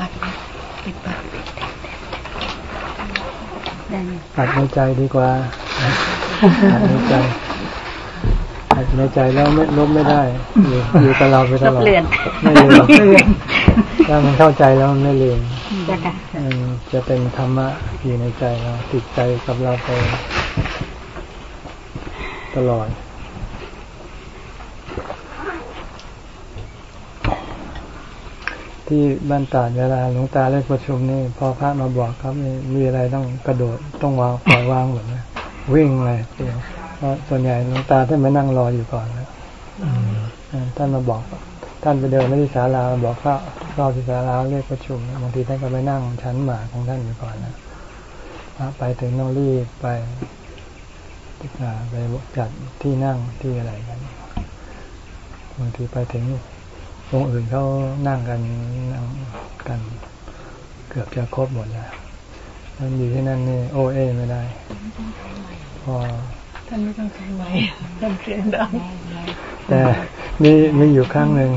อัดปิดปากอัดในใจดีกว่าอัดในใจอัดในใจแล้วไม่ลบไม่ได้อยู่อยู่กับเราไปตลอดไม่ลืมถ้ามันเข้าใจแล้วมันไม่ลืมจะเป็นธรรมะอยู่ในใจเราติดใจกับเราไปตลอด ที่บ้านตาดเวลาหลวงตาเล่นประชุมนี่พอพระมาบอกครับมีอะไรต้องกระโดดต้องวางปล่อยวางหมดนะวิ่งเลยเพราะส่วนใหญ่หลวงตาท่านไม่นั่งรออยู่ก่อนแล้วท่านมาบอก ท่านไปเดินไม่ที่ศาลาบอกพระรอบที่ศาลาเรียกประชุมบางทีท่านก็ไปนั่งชั้นหมาของท่านอยู่ก่อนนะพระไปถึงต้องรีบไปไปจัดที่นั่งที่อะไรกันบางทีไปถึง ตรงอื่นเขานั่งกันนั่งกัน เกือบจะครบหมดแล้วท่านอยู่ที่นั่นนี่โอเอไม่ได้พอท่านไม่ต้องใช้ไม้ท่านเสียงดังแต่มีมีอยู่ครั้งหนึ่ง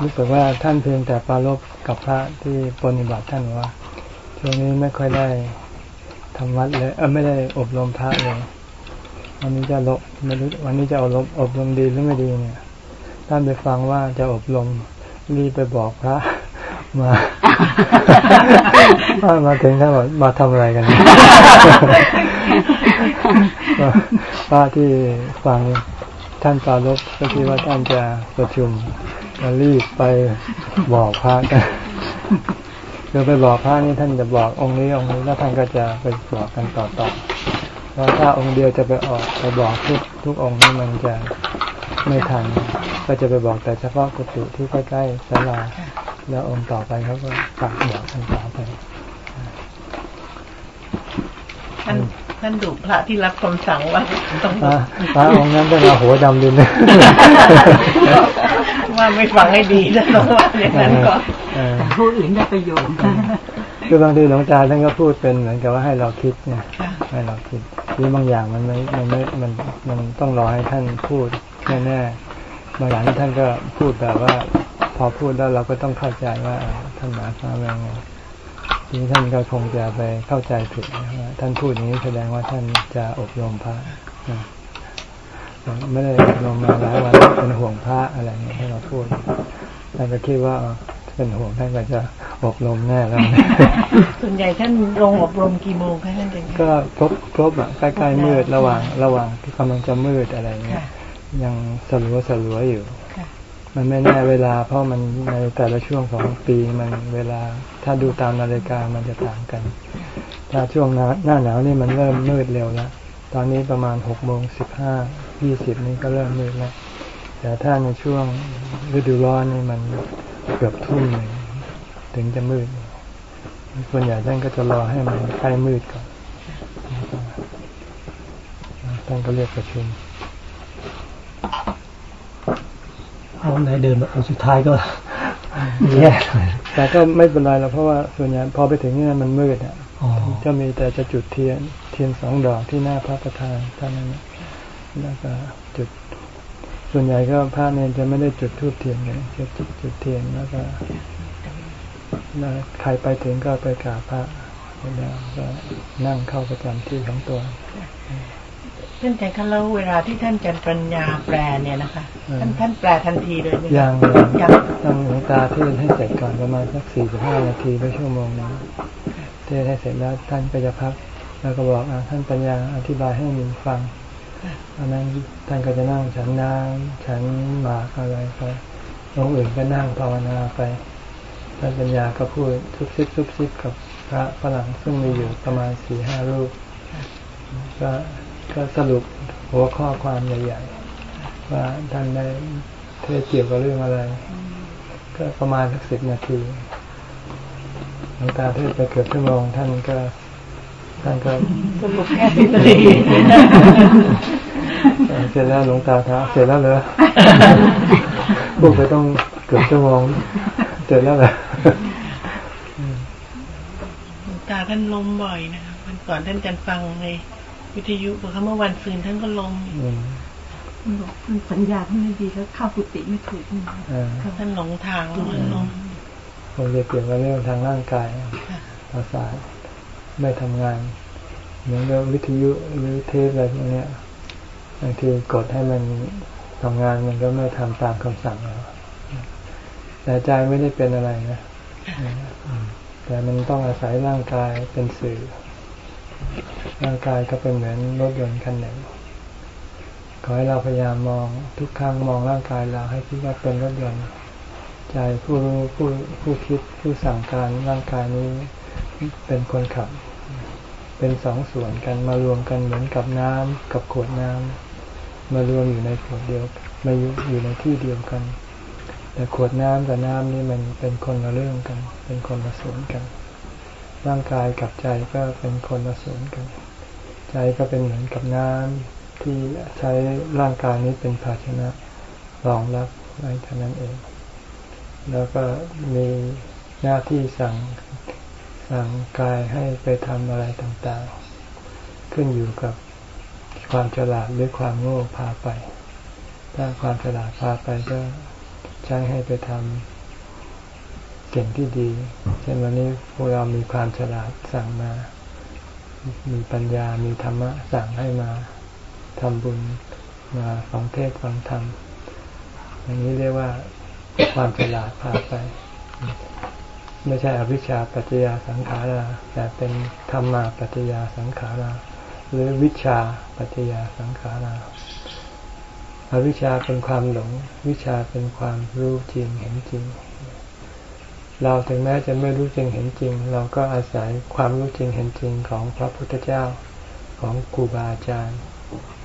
รู้สึกว่าท่านเพียงแต่ปารบกับพระที่ปฏิบัติท่านว่าช่วงนี้ไม่ค่อยได้ทำวัดเลยเออไม่ได้อบรมพระเลย วันนี้จะลบไม่รู้วันนี้จะอบรมอบรมดีหรือไม่ดีเนี่ยท่านไปฟังว่าจะอบรมรีบไปบอกพระมามาถึงท่านบอกมาทำอะไรกันป้าที่ฟังท่านปารบก็คิดว่าท่านจะประชุมรีบไปบอกพระกันคือไปบอกพระนี่ท่านจะบอกองค์นี้องค์นี้แล้วท่านก็จะไปบอกกันต่อ เพราะถ้าองค์เดียวจะไปออกไปบอกทุกทุกองค์นี่มันจะไม่ทัน ก็จะไปบอกแต่เฉพาะกุฏิที่ใกล้ๆศาลาแล้วองค์ต่อไปเขาก็ฝากบอกท่านต่อไป ท่านท่านดุพระที่รับคำสั่งว่าต้องพระองค์นั้นเป็นอาหัวดำดินว่าไม่ฟังให้ดีนะต้องว่าอย่างนั้นก่อนผู้อื่นได้ประโยชน์คือบางทีหลวงตาท่านก็พูดเป็นเหมือนกับว่าให้เราคิดเนี่ยให้เราคิดหรือบางอย่างมันไม่มันไม่มันมันต้องรอให้ท่านพูดแน่ๆบางอย่างที่ท่านก็พูดแบบว่า พอพูดแล้วเราก็ต้องเข้าใจว่าท่านหมายความว่าไง ทีนี้ท่านก็คงจะไปเข้าใจผิดว่าท่านพูดอย่างนี้แสดงว่าท่านจะอบรมพระไม่ได้อบรมมาหลายวันเป็นห่วงพระอะไรเงี้ยให้เราพูดท่านก็คิดว่าเป็นห่วงท่านก็จะอบรมแน่แล้วส่วนใหญ่ท่านลงอบรมกี่โมงคะท่านเองก็ครบครบอะใกล้ๆมืดระหว่าง ระหว่างที่กำลังจะมืดอะไรเงี้ยยังสลัวสลัวอยู่ มันไม่แน่เวลา เพราะมันในแต่ละช่วงของปีมันเวลา ถ้าดูตามนาฬิกามันจะต่างกัน ถ้าช่วงหน้าหน้าหนาวนี่มันเริ่มมืดเร็วแล้วตอนนี้ประมาณหกโมงสิบห้ายี่สิบนี่ก็เริ่มมืดแล้วแต่ถ้าในช่วงฤดูร้อนนี่มันเกือบทุ่มหนึ่งถึงจะมืดส่วนใหญ่ท่านก็จะรอให้มันใกล้มืดก่อนท่านก็เรียกประชุม เอาไหนเดินเอาสุดท้ายก็แย่แต่ก็ไม่เป็นไรหรอกเพราะว่าส่วนใหญ่พอไปถึงนี่มันมืดอะจะมีแต่จะจุดเทียนเทียนสองดอกที่หน้าพระประธานเท่านั้นแล้วก็จุด ส่วนใหญ่ก็พระเนรจะไม่ได้จุดทูบเทียนเลยจะจุดจุดเทียนแล้วก็ใครไปถึงก็ไปกราบพระแล้วก็นั่งเข้าประจำที่ของตัว ท่านอาจารย์คะแล้วเวลาที่ท่านจันปัญญาแปลเนี่ยนะคะท่านท่านแปลทันทีเลยยังยังต้องหลวงตาเทศให้เสร็จก่อนประมาณสักสี่สิบห้านาทีหรือชั่วโมงนึงเทศให้เสร็จแล้วท่านก็จะพัก แล้วก็บอกอท่านปัญญาอธิบายให้มีฟังอันนั้นท่านก็จะนั่งฉันน้ำฉันหมากอะไรไปลงอื่นก็นั่งภาวนาไปท่านปัญญาก็พูดทุกซิบทุกซิบกับพระฝรั่งซึ่งมีอยู่ประมาณสี่ห้ารูปก็ ก็สรุปหัวข้อความใหญ่ๆว่าท่านได้เทศเกี่ยวกับเรื่องอะไร ก็ประมาณสักสิบนาทีหลวงตาเทศไปเกือบชั่วโมงท่านก็ท่านก็สรุปแค่สิบนาทีเสร็จแล้วหลวงตาท้าเสร็จแล้วเหรอพูดไปต้องเกือบชั่วโมงเสร็จแล้วเหรอหลวงตาท่านล้มบ่อยนะคะวันก่อนท่านจันฟังเลย วิทยุบอกเขาเมื่อวันซืนท่านก็ลงมันบอกมันสัญญาที่ไม่ดีแล้วเข้ากุฏิไม่ถูกนี่นะเออท่านหลงทางหลงคงจะเกี่ยวกับเรื่องทางร่างกายประสาทไม่ทำงานเหมือนกับวิทยุหรือเทปอะไรพวกเนี้ยบางทีกดให้มันทำงานมันก็ไม่ทำตามคำสั่งเราแต่ใจไม่ได้เป็นอะไรนะแต่มันต้องอาศัยร่างกายเป็นสื่อ ร่างกายก็เป็นเหมือนรถยนต์คันหนึ่ง ขอให้เราพยายามมองทุกครั้งมองร่างกายเราให้คิดว่าเป็นรถยนต์ ใจผู้รู้ผู้ผู้คิดผู้สั่งการร่างกายนี้เป็นคนขับ เป็นสองส่วนกันมารวมกันเหมือนกับน้ำกับขวดน้ำมารวมอยู่ในขวดเดียวมาอยู่ในที่เดียวกัน แต่ขวดน้ำกับน้ำนี่มันเป็นคนละเรื่องกัน เป็นคนละส่วนกัน ร่างกายกับใจก็เป็นคนละส่วนกัน ใจก็เป็นเหมือนกับน้ำที่ใช้ร่างกายนี้เป็นภาชนะรองรับไว้เท่านั้นเอง แล้วก็มีหน้าที่สั่งสั่งกายให้ไปทำอะไรต่างๆ ขึ้นอยู่กับความฉลาดหรือความโง่พาไป ถ้าความฉลาดพาไปก็ใช้ให้ไปทำ สิ่งที่ดี เช่นวันนี้พวกเรามีความฉลาดสั่งมา มีปัญญา มีธรรมะสั่งให้มาทำบุญมาฟังเทศฟังธรรมอย่างนี้เรียกว่าความฉลาดพาไป ไม่ใช่อวิชชาปัจจยาสังขารา แต่เป็นธรรมาปัจจยาสังขารา หรือวิชาปัจจยาสังขาราอวิชชาเป็นความหลง วิชาเป็นความรู้จริงเห็นจริง เราถึงแม้จะไม่รู้จริงเห็นจริง เราก็อาศัยความรู้จริงเห็นจริงของพระพุทธเจ้าของครูบาอาจารย์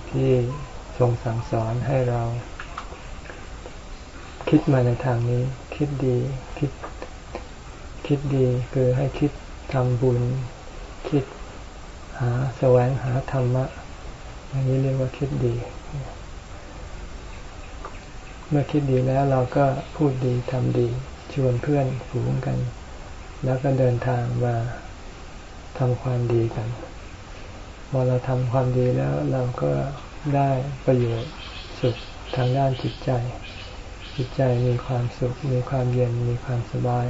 ที่ทรงสั่งสอนให้เรา คิดมาในทางนี้ คิดดีคิดคิดดีคือให้คิดทำบุญ คิดหาแสวงหาธรรมะอย่างนี้เรียกว่าคิดดี เมื่อคิดดีแล้วเราก็พูดดีทำดี ชวนเพื่อนฝูงกัน แล้วก็เดินทางมาทำความดีกันพอเราทำความดีแล้วเราก็ได้ประโยชน์สุขทางด้านจิตใจ จิตใจมีความสุข มีความเย็น มีความสบาย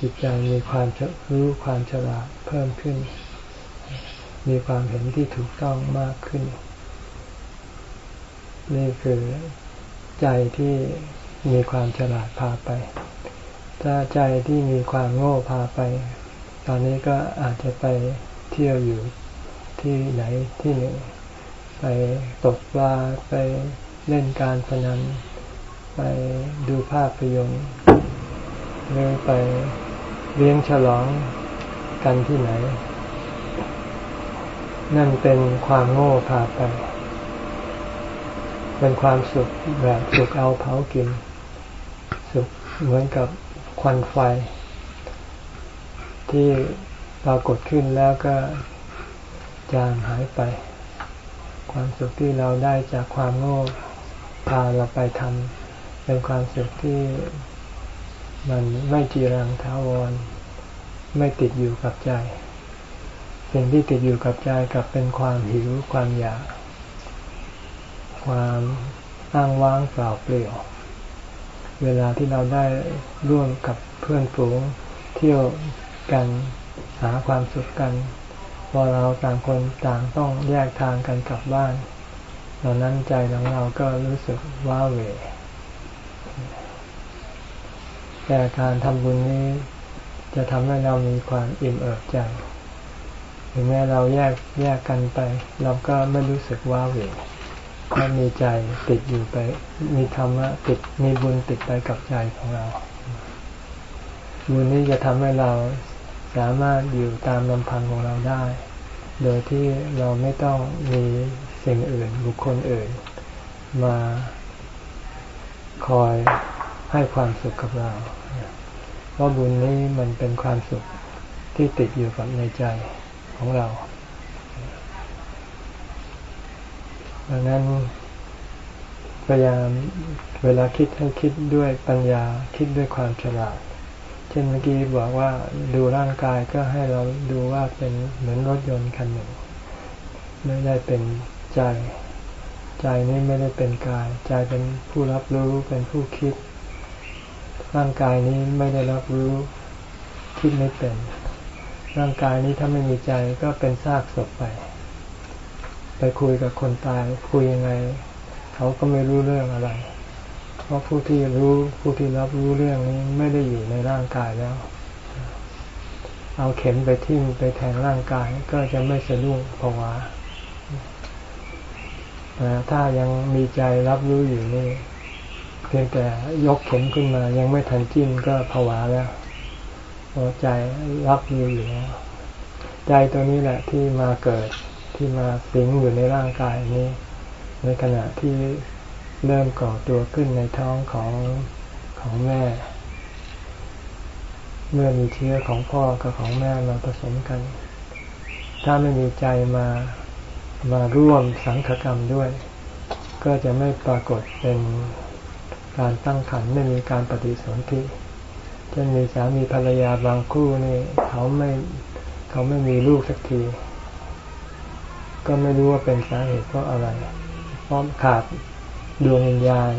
จิตใจมีความรู้ความฉลาดเพิ่มขึ้น มีความเห็นที่ถูกต้องมากขึ้น นี่คือใจที่มีความฉลาดพาไป ถ้าใจที่มีความโง่พาไป ตอนนี้ก็อาจจะไปเที่ยวอยู่ที่ไหนที่หนึ่ง ไปตกปลาไปเล่นการพนัน ไปดูภาพยนตร์หรือไปเลี้ยงฉลองกันที่ไหน นั่นเป็นความโง่พาไป เป็นความสุขแบบสุขเอาเผากิน สุขเหมือนกับ ควันไฟ ที่ปรากฏขึ้นแล้วก็จางหายไป ความสุขที่เราได้จากความโง่พาเราไปทำเป็นความสุขที่มันไม่จีรังท้าวร ไม่ติดอยู่กับใจ สิ่งที่ติดอยู่กับใจกับเป็นความหิวความอยาก ความอ้างว้างเปล่าเปลี่ยว เวลาที่เราได้ร่วมกับเพื่อนฝูงเที่ยวกันหาความสุขกันพอเราต่างคนต่างต้องแยกทางกันกลับบ้านตอนนั้นใจของเราก็รู้สึกว้าเหวแต่การทำบุญนี้จะทำให้เรามีความอิ่มเอิบใจถึงแม้เราแยกแยกกันไป เราก็ไม่รู้สึกว้าเหว เพรามีใจติดอยู่ไป มีธรรมะติดมีบุญติดไปกับใจของเรา บุญนี้จะทำให้เราสามารถอยู่ตามลำพังของเราได้ โดยที่เราไม่ต้องมีสิ่งอื่นบุคคลอื่น มาคอยให้ความสุขกับเรา เพราะบุญนี้มันเป็นความสุขที่ติดอยู่กับในใจของเรา ดังนั้นพยายามเวลาคิดให้คิดด้วยปัญญาคิดด้วยความฉลาด เช่นเมื่อกี้บอกว่าดูร่างกายก็ให้เราดูว่าเป็นเหมือนรถยนต์คันหนึ่ง ไม่ได้เป็นใจ ใจนี้ไม่ได้เป็นกาย ใจเป็นผู้รับรู้เป็นผู้คิด ร่างกายนี้ไม่ได้รับรู้คิดไม่เป็น ร่างกายนี้ถ้าไม่มีใจก็เป็นซากศพไป ไปคุยกับคนตายคุยยังไง เขาก็ไม่รู้เรื่องอะไร เพราะผู้ที่รู้ผู้ที่รับรู้เรื่องนี้ไม่ได้อยู่ในร่างกายแล้ว เอาเข็มไปทิ่มไปแทงร่างกายก็จะไม่สะดุ้งผวาถ้ายังมีใจรับรู้อยู่นี่เพียงแต่ยกเข็มขึ้นมา ยังไม่ทันจิ้มก็ผวาแล้วพอใจรับรู้อยู่แล้วใจตัวนี้แหละที่มาเกิด ที่มาสิงอยู่ในร่างกายนี้ ในขณะที่เริ่มก่อตัวขึ้นในท้องของของแม่ เมื่อมีเชื้อของพ่อกับของแม่มาผสมกัน ถ้าไม่มีใจมามาร่วมสังฆกรรมด้วย ก็จะไม่ปรากฏเป็นการตั้งขันไม่มีการปฏิสนธิเช่นมีสามีภรรยาบางคู่นี่เขาไม่เขาไม่มีลูกสักที ก็ไม่รู้ว่าเป็นสาเหตุเพราะอะไร เพราะขาดดวงวิญญาณ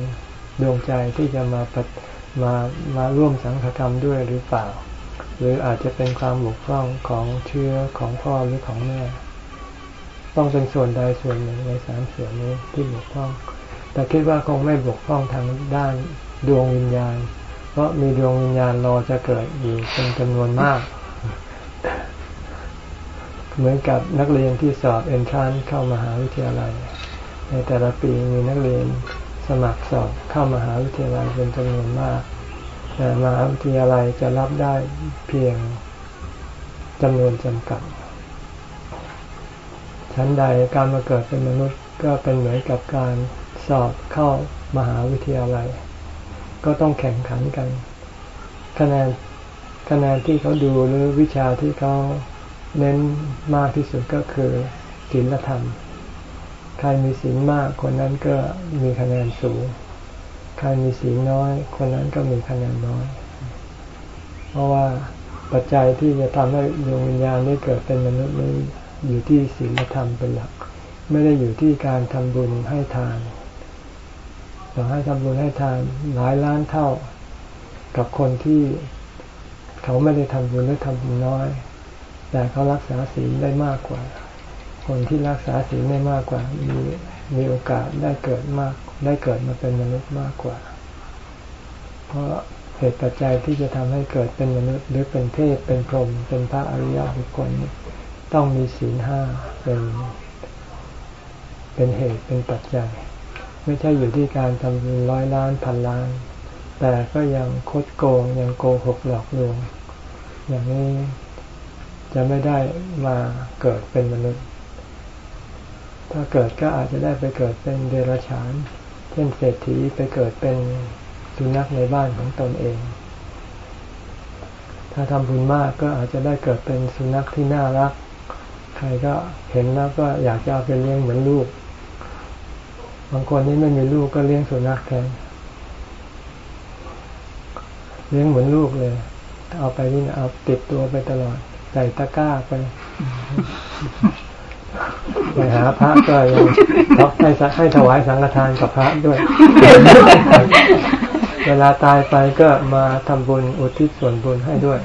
ดวงใจที่จะมามามาร่วมสังฆกรรมด้วยหรือเปล่า หรืออาจจะเป็นความบกพร่องของเชื้อของพ่อหรือของแม่ต้องเป็นส่วนใดส่วนหนึ่งในสามส่วนนี้ที่บกพร่อง แต่คิดว่าคงไม่บกพร่องทางด้านดวงวิญญาณ เพราะมีดวงวิญญาณรอจะเกิดอยู่เป็นจำนวนมาก เหมือนกับนักเรียนที่สอบเอนทรานเข้ามหาวิทยาลัย ในแต่ละปีมีนักเรียนสมัครสอบเข้ามหาวิทยาลัยเป็นจำนวนมากแต่มหาวิทยาลัยจะรับได้เพียงจำนวนจำกัด ชั้นใดการมาเกิดเป็นมนุษย์ก็เป็นเหมือนกับการสอบเข้ามหาวิทยาลัย ก็ต้องแข่งขันกัน คะแนนคะแนนที่เขาดูหรือวิชาที่เขา เน้นมากที่สุดก็คือศีลธรรม ใครมีศีลมากคนนั้นก็มีคะแนนสูง ใครมีศีลน้อย คนนั้นก็มีคะแนนน้อย เพราะว่าปัจจัยที่จะทำให้ดวงวิญญาณได้เกิดเป็นมนุษย์นี้อยู่ที่ศีลธรรมเป็นหลัก ไม่ได้อยู่ที่การทำบุญให้ทานต่อให้ทำบุญให้ทานหลายล้านเท่า กับคนที่เขาไม่ได้ทำบุญหรือทำบุญน้อย แต่เขารักษาศีลได้มากกว่า คนที่รักษาศีลได้มากกว่า มีมีโอกาสได้เกิดมาก ได้เกิดมาเป็นมนุษย์มากกว่า เพราะเหตุปัจจัยที่จะทำให้เกิดเป็นมนุษย์หรือเป็นเทพเป็นพรหมเป็นพระอริยบุคคลต้องมีศีลห้าเป็น เป็นเหตุเป็นปัจจัย ไม่ใช่อยู่ที่การทำบุญร้อยล้านพันล้าน แต่ก็ยังคดโกงยังโกหกหลอกลวงอย่างนี้ จะไม่ได้มาเกิดเป็นมนุษย์ ถ้าเกิดก็อาจจะได้ไปเกิดเป็นเดรัจฉาน เช่นเศรษฐีไปเกิดเป็นสุนัขในบ้านของตนเอง ถ้าทำบุญมากก็อาจจะได้เกิดเป็นสุนัขที่น่ารัก ใครก็เห็นแล้วก็อยากจะเอาไปเลี้ยงเหมือนลูก บางคนนี่ไม่มีลูกก็เลี้ยงสุนัขแทนเลี้ยงเหมือนลูกเลย เอาไปนี่เอาติดตัวไปตลอด ใส่ตะกร้าไป ไปหาพระก็ยังให้ให้ถวายสังฆทานกับพระด้วย เวลาตายไปก็มาทำบุญอุทิศส่วนบุญให้ด้วย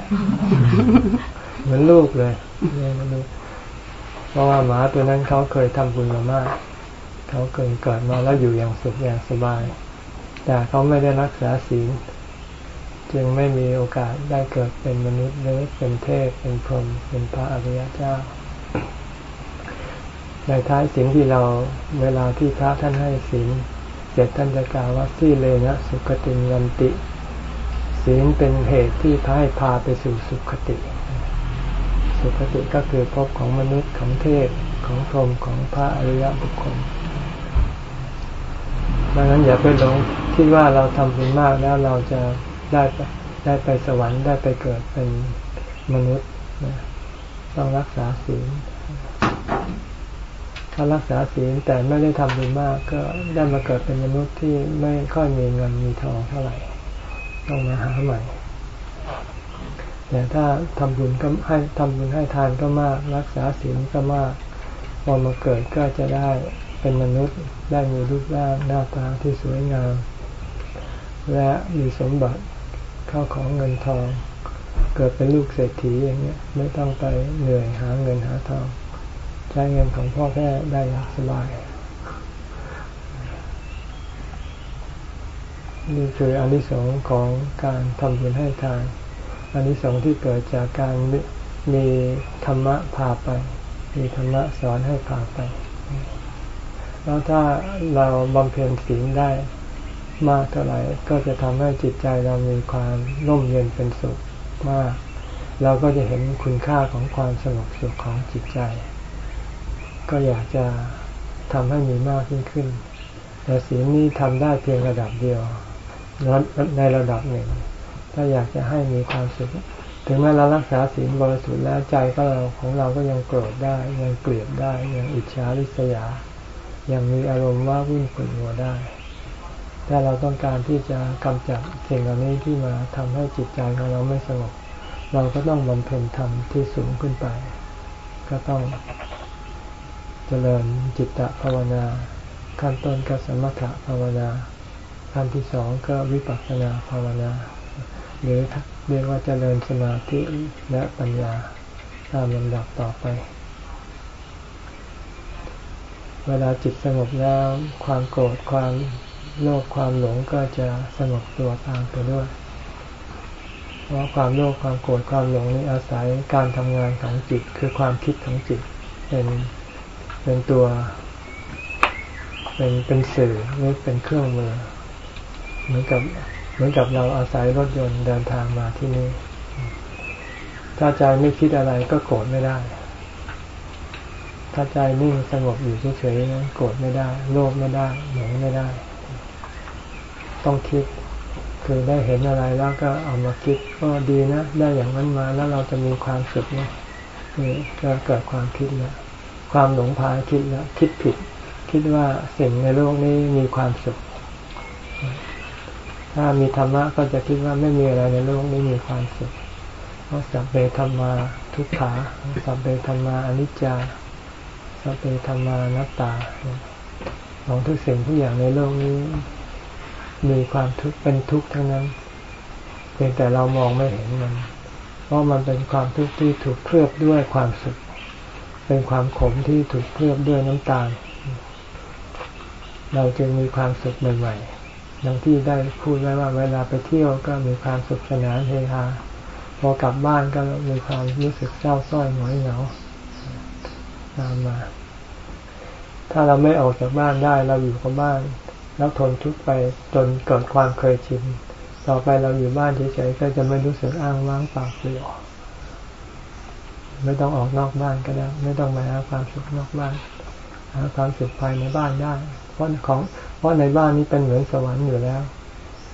เหมือนลูกเลยเลี้ยงลูกเพราะว่าหมาตัวนั้นเขาเคยทำบุญมามาก เขาเคยเกิดมาแล้วอยู่อย่างสุขอย่างสบาย แต่เขาไม่ได้รักษาศีล จึงไม่มีโอกาสได้เกิดเป็นมนุษย์หรือเป็นเทพเป็นพรหมเป็นพระอริยเจ้า ในท้ายสิ่งที่เราเวลาที่พระท่านให้ศีลเสร็จท่านจะกล่าวว่าสีเลนะสุขติยันติศีลเป็นเหตุที่พาให้พาไปสู่สุขติ สุคติก็คือภพของมนุษย์ของเทพของพรหมของพระอริยบุคคลดังนั้นอย่าไปหลงคิดว่าเราทำบุญมากแล้วเราจะ ได้ได้ไปสวรรค์ได้ไปเกิดเป็นมนุษย์ต้องรักษาศีลถ้ารักษาศีลแต่ไม่ได้ทำบุญมาก ก็ได้มาเกิดเป็นมนุษย์ที่ไม่ค่อยมีเงินมีทองเท่าไหร่ต้องมาหาใหม่แต่ถ้าทำบุญก็ให้ทำบุญให้ทานก็มาก รักษาศีลก็มากพอมาเกิดก็จะได้เป็นมนุษย์ ได้มีรูปร่างหน้าตาที่สวยงาม และมีสมบัติ เข้าของเงินทอง เกิดเป็นลูกเศรษฐีอย่างเงี้ยไม่ต้องไปเหนื่อยหาเงินหาทอง ใช้เงินของพ่อแม่ได้อย่างสบายนี่คืออานิสงส์ของการทำบุญให้ทานอานิสงส์ที่เกิดจากการมีธรรมะพาไป มีธรรมะสอนให้พาไป แล้วถ้าเราบำเพ็ญศีลได้ มากเท่าไหร่ก็จะทำให้จิตใจเรามีความร่มเย็นเป็นสุขมาก เราก็จะเห็นคุณค่าของความสงบสุขของจิตใจ ก็อยากจะทำให้มีมากยิ่งขึ้น แต่ศีลนี้ทำได้เพียงระดับเดียวในระดับหนึ่ง ถ้าอยากจะให้มีความสุข ถึงแม้เรารักษาศีลบริสุทธิ์แล้วใจก็เราของเราก็ยังโกรธได้ ยังเกลียดได้ ยังอิจฉาริษยา ยังมีอารมณ์ว่าวุ่นขุ่นหัวได้ ถ้าเราต้องการที่จะกำจัดสิ่งเหล่านี้ที่มาทำให้จิตใจของเราไม่สงบ เราก็ต้องบำเพ็ญธรรมที่สูงขึ้นไป ก็ต้องเจริญจิตตภาวนา ขั้นต้นก็สมถะภาวนาขั้นที่สองก็วิปัสสนาภาวนา หรือเรียกว่าเจริญสมาธิและปัญญาตามลำดับต่อไป เวลาจิตสงบแล้วความโกรธความ โลภความหลงก็จะสงบตัวตามไปด้วย เพราะความโลภความโกรธความหลงนี้อาศัยการทำงานของจิตคือความคิดของจิต เป็นเป็นตัว เป็นเป็นสื่อหรือเป็นเครื่องมือ เหมือนกับเหมือนกับเราอาศัยรถยนต์เดินทางมาที่นี่ ถ้าใจไม่คิดอะไรก็โกรธไม่ได้ ถ้าใจนิ่งสงบอยู่เฉยๆนั้นโกรธไม่ได้ โลภไม่ได้หลงไม่ได้ ต้องคิด คือได้เห็นอะไรแล้วก็เอามาคิดก็ดีนะ ได้อย่างนั้นมาแล้วเราจะมีความสุขนะนี่ก็เกิดความคิดแล้วความหลงพาคิดแล้วคิดผิด คิดว่าสิ่งในโลกนี้มีความสุข ถ้ามีธรรมะก็จะคิดว่าไม่มีอะไรในโลกนี้มีความสุขเพราะสัพเพธรรมาทุกขาสัพเพธรรมาอนิจจาสัพเพธรรมานัตตาของทุกสิ่งทุกอย่างในโลกนี้ มีความทุกข์เป็นทุกข์ทั้งนั้น เพียงแต่เรามองไม่เห็นมัน เพราะมันเป็นความทุกข์ที่ถูกเคลือบด้วยความสุข เป็นความขมที่ถูกเคลือบด้วยน้ำตาล เราจึงมีความสุขใหม่ๆดังที่ได้พูดไว้ว่าเวลาไปเที่ยวก็มีความสุขสนานเฮฮา พอกลับบ้านก็มีความรู้สึกเศร้าส้อยหงอยเหงาตามมา ถ้าเราไม่ออกจากบ้านได้เราอยู่กับบ้าน แล้วทนทุกข์ไปจนเกิดความเคยชิน ต่อไปเราอยู่บ้านเฉยๆก็จะไม่รู้สึกอ้างว้างเปล่าเปลี่ยวไม่ต้องออกนอกบ้านก็ได้ ไม่ต้องมาหาความสุขนอกบ้านหาความสุขภายในบ้านได้ เพราะของเพราะในบ้านนี้เป็นเหมือนสวรรค์อยู่แล้ว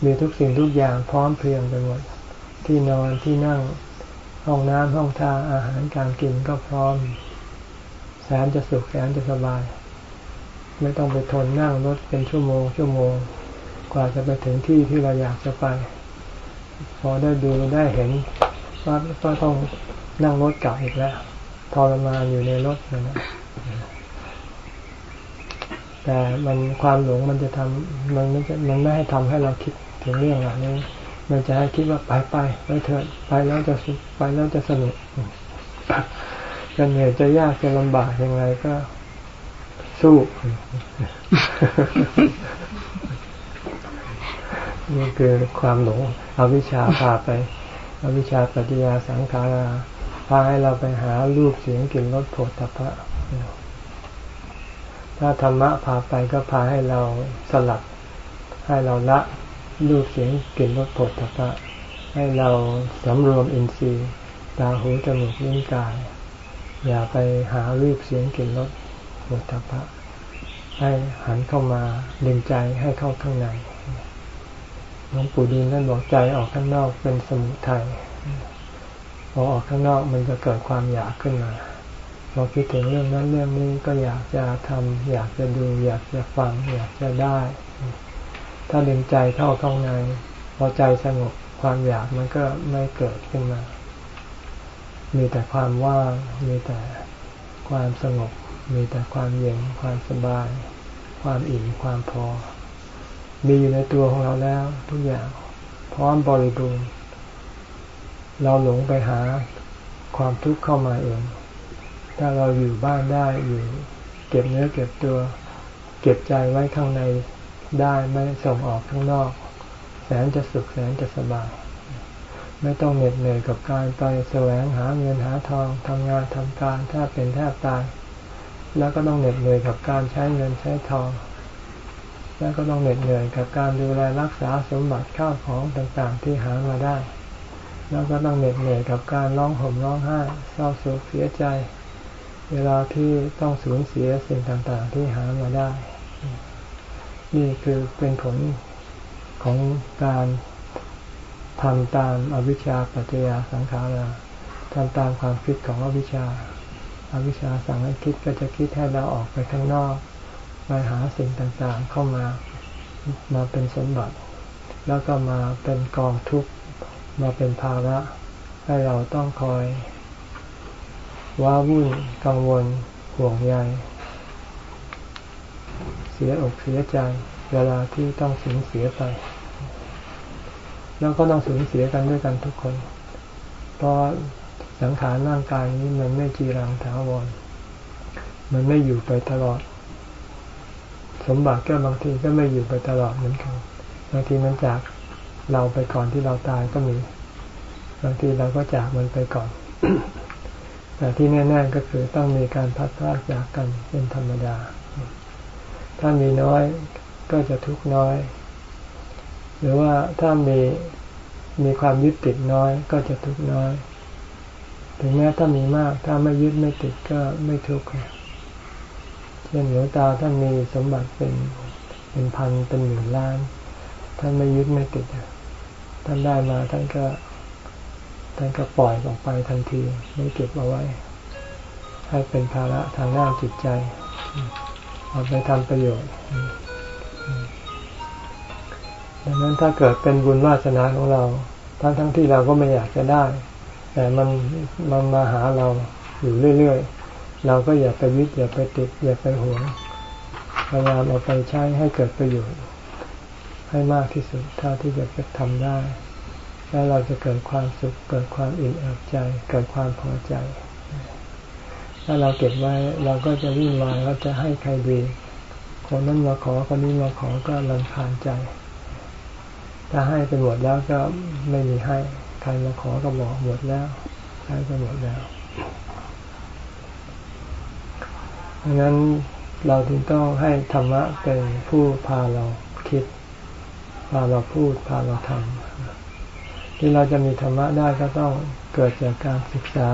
มีทุกสิ่งทุกอย่างพร้อมเพรียงไปหมดที่นอนที่นั่งห้องน้ำห้องท่าอาหารการกินก็พร้อม แสนจะสุขแสนจะสบาย ไม่ต้องไปทนนั่งรถเป็นชั่วโมง ชั่วโมง กว่าจะไปถึงที่ที่เราอยากจะไป พอได้ดูได้เห็นว่าก็ต้องนั่งรถกลับอีกแล้วทรมานอยู่ในรถนะแต่มันความหลงมันจะทำมันไม่มันไม่ให้ทำให้เราคิดถึงเรื่องเหล่านี้มันจะให้คิดว่าไปไปไปเถิดไปแล้วจะสุขไปแล้วจะสนุกจะเหนื่อยจะยากจะลำบากยังไงก็ สู้นี่คือความหลงเอาวิชาพาไปเอาวิชาปฏิยาสังขาราพาให้เราไปหารูปเสียงกลิ่นรสโผฏฐัพพะถ้าธรรมะพาไปก็พาให้เราสลัด ให้เราละรูปเสียงกลิ่นรสโผฏฐัพพะให้เราสำรวมอินทรีย์ตาหูจมูกลิ้นกาย อย่าไปหารูปเสียงกลิ่นรส โผฏฐัพพะให้หันเข้ามาดึงใจให้เข้าข้างในหลวงปู่ดีนั่นบอกใจออกข้างนอกเป็นสมุทัยพอออกข้างนอกมันจะเกิดความอยากขึ้นมาพอคิดถึงเรื่องนั้นเรื่องนี้ก็อยากจะทำอยากจะดู อยากจะฟัง อยากจะได้ ถ้าดึงใจเข้าข้างในพอใจสงบความอยากมันก็ไม่เกิดขึ้นมา มีแต่ความว่างมีแต่ความสงบ มีแต่ความเย็นความสบาย ความอิ่มความพอ มีอยู่ในตัวของเราแล้ว ทุกอย่างพร้อมบริบูรณ์เราหลงไปหาความทุกข์เข้ามาเอง ถ้าเราอยู่บ้านได้อยู่ เก็บเนื้อเก็บตัว เก็บใจไว้ข้างในได้ไม่ส่งออกข้างนอก แสนจะสุขแสนจะสบาย ไม่ต้องเหน็ดเหนื่อยกับการไปแสวงหาเงินหาทองทำงานทำการแทบเป็นแทบตาย แล้วก็ต้องเหน็ดเหนื่อยกับการใช้เงินใช้ทอง แล้วก็ต้องเหน็ดเหนื่อยกับการดูแลรักษาสมบัติข้าวของต่างๆ ที่หามาได้ แล้วก็ต้องเหน็ดเหนื่อยกับการร้องห่มร้องไห้เศร้าโศกเสียใจ เวลาที่ต้องสูญเสียสิ่งต่างๆ ที่หามาได้ นี่คือเป็นผลของการทำตามอวิชชาปัจจยาสังขาราทำตามความคิดของอวิชชา อาวิชชาสั่งให้คิดก็จะคิดให้เราออกไปข้างนอก ไปหาสิ่งต่างๆเข้ามามาเป็นสมบัติ แล้วก็มาเป็นกองทุกข์มาเป็นภาระให้เราต้องคอย ว้าวุ่นกังวลห่วงใยเสียอกเสียใจเวลาที่ต้องสูญเสียไป แล้วก็ต้องสูญเสียกันด้วยกันทุกคน เพราะ สังขารร่างกายนี้มันไม่จีรังถาวร มันไม่อยู่ไปตลอด สมบัติก็บางทีก็ไม่อยู่ไปตลอดเหมือนกันบางทีมันจากเราไปก่อนที่เราตายก็มี บางทีเราก็จากมันไปก่อน แต่ที่แน่ๆก็คือต้องมีการพัดพลาดจากกันเป็นธรรมดา ถ้ามีน้อยก็จะทุกข์น้อย หรือว่าถ้ามีมีความยึดติดน้อยก็จะทุกข์น้อย ถึงแม้ถ้ามีมากถ้าไม่ยึดไม่ติดก็ไม่ทุกข์เช่นหลวงตาท่านมีสมบัติเป็นเป็นพันเป็นหมื่นล้าน ท่านไม่ยึดไม่ติดท่านได้มาท่านก็ ท่านก็ปล่อยออกไปทันที ไม่เก็บเอาไว้ ให้เป็นภาระทางด้านจิตใจเอาไปทำประโยชน์ดังนั้นถ้าเกิดเป็นบุญวาสนาของเรา ทั้งทั้งที่เราก็ไม่อยากจะได้ แต่มันมันมาหาเราอยู่เรื่อยๆ เราก็อย่าไปยึดอย่าไปติดอย่าไปหวงพยายามเอาไปใช้ให้เกิดประโยชน์ ให้มากที่สุดเท่าที่จะทำได้ แล้วเราจะเกิดความสุข เกิดความอิ่มเอิบใจ เกิดความพอใจ ถ้าเราเก็บไว้เราก็จะวิ่งมาเราจะให้ใครดีคนนั้นมาขอคนนี้มาขอก็ลำคาญใจ ถ้าให้ไปหมดแล้วก็ไม่มีให้ ใครมาขอก็บอกหมดแล้วให้ก็หมดแล้วดังนั้นเราถึงต้องให้ธรรมะเป็นผู้พาเราคิด พาเราพูด พาเราทำที่เราจะมีธรรมะได้ก็ต้องเกิดจากการศึกษา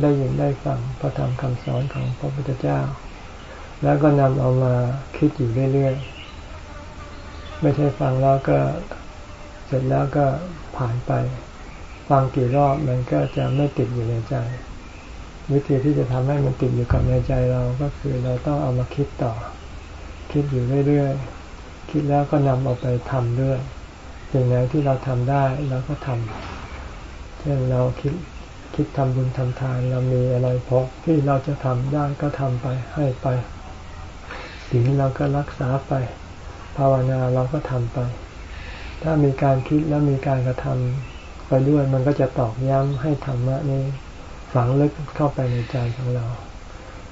ได้ยินได้ฟังพระธรรมคำสอนของพระพุทธเจ้า แล้วก็นำเอามาคิดอยู่เรื่อยๆ ไม่ใช่ฟังแล้วก็เสร็จแล้วก็ผ่านไป ฟังกี่รอบมันก็จะไม่ติดอยู่ในใจ วิธีที่จะทำให้มันติดอยู่กับในใจเราก็คือเราต้องเอามาคิดต่อ คิดอยู่เรื่อยๆ คิดแล้วก็นำเอาไปทำด้วยสิ่งไหนที่เราทำได้เราก็ทำเช่นเราคิดคิดทำบุญทำทานเรามีอะไรพอที่เราจะทำได้ก็ทำไปให้ไปสิ่งเราก็รักษาไป ภาวนาเราก็ทำไป ถ้ามีการคิดแล้วมีการกระทำ ไปด้วยมันก็จะตอกย้ำให้ธรรมะนี้ฝังลึกเข้าไปในใจของเรา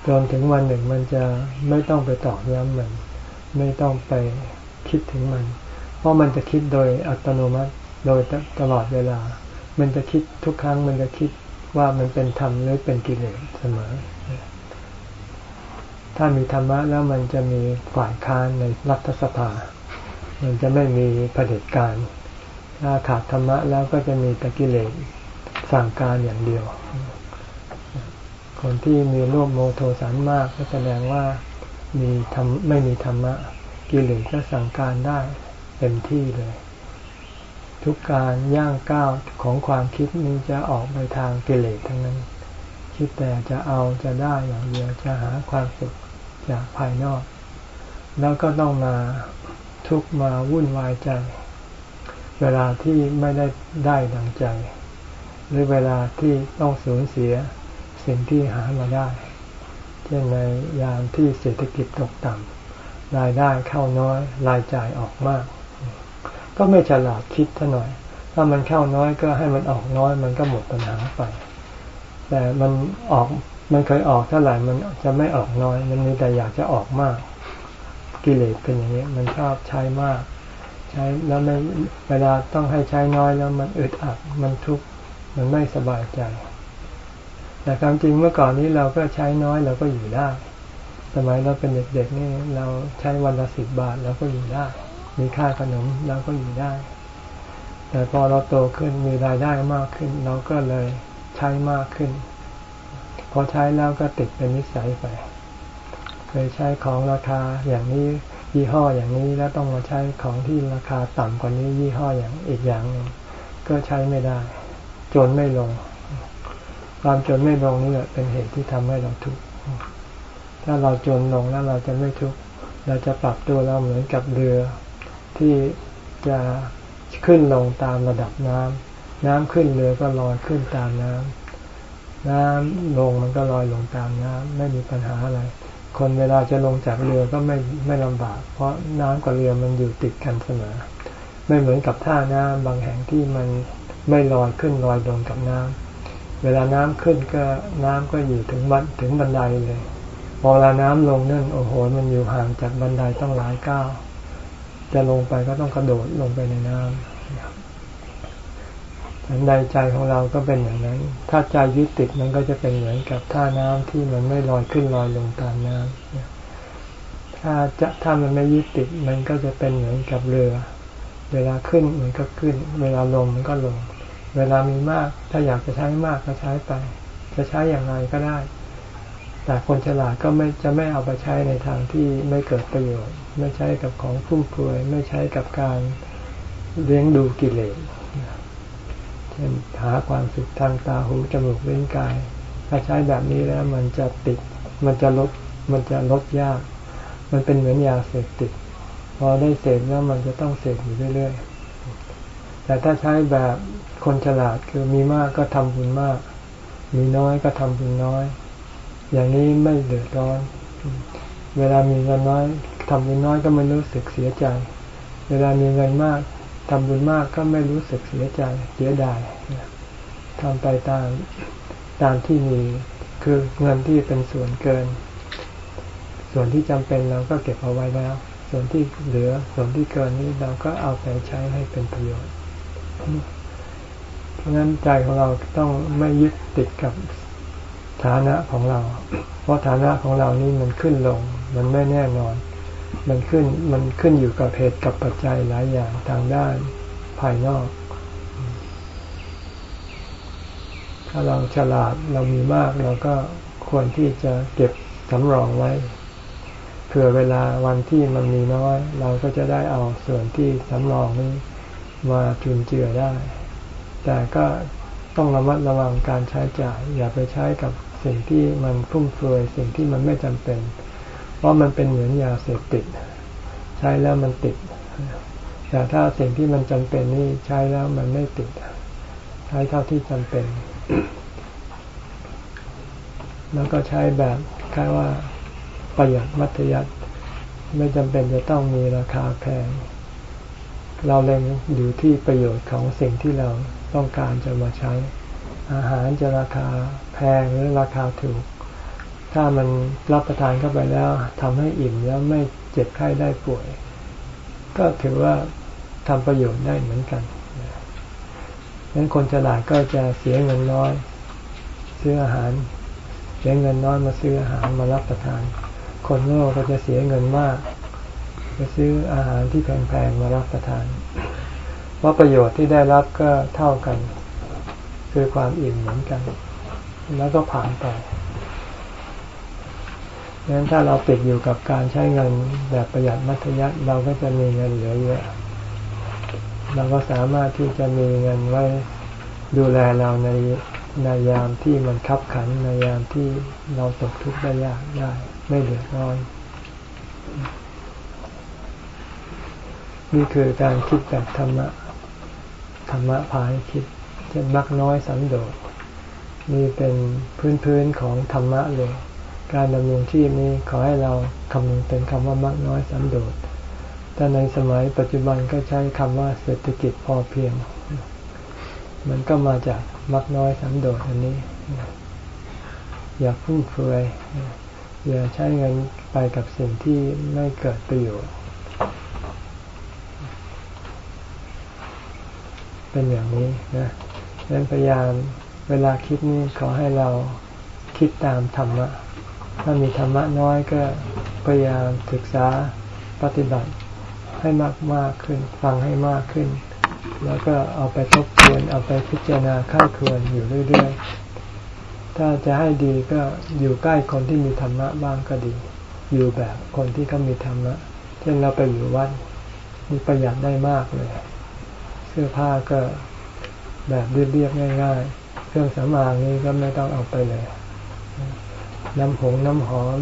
จนถึงวันหนึ่งมันจะไม่ต้องไปตอกย้ำมัน ไม่ต้องไปคิดถึงมัน เพราะมันจะคิดโดยอัตโนมัติโดยตลอดเวลา มันจะคิดทุกครั้งมันจะคิดว่ามันเป็นธรรมหรือเป็นกิเลสเสมอ ถ้ามีธรรมะแล้วมันจะมีฝ่ายค้านในรัฐสภา มันจะไม่มีเผด็จการ ถ้าขาดธรรมะแล้วก็จะมีแตะกิเลสสั่งการอย่างเดียว คนที่มีโลภโมโทสันมากก็แสดงว่ามีธรรมไม่มีธรรมะ กิเลสก็สั่งการได้เต็มที่เลย ทุกการย่างก้าวของความคิดนี้จะออกไปทางกิเลสทั้งนั้น คิดแต่จะเอาจะได้อย่างเดียวจะหาความสุขจากภายนอก แล้วก็ต้องมาทุกมาวุ่นวายใจ เวลาที่ไม่ได้ได้ดังใจ หรือเวลาที่ต้องสูญเสียสิ่งที่หามาได้ เช่นในยามที่เศรษฐกิจตกต่ำรายได้เข้าน้อยรายจ่ายออกมาก ก็ไม่ฉลาดคิดเท่าหน่อย ถ้ามันเข้าน้อยก็ให้มันออกน้อย มันก็หมดปัญหาไป แต่มันออกมันเคยออกเท่าไหร่มันจะไม่ออกน้อย มันมีแต่อยากจะออกมาก กิเลสเป็นอย่างนี้ มันชอบใช้มาก ใช้แล้วไม่เวลาต้องให้ใช้น้อยแล้วมันอึดอัดมันทุกข์มันไม่สบายใจ แต่ความจริงเมื่อก่อนนี้เราก็ใช้น้อยเราก็อยู่ได้ สมัยเราเป็นเด็กๆนี่เราใช้วันละสิบบาทเราก็อยู่ได้ มีค่าขนมเราก็อยู่ได้ แต่พอเราโตขึ้นมีรายได้มากขึ้น เราก็เลยใช้มากขึ้น พอใช้แล้วก็ติดเป็นนิสัยไป เคยใช้ของราคาอย่างนี้ ยี่ห้ออย่างนี้แล้วต้องมาใช้ของที่ราคาต่ำกว่านี้ยี่ห้ออย่างอีกอย่างหนึ่งก็ใช้ไม่ได้ จนไม่ลง ความจนไม่ลงนี่แหละเป็นเหตุที่ทำให้เราทุกข์ถ้าเราจนลงแล้วเราจะไม่ทุกข์เราจะปรับตัวเราเหมือนกับเรือ ที่จะขึ้นลงตามระดับน้ำน้ำขึ้นเรือก็ลอยขึ้นตามน้ำน้ำลงมันก็ลอยลงตามน้ำไม่มีปัญหาอะไร คนเวลาจะลงจากเรือก็ไม่ไม่ลำบาก เพราะน้ำกับเรือมันอยู่ติดกันเสมอ ไม่เหมือนกับท่าน้ำบางแห่งที่มันไม่ลอยขึ้นลอยลงกับน้ำเวลาน้ำขึ้นก็น้ำก็อยู่ถึงบันถึงบันไดเลยพอเวลาน้ำลงนั่นโอ้โหมันอยู่ห่างจากบันไดต้องหลายก้าวจะลงไปก็ต้องกระโดดลงไปในน้ำ ฉันใดใจของเราก็เป็นอย่างนั้น ถ้าใจยึดติดมันก็จะเป็นเหมือนกับท่าน้ำที่มันไม่ลอยขึ้นลอยลงตามน้ำถ้าจะถ้ามันไม่ยึดติดมันก็จะเป็นเหมือนกับเรือ เวลาขึ้นมันก็ขึ้น เวลาลงมันก็ลง เวลามีมากถ้าอยากจะใช้มากก็ใช้ไป จะใช้อย่างไรก็ได้ แต่คนฉลาดก็ไม่จะไม่เอาไปใช้ในทางที่ไม่เกิดประโยชน์ ไม่ใช้กับของฟุ่มเฟือยไม่ใช้กับการเลี้ยงดูกิเลส เช่นหาความสุขทางตาหูจมูกลิ้นกาย ถ้าใช้แบบนี้แล้วมันจะติด มันจะลดมันจะลดยาก มันเป็นเหมือนยาเสพติด พอได้เสพแล้วมันจะต้องเสพอยู่เรื่อยๆ แต่ถ้าใช้แบบคนฉลาดคือมีมากก็ทำบุญมาก มีน้อยก็ทำบุญน้อย อย่างนี้ไม่เดือดร้อน เวลามีเงินน้อยทำบุญน้อยก็ไม่รู้สึกเสียใจ เวลามีเงินมาก ทำบุญมากก็ไม่รู้สึกเสียใจเสียดายทำไปตามตามที่มีคือเงินที่เป็นส่วนเกิน ส่วนที่จำเป็นเราก็เก็บเอาไว้แล้ว ส่วนที่เหลือส่วนที่เกินนี้เราก็เอาไปใช้ให้เป็นประโยชน์ เพราะฉะนั้นใจของเราต้องไม่ยึดติดกับฐานะของเรา เพราะฐานะของเรานี่มันขึ้นลง มันไม่แน่นอน มันขึ้นมันขึ้นอยู่กับเหตุกับปัจจัยหลายอย่างทางด้านภายนอก ถ้าเราฉลาดเรามีมากเราก็ควรที่จะเก็บสำรองไว้เผื่อเวลาวันที่มันมีน้อย เราก็จะได้เอาส่วนที่สำรองนี้มาจุนเจือได้ แต่ก็ต้องระมัดระวังการใช้จ่าย อย่าไปใช้กับสิ่งที่มันฟุ่มเฟือยสิ่งที่มันไม่จำเป็น ราะมันเป็นเหมือนยาเสพติด ใช้แล้วมันติด แต่ถ้าสิ่งที่มันจำเป็นนี่ใช้แล้วมันไม่ติด ใช้เท่าที่จำเป็น แล้วก็ใช้แบบค่าว่าประหยัดมัธยัติไม่จำเป็นจะต้องมีราคาแพง เราเล็งอยู่ที่ประโยชน์ของสิ่งที่เราต้องการจะมาใช้ อาหารจะราคาแพงหรือราคาถูก ถ้ามันรับประทานเข้าไปแล้วทำให้อิ่มแล้วไม่เจ็บไข้ได้ป่วย ก็ถือว่าทำประโยชน์ได้เหมือนกันนั้นคนฉลาดก็จะเสียเงินน้อย ซื้ออาหาร เสียเงินน้อยมาซื้ออาหารมารับประทาน คนโง่ก็จะเสียเงินมากจะซื้ออาหารที่แพงๆมารับประทาน เพราะประโยชน์ที่ได้รับก็เท่ากัน คือความอิ่มเหมือนกัน แล้วก็ผ่านไป ดังนั้นถ้าเราติดอยู่กับการใช้เงินแบบประหยัดมัธยัติเราก็จะมีเงินเหลือเยอะ เราก็สามารถที่จะมีเงินไว้ดูแลเราในในยามที่มันคับขันในยามที่เราตกทุกข์ได้ยากได้ ไม่เดือดร้อนนี่คือการคิดแบบธรรมะ ธรรมะพายคิดเช่นมักน้อยสันโดษนี่เป็นพื้นพื้นของธรรมะเลย การดำรงชีพนี้ขอให้เราคำนึงเป็นคำว่ามากน้อยสันโดษแต่ในสมัยปัจจุบันก็ใช้คำว่าเศรษฐกิจพอเพียง มันก็มาจากมักน้อยสันโดษอันนี้ อย่าฟุ่มเฟือยอย่าใช้เงินไปกับสิ่งที่ไม่เกิดประโยชน์ เป็นอย่างนี้นะดังนั้นพยายามเวลาคิดนี่ขอให้เราคิดตามธรรมะ ถ้ามีธรรมะน้อยก็พยายามศึกษาปฏิบัติให้มากมากขึ้น ฟังให้มากขึ้น แล้วก็เอาไปทบทวน เอาไปพิจารณาข้าควรอยู่เรื่อยๆ ถ้าจะให้ดีก็อยู่ใกล้คนที่มีธรรมะบ้างก็ดี อยู่แบบคนที่เขามีธรรมะเช่นเราไปอยู่วัดมีประหยัดได้มากเลย เสื้อผ้าก็แบบเรียบๆง่าย ๆ เครื่องสำอางนี้ก็ไม่ต้องเอาไปเลย น้ำผงน้ำหอม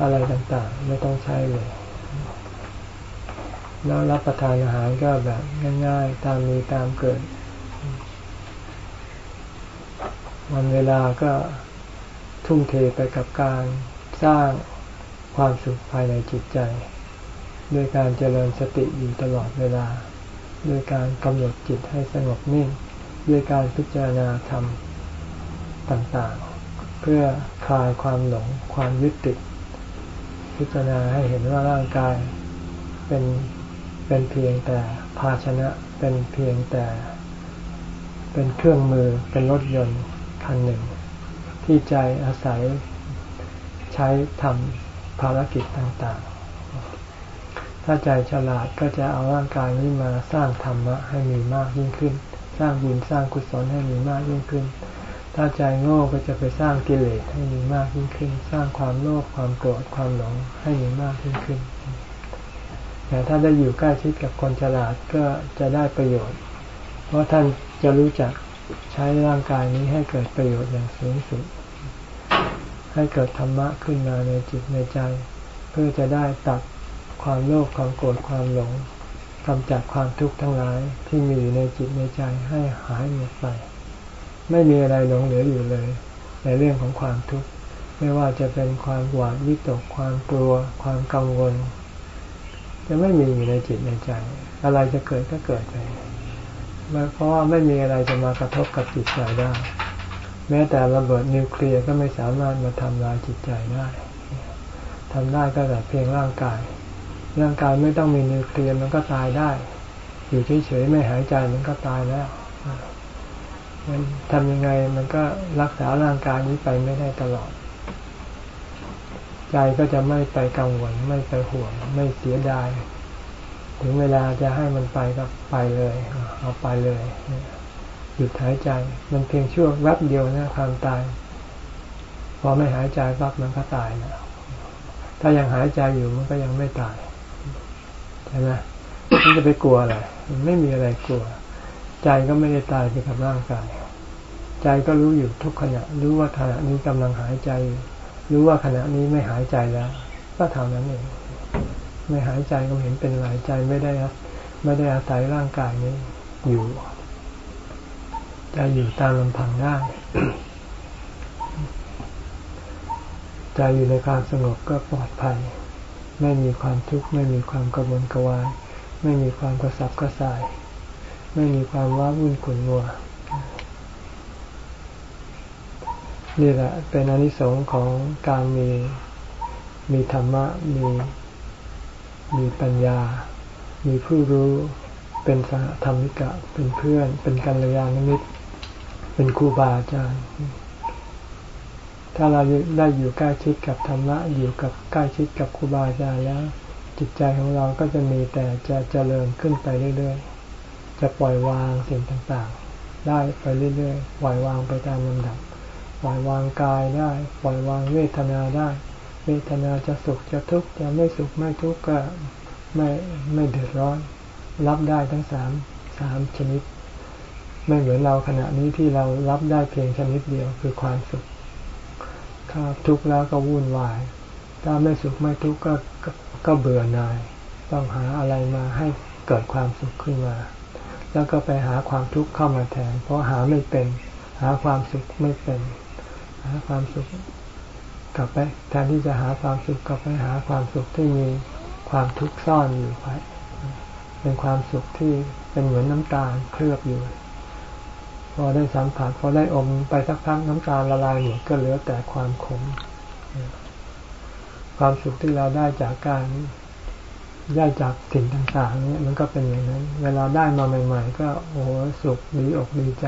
อะไรต่างๆ ไม่ต้องใช้เลย แล้วรับประทานอาหารก็แบบง่าย ๆ ตามมีตามเกิด วันเวลาก็ทุ่มเทไปกับการสร้างความสุขภายในจิตใจ ด้วยการเจริญสติอยู่ตลอดเวลา ด้วยการกำหนดจิตให้สงบนิ่ง ด้วยการพิจารณาธรรมต่างๆ พื่อคลายความหลงความยึดติด พิจารณาให้เห็นว่าร่างกายเป็นเป็นเพียงแต่ภาชนะเป็นเพียงแต่ เป็นเครื่องมือเป็นรถยนต์คันหนึ่ง ที่ใจอาศัยใช้ทำภารกิจต่างๆ ถ้าใจฉลาดก็จะเอาร่างกายนี้มาสร้างธรรมะให้มีมากยิ่งขึ้น สร้างบุญสร้างกุศลให้มีมากยิ่งขึ้น ถ้าใจโง่ก็จะไปสร้างกิเลสให้มีมากยิ่งขึ้น สร้างความโลภความโกรธความหลงให้มีมากยิ่งขึ้น แต่ถ้าได้อยู่ใกล้ชิดกับคนฉลาดก็จะได้ประโยชน์ เพราะท่านจะรู้จักใช้ร่างกายนี้ให้เกิดประโยชน์อย่างสูงสุด ให้เกิดธรรมะขึ้นมาในจิตในใจ เพื่อจะได้ตัดความโลภความโกรธความหลงกำจัดความทุกข์ทั้งหลายที่มีอยู่ในจิตในใจให้หายหมดไป ไม่มีอะไรหลงเหลืออยู่เลย ในเรื่องของความทุกข์ไม่ว่าจะเป็นความหวาดวิตกความกลัว ความกังวล จะไม่มีอยู่ในจิตในใจ อะไรจะเกิดก็เกิดไปเพราะว่าไม่มีอะไรจะมากระทบกับจิตใจได้ แม้แต่ระเบิดนิวเคลียร์ก็ไม่สามารถมาทำลายจิตใจได้ทำได้ก็แต่เพียงร่างกาย ร่างกายไม่ต้องมีนิวเคลียร์มันก็ตายได้ อยู่เฉยๆไม่หายใจมันก็ตายแล้ว มันทำยังไงมันก็รักษาร่างกายนี้ไปไม่ได้ตลอด ใจก็จะไม่ไปกังวลไม่ไปห่วง ไม่เสียดาย ถึงเวลาจะให้มันไปก็ไปเลย เอาไปเลยหยุดหายใจ มันเพียงช่วงแวบเดียวนะความตาย พอไม่หายใจปั๊บมันก็ตายแล้วถ้ายังหายใจอยู่มันก็ยังไม่ตายใช่ไหมมันจะไปกลัวอะไรไม่มีอะไรกลัว ใจก็ไม่ได้ตายไปกับร่างกาย ใจก็รู้อยู่ทุกขณะ รู้ว่าขณะนี้กำลังหายใจ รู้ว่าขณะนี้ไม่หายใจแล้ว ก็เท่านั้นเอง ไม่หายใจก็เห็นเป็นไรใจไม่ได้ไม่ได้อาศัยร่างกายนี้อยู่ใจอยู่ตามลำพังได้ใจอยู่ในความสงบก็ปลอดภัย ไม่มีความทุกข์ไม่มีความกระวนกระวาย ไม่มีความกระสับกระส่าย ไม่มีความว้าวุ่นขุ่นมัว นี่แหละ เป็นอนิสงส์ของการมีมีธรรมะมีมีปัญญา มีผู้รู้เป็นสหธรรมิกะ เป็นเพื่อน เป็นกัลยาณมิตร เป็นครูบาอาจารย์ ถ้าเราได้อยู่ใกล้ชิดกับธรรมะ อยู่กับใกล้ชิดกับครูบาอาจารย์แล้ว จิตใจของเราก็จะมีแต่จะเจริญขึ้นไปเรื่อยๆ จะปล่อยวางสิ่งต่างๆ ได้ไปเรื่อยๆ ปล่อยวางไปตามลำดับ ปล่อยวางกายได้ ปล่อยวางเวทนาได้ เวทนาจะสุขจะทุกข์จะไม่สุขไม่ทุกข์ก็ไม่ไม่เดือดร้อน รับได้ทั้งสามสามชนิด ไม่เหมือนเราขณะนี้ที่เรารับได้เพียงชนิดเดียวคือความสุขถ้าทุกข์แล้วก็วุ่นวาย ถ้าไม่สุขไม่ทุกข์ก็ก็เบื่อหน่าย ต้องหาอะไรมาให้เกิดความสุขขึ้นมา แล้วก็ไปหาความทุกข์เข้ามาแทน เพราะหาไม่เป็น หาความสุขไม่เป็น หาความสุขกลับไปแทนที่จะหาความสุขกลับไปหาความสุขที่มีความทุกข์ซ่อนอยู่ภายเป็นความสุขที่เป็นเหมือนน้ำตาลเคลือบอยู่ พอได้สัมผัสพอได้อมไปสักพักน้ำตาลละลายหมดก็เหลือแต่ความขมความสุขที่เราได้จากการ ได้จากสิ่งต่างๆนี้มันก็เป็นอย่างนั้น เวลาได้มาใหม่ ๆ ก็โอ้โหสุขดีอกดีใจ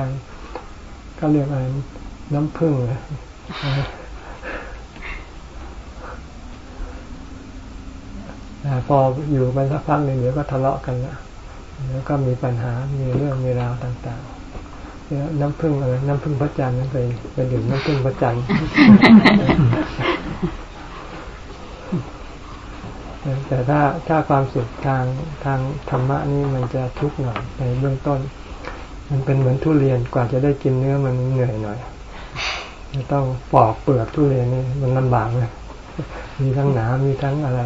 ก็เรียกอะไรน้ำผึ้งเลยแต่พออยู่ไปสักพักหนึ่งเดี๋ยวก็ทะเลาะกันละแล้วก็มีปัญหา มีเรื่องมีราวต่างๆ น้ำผึ้งอะไร น้ำผึ้งพระจันทร์นั่นไปไปดื่มน้ำผึ้งพระจันทร์ แต่ถ้าถ้าความสุขทางทางธรรมะนี่มันจะทุกข์หน่อยในเบื้องต้น มันเป็นเหมือนทุเรียนกว่าจะได้กินเนื้อมันเหนื่อยหน่อยต้องปอกเปลือกทุเรียนนี่มันลำบากเลยมีทั้งหนามีทั้งอะไร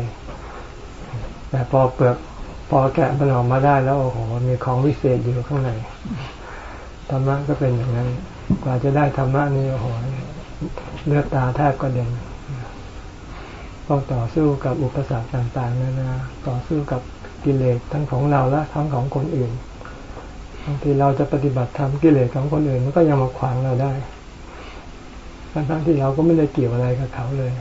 แต่พอเปลือกพอแกะมันออกมาได้แล้วโอ้โหมีของวิเศษอยู่ข้างในธรรมะก็เป็นอย่างนั้น กว่าจะได้ธรรมะนี่โอ้โหเลือดตาแทบกระเด็น ต้องต่อสู้กับอุปสรรคต่างๆนานาต่อสู้กับกิเลสทั้งของเราและทั้งของคนอื่นบางทีเราจะปฏิบัติธรรมกิเลสของคนอื่นมันก็ยังมาขวางเราได้ทั้งที่เราก็ไม่ได้เกี่ยวอะไรกับเขาเลย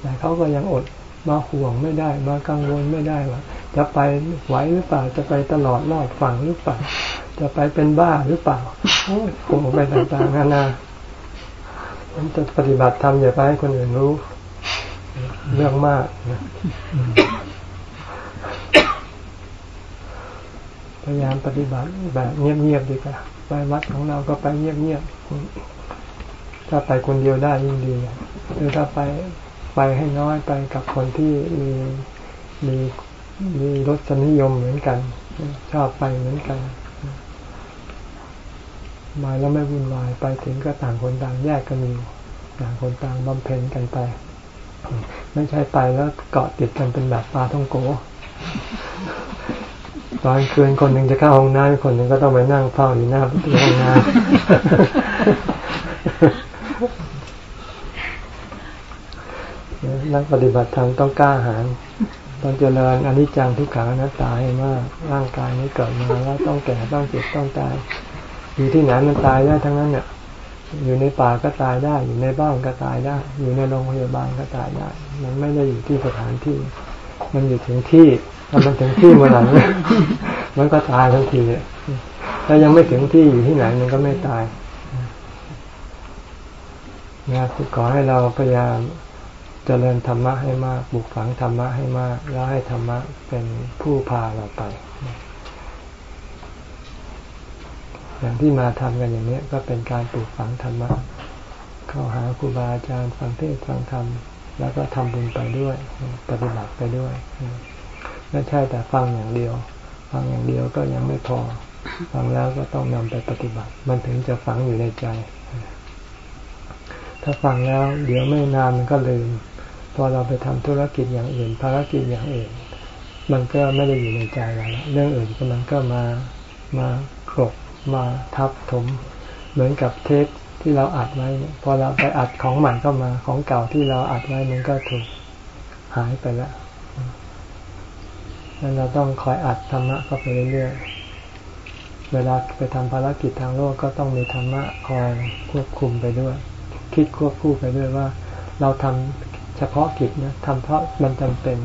แต่เขาก็ยังอดมาห่วงไม่ได้ มากังวลไม่ได้ว่าจะไปไหวหรือเปล่าจะไปตลอดรอดฝั่งหรือเปล่า จะไปเป็นบ้าหรือเปล่าโอ้ยห่วงไปต่างๆนานามันจะปฏิบัติธรรมอย่าไปให้คนอื่นรู้ เรื่องมากนะพยายามปฏิบัติแบบเงียบๆดีกว่าไปวัดของเราก็ไปเงียบๆถ้าไปคนเดียวได้ยิ่งดีหรือถ้าไปไปให้น้อยไปกับคนที่มีมีมีรสนิยมเหมือนกัน ชอบไปเหมือนกันมาแล้วไม่วุ่นวายไปถึงก็ต่างคนต่างแยกกันอยู่ต่างคนต่างบำเพ็ญกันไป ไม่ใช่ไปแล้วเกาะติดกันเป็นแบบปลาท่องโกตอนคืนคนหนึ่งจะเข้าห้องน้ำคนหนึ่งก็ต้องไปนั่งเฝ้าอยู่หน้าประตูห้องน้ำนักปฏิบัติธรรมต้องกล้าหาญต้องเจริญอนิจจังทุกขังนัตตาให้มากร่างกายนี้เกิดมาแล้วต้องแก่ต้องเจ็บต้องตายอยู่ที่ไหนมันตายได้ทั้งนั้นเนี่ย อยู่ในป่าก็ตายได้ อยู่ในบ้านก็ตายได้ อยู่ในโรงพยาบาลก็ตายได้ มันไม่ได้อยู่ที่สถานที่ มันอยู่ถึงที่ถ้ามันถึงที่เมื่อไหร่มันก็ตายทันทีถ้ายังไม่ถึงที่อยู่ที่ไหนมันก็ไม่ตายนะขอให้เราพยายามเจริญธรรมะให้มากบุกฝังธรรมะให้มาก แล้วให้ธรรมะเป็นผู้พาเราไป อย่างที่มาทำกันอย่างนี้ก็เป็นการปลูกฝังธรรมะเข้าหาครูบาอาจารย์ฟังเทศฟังธรรมแล้วก็ทำบุญไปด้วย ปฏิบัติไปด้วยไม่ใช่แต่ฟังอย่างเดียว ฟังอย่างเดียวก็ยังไม่พอ ฟังแล้วก็ต้องนำไปปฏิบัติ มันถึงจะฝังอยู่ในใจ ถ้าฟังแล้ว เดี๋ยวไม่นานมันก็ลืม พอเราไปทำธุรกิจอย่างอื่น ภารกิจอย่างอื่น มันก็ไม่ได้อยู่ในใจเราเรื่องอื่นก็มันก็มามาครบ มาทับถม เหมือนกับเทปที่เราอัดไว้ พอเราไปอัดของใหม่ก็มาของเก่าที่เราอัดไว้มันก็ถูกหายไปแล้วนั้นเราต้องคอยอัดธรรมะเข้าไปเรื่อยๆ เวลาไปทำภารกิจทางโลกก็ต้องมีธรรมะคอยควบคุมไปด้วย คิดควบคู่ไปด้วยว่า เราทำเฉพาะกิจนะทำเพราะมันจำเป็น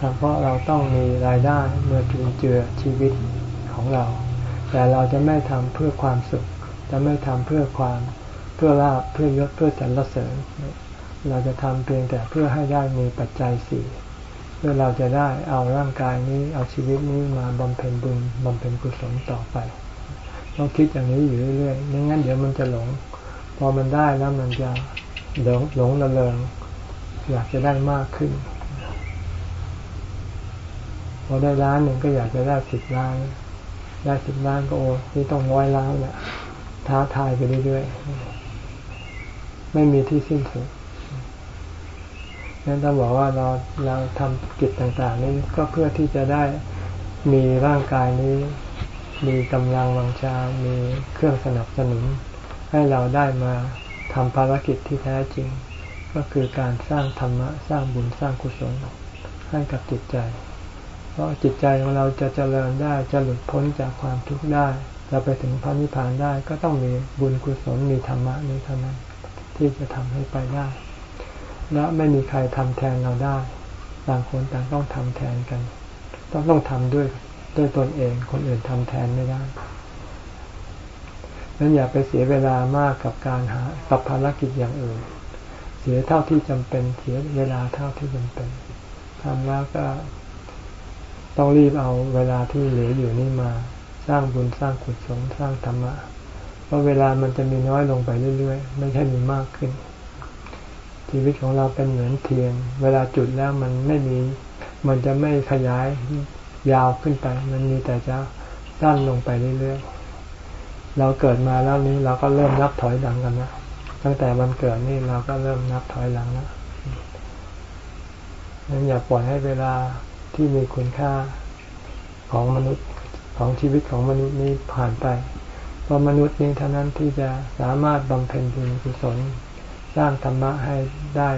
ทำเพราะเราต้องมีรายได้เมื่อจุนเจือชีวิตของเรา แต่เราจะไม่ทำเพื่อความสุข จะไม่ทำเพื่อความเพื่อลาภเพื่อยศเพื่อสรรเสริญ เราจะทำเพียงแต่เพื่อให้ได้มีปัจจัยสี่เพื่อเราจะได้เอาร่างกายนี้เอาชีวิตนี้มาบำเพ็ญบุญบำเพ็ญกุศลต่อไปต้องคิดอย่างนี้อยู่เรื่อยๆไม่งั้นเดี๋ยวมันจะหลง พอมันได้แล้วมันจะหลงหลงระเริงอยากจะได้มากขึ้น พอได้ล้านหนึ่งก็อยากจะได้สิบล้าน ได้สิบล้านก็โอ้ที่ต้องร้อยล้านแหละท้าทายไปเรื่อยๆ ไม่มีที่สิ้นสุดนั้นต้องบอกว่าเราเราทำกิจต่าง ๆ นี้ก็เพื่อที่จะได้มีร่างกายนี้ มีกำลังวังชา มีเครื่องสนับสนุน ให้เราได้มาทำภารกิจที่แท้จริง ก็คือการสร้างธรรมะ สร้างบุญสร้างกุศลให้กับจิตใจ ราะจิตใจของเราจะเจริญได้จะหลุดพ้นจากความทุกข์ได้จะไปถึงพระนิพพานได้ก็ต้องมีบุญกุศลมีธรรมะนี้เท่านั้นที่จะทำให้ไปได้ และไม่มีใครทำแทนเราได้ต่างคนต่างต้องทำแทนกัน ต้องต้องทำด้วยด้วยตนเองคนอื่นทำแทนไม่ได้นั้นอย่าไปเสียเวลามากกับการหากับภารกิจอย่างอื่น เสียเท่าที่จำเป็นเสียเวลาเท่าที่จำเป็นทำแล้วก็ ต้องรีบเอาเวลาที่เหลืออยู่นี่มา สร้างบุญสร้างกุศลสร้างธรรมะเพราะเวลามันจะมีน้อยลงไปเรื่อยๆ ไม่ใช่มีมากขึ้น ชีวิตของเราเป็นเหมือนเทียน เวลาจุดแล้วมันไม่มี มันจะไม่ขยายยาวขึ้นไป มันมีแต่จะสั้นลงไปเรื่อยๆ เราเกิดมาแล้วนี้เราก็เริ่มนับถอยหลังกันนะตั้งแต่วันเกิดนี่เราก็เริ่มนับถอยหลังแล้วนั้นอย่าปล่อยให้เวลา ที่มีคุณค่าของมนุษย์ของชีวิตของมนุษย์นี้ผ่านไป เพราะมนุษย์นี้เท่านั้นที่จะสามารถบำเพ็ญบุญกุศลสร้างธรรมะให้ได้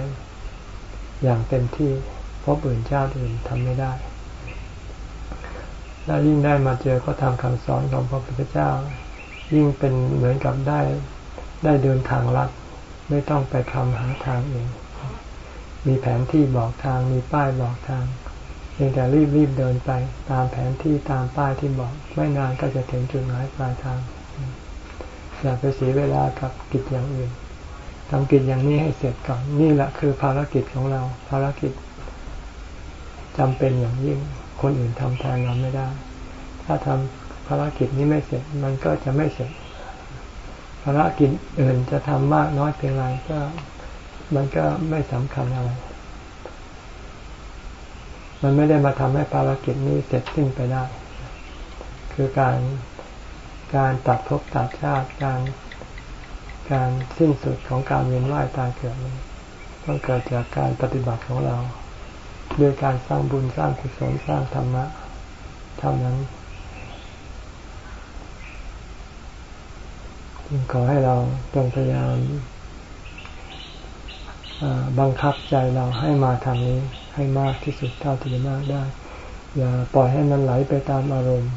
อย่างเต็มที่เพราะอื่นชาติอื่นทำไม่ได้ถ้ายิ่งได้มาเจอก็ทำคำสอนของพระพุทธเจ้า ยิ่งเป็นเหมือนกับได้ได้เดินทางลัดไม่ต้องไปคำหาทางเอง มีแผนที่บอกทางมีป้ายบอกทาง พียงแต่รีบรีบเดินไปตามแผนที่ตามป้ายที่บอก ไม่นานก็จะถึงจุดหมายปลายทาง อย่าไปเสียเวลากับกิจอย่างอื่นทำกิจอย่างนี้ให้เสร็จก่อนนี่แหละคือภารกิจของเรา ภารกิจจำเป็นอย่างยิ่งคนอื่นทำแทนเราไม่ได้ ถ้าทำภารกิจนี้ไม่เสร็จมันก็จะไม่เสร็จ ภารกิจอื่นจะทำมากน้อยเพียงไรก็มันก็ไม่สำคัญอะไร มันไม่ได้มาทำให้ภารกิจนี้เสร็จสิ้นไปได้ คือการการตัดภพตัดชาติการการสิ้นสุดของการเวียนว่ายตายเกิดนี้ต้องเกิดจากการปฏิบัติของเราด้วยการสร้างบุญสร้างกุศลสร้างธรรมะเท่านั้นจึงขอให้เราจงพยายามบังคับใจเราให้มาทางนี้ ให้มากที่สุดเท่าที่จะมากได้ อย่าปล่อยให้มันไหลไปตามอารมณ์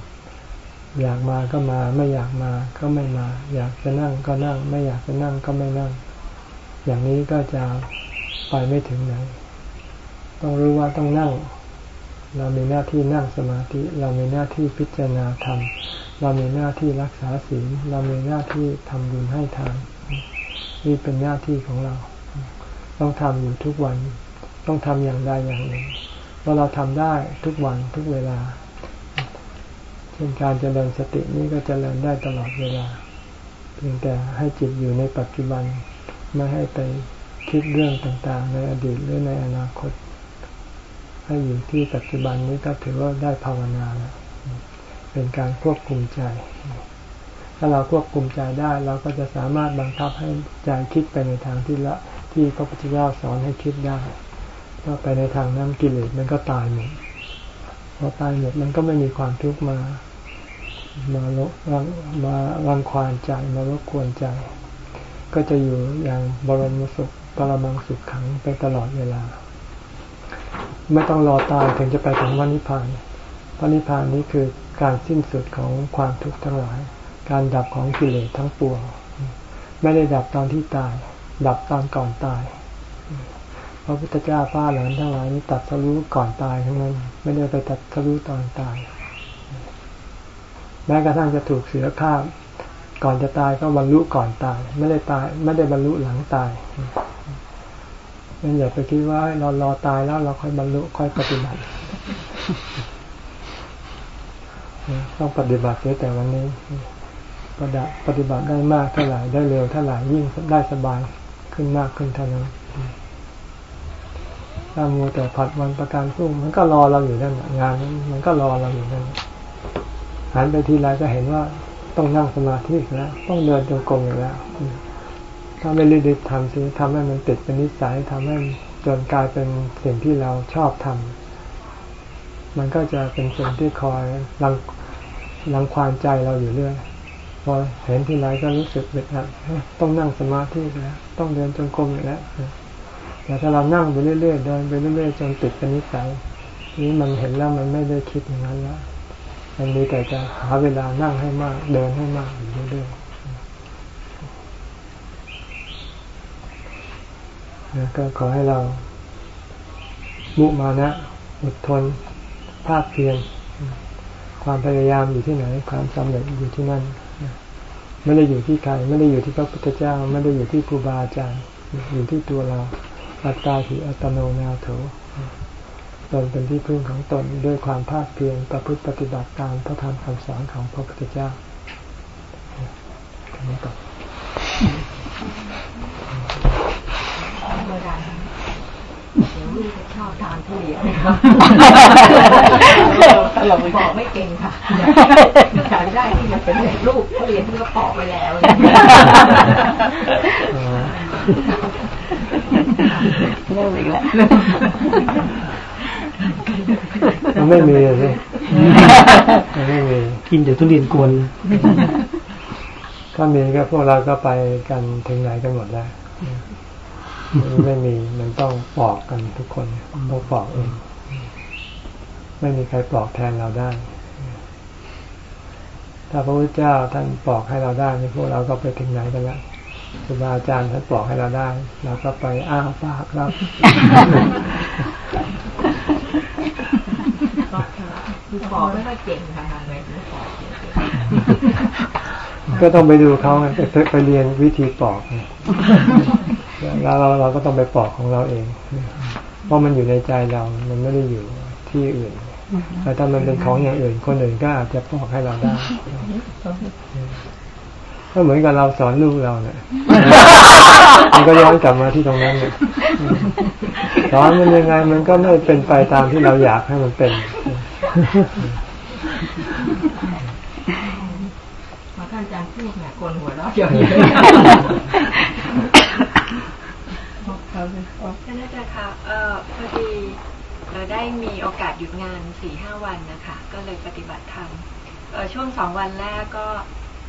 อยากมาก็มาไม่อยากมาก็ไม่มา อยากจะนั่งก็นั่ง ไม่อยากจะนั่งก็ไม่นั่ง อย่างนี้ก็จะไปไม่ถึงไหน ต้องรู้ว่าต้องนั่ง เรามีหน้าที่นั่งสมาธิ เรามีหน้าที่พิจารณาธรรมเรามีหน้าที่รักษาศีล เรามีหน้าที่ทำบุญให้ทาน นี่เป็นหน้าที่ของเรา ต้องทำอยู่ทุกวัน ต้องทำอย่างใดอย่างหนึ่งว่าเราทำได้ทุกวันทุกเวลาเช่นการเจริญสตินี้ก็จเจริญได้ตลอดเวลา เพียงแต่ให้จิตอยู่ในปัจจุบัน ไม่ให้ไปคิดเรื่องต่างๆ ในอดีตหรือในอนาคต ให้อยู่ที่ปัจจุบันนี้ก็ถือว่าได้ภาวนาแล้วเป็นการควบคุมใจ ถ้าเราควบคุมใจได้ เราก็จะสามารถบังคับให้ใจคิดไปในทางที่ละที่พระพุทธเจ้าสอนให้คิดได้ ถ้าไปในทางนั้นกิเลสมันก็ตายหมดพอตายหมดมันก็ไม่มีความทุกข์มา มาลรังมารังควานใจมารบกวนใจ ก็จะอยู่อย่างบรมสุขปรมังสุขขังไปตลอดเวลา ไม่ต้องรอตายถึงจะไปถึงวันนิพพานวันนิพพานนี้คือการสิ้นสุดของความทุกข์ทั้งหลาย การดับของกิเลสทั้งปวง ไม่ได้ดับตอนที่ตาย ดับตอนก่อนตาย พระพุทธเจ้าฟ้าหลานทั้งหลายนี้ตัดทะลุก่อนตายทั้งนั้น ไม่ได้ไปตัดทะลุตอนตายแม้กระทั่งจะถูกเสือฆ่าก่อนจะตายก็บรรลุก่อนตาย ไม่ได้ตาย ไม่ได้บรรลุหลังตายนั่นอย่าไปคิดว่าเรารอตายแล้วเราค่อยบรรลุค่อยปฏิบัติต้องปฏิบัติเสียแต่วันนี้ปฏิบัติได้มากเท่าไหร่ได้เร็วเท่าไหร่ยิ่งได้สบายขึ้นมากขึ้นเท่านั้น ถ้ามัวแต่ผัดวันประกันพรุ่งมันก็รอเราอยู่นั่นงานมันก็รอเราอยู่นั่นหันไปทีไรก็เห็นว่าต้องนั่งสมาธิแล้วต้องเดินจงกรมอยู่แล้วถ้าไม่รีบทำซิทำให้มันติดเป็นนิสัยทำให้จนกลายเป็นสิ่งที่เราชอบทำมันก็จะเป็นสิ่งที่คอยรังรังควานใจเราอยู่เรื่อยพอเห็นทีไรก็รู้สึกเบ็ดอัดต้องนั่งสมาธิแล้วต้องเดินจงกรมอยู่แล้ว แต่ถ้าเรานั่งไปเรื่อยๆเดินไปเรื่อยๆจนติดเป็นนิสัยนี้มันเห็นแล้วมันไม่ได้คิดอย่างนั้นแล้วมันมีแต่จะหาเวลานั่งให้มาก เดินให้มากอยู่เรื่อยๆก็ขอให้เรา มุมานะ อดทน ภาคเพียรความพยายามอยู่ที่ไหน ความสำเร็จอยู่ที่นั่นไม่ได้อยู่ที่ใคร ไม่ได้อยู่ที่พระพุทธเจ้า ไม่ได้อยู่ที่ครูบาอาจารย์ อยู่ที่ตัวเรา อัตตาหิอัตโนนาโถตนเป็นที่พึ่งของตนด้วยความภาคเพียรประพฤติปฏิบัติตามพระธรรมคำสอนของพระพุทธเจ้าอันนี้ก่อนเมื่อไรเดี๋ยวลูกชอบทานทุเรียนนะคะบอกไม่เก่งค่ะอยากได้ที่มันเป็นลูกทุเรียนที่ก็ปอกไปแล้ว เริ่มอีกแล้วมันไม่มีเลยมันไม่มีกินเดี๋ยวทุเรียนกวนถ้ามีก็พวกเราก็ไปกันถึงไหนกันหมดแล้วไม่มีมันต้องปอกกันทุกคนต้องปอกเองไม่มีใครปลอกแทนเราได้ ถ้าพระพุทธเจ้าท่านปอกให้เราได้พวกเราก็ไปถึงไหนกันแล้ว ครูบาอาจารย์ท่านปอกให้เราได้ เราก็ไปอ้าปากครับปอกไม่ค่อยเก่งค่ะทางไหนปอกก็ต้องไปดูเขาไปไปเรียนวิธีปอกแล้วเราเราก็ต้องไปปอกของเราเอง เพราะมันอยู่ในใจเรา มันไม่ได้อยู่ที่อื่นแต่ถ้ามันเป็นของอย่างอื่น คนอื่นก็อาจจะปอกให้เราได้ ก็เหมือนกับเราสอนลูกเราเนี่ยมันก็ย้อนกลับมาที่ตรงนั้นเนี่ยสอนมันยังไงมันก็ไม่เป็นไปตามที่เราอยากให้มันเป็นมาท่านอาจารย์พูดเนี่ยคนหัวเราะเยอะท่านอาจารย์คะเอ่อพอดีเราได้มีโอกาสหยุดงานสี่ห้าวันนะคะ ก็เลยปฏิบัติธรรมช่วงสองวันแรกก็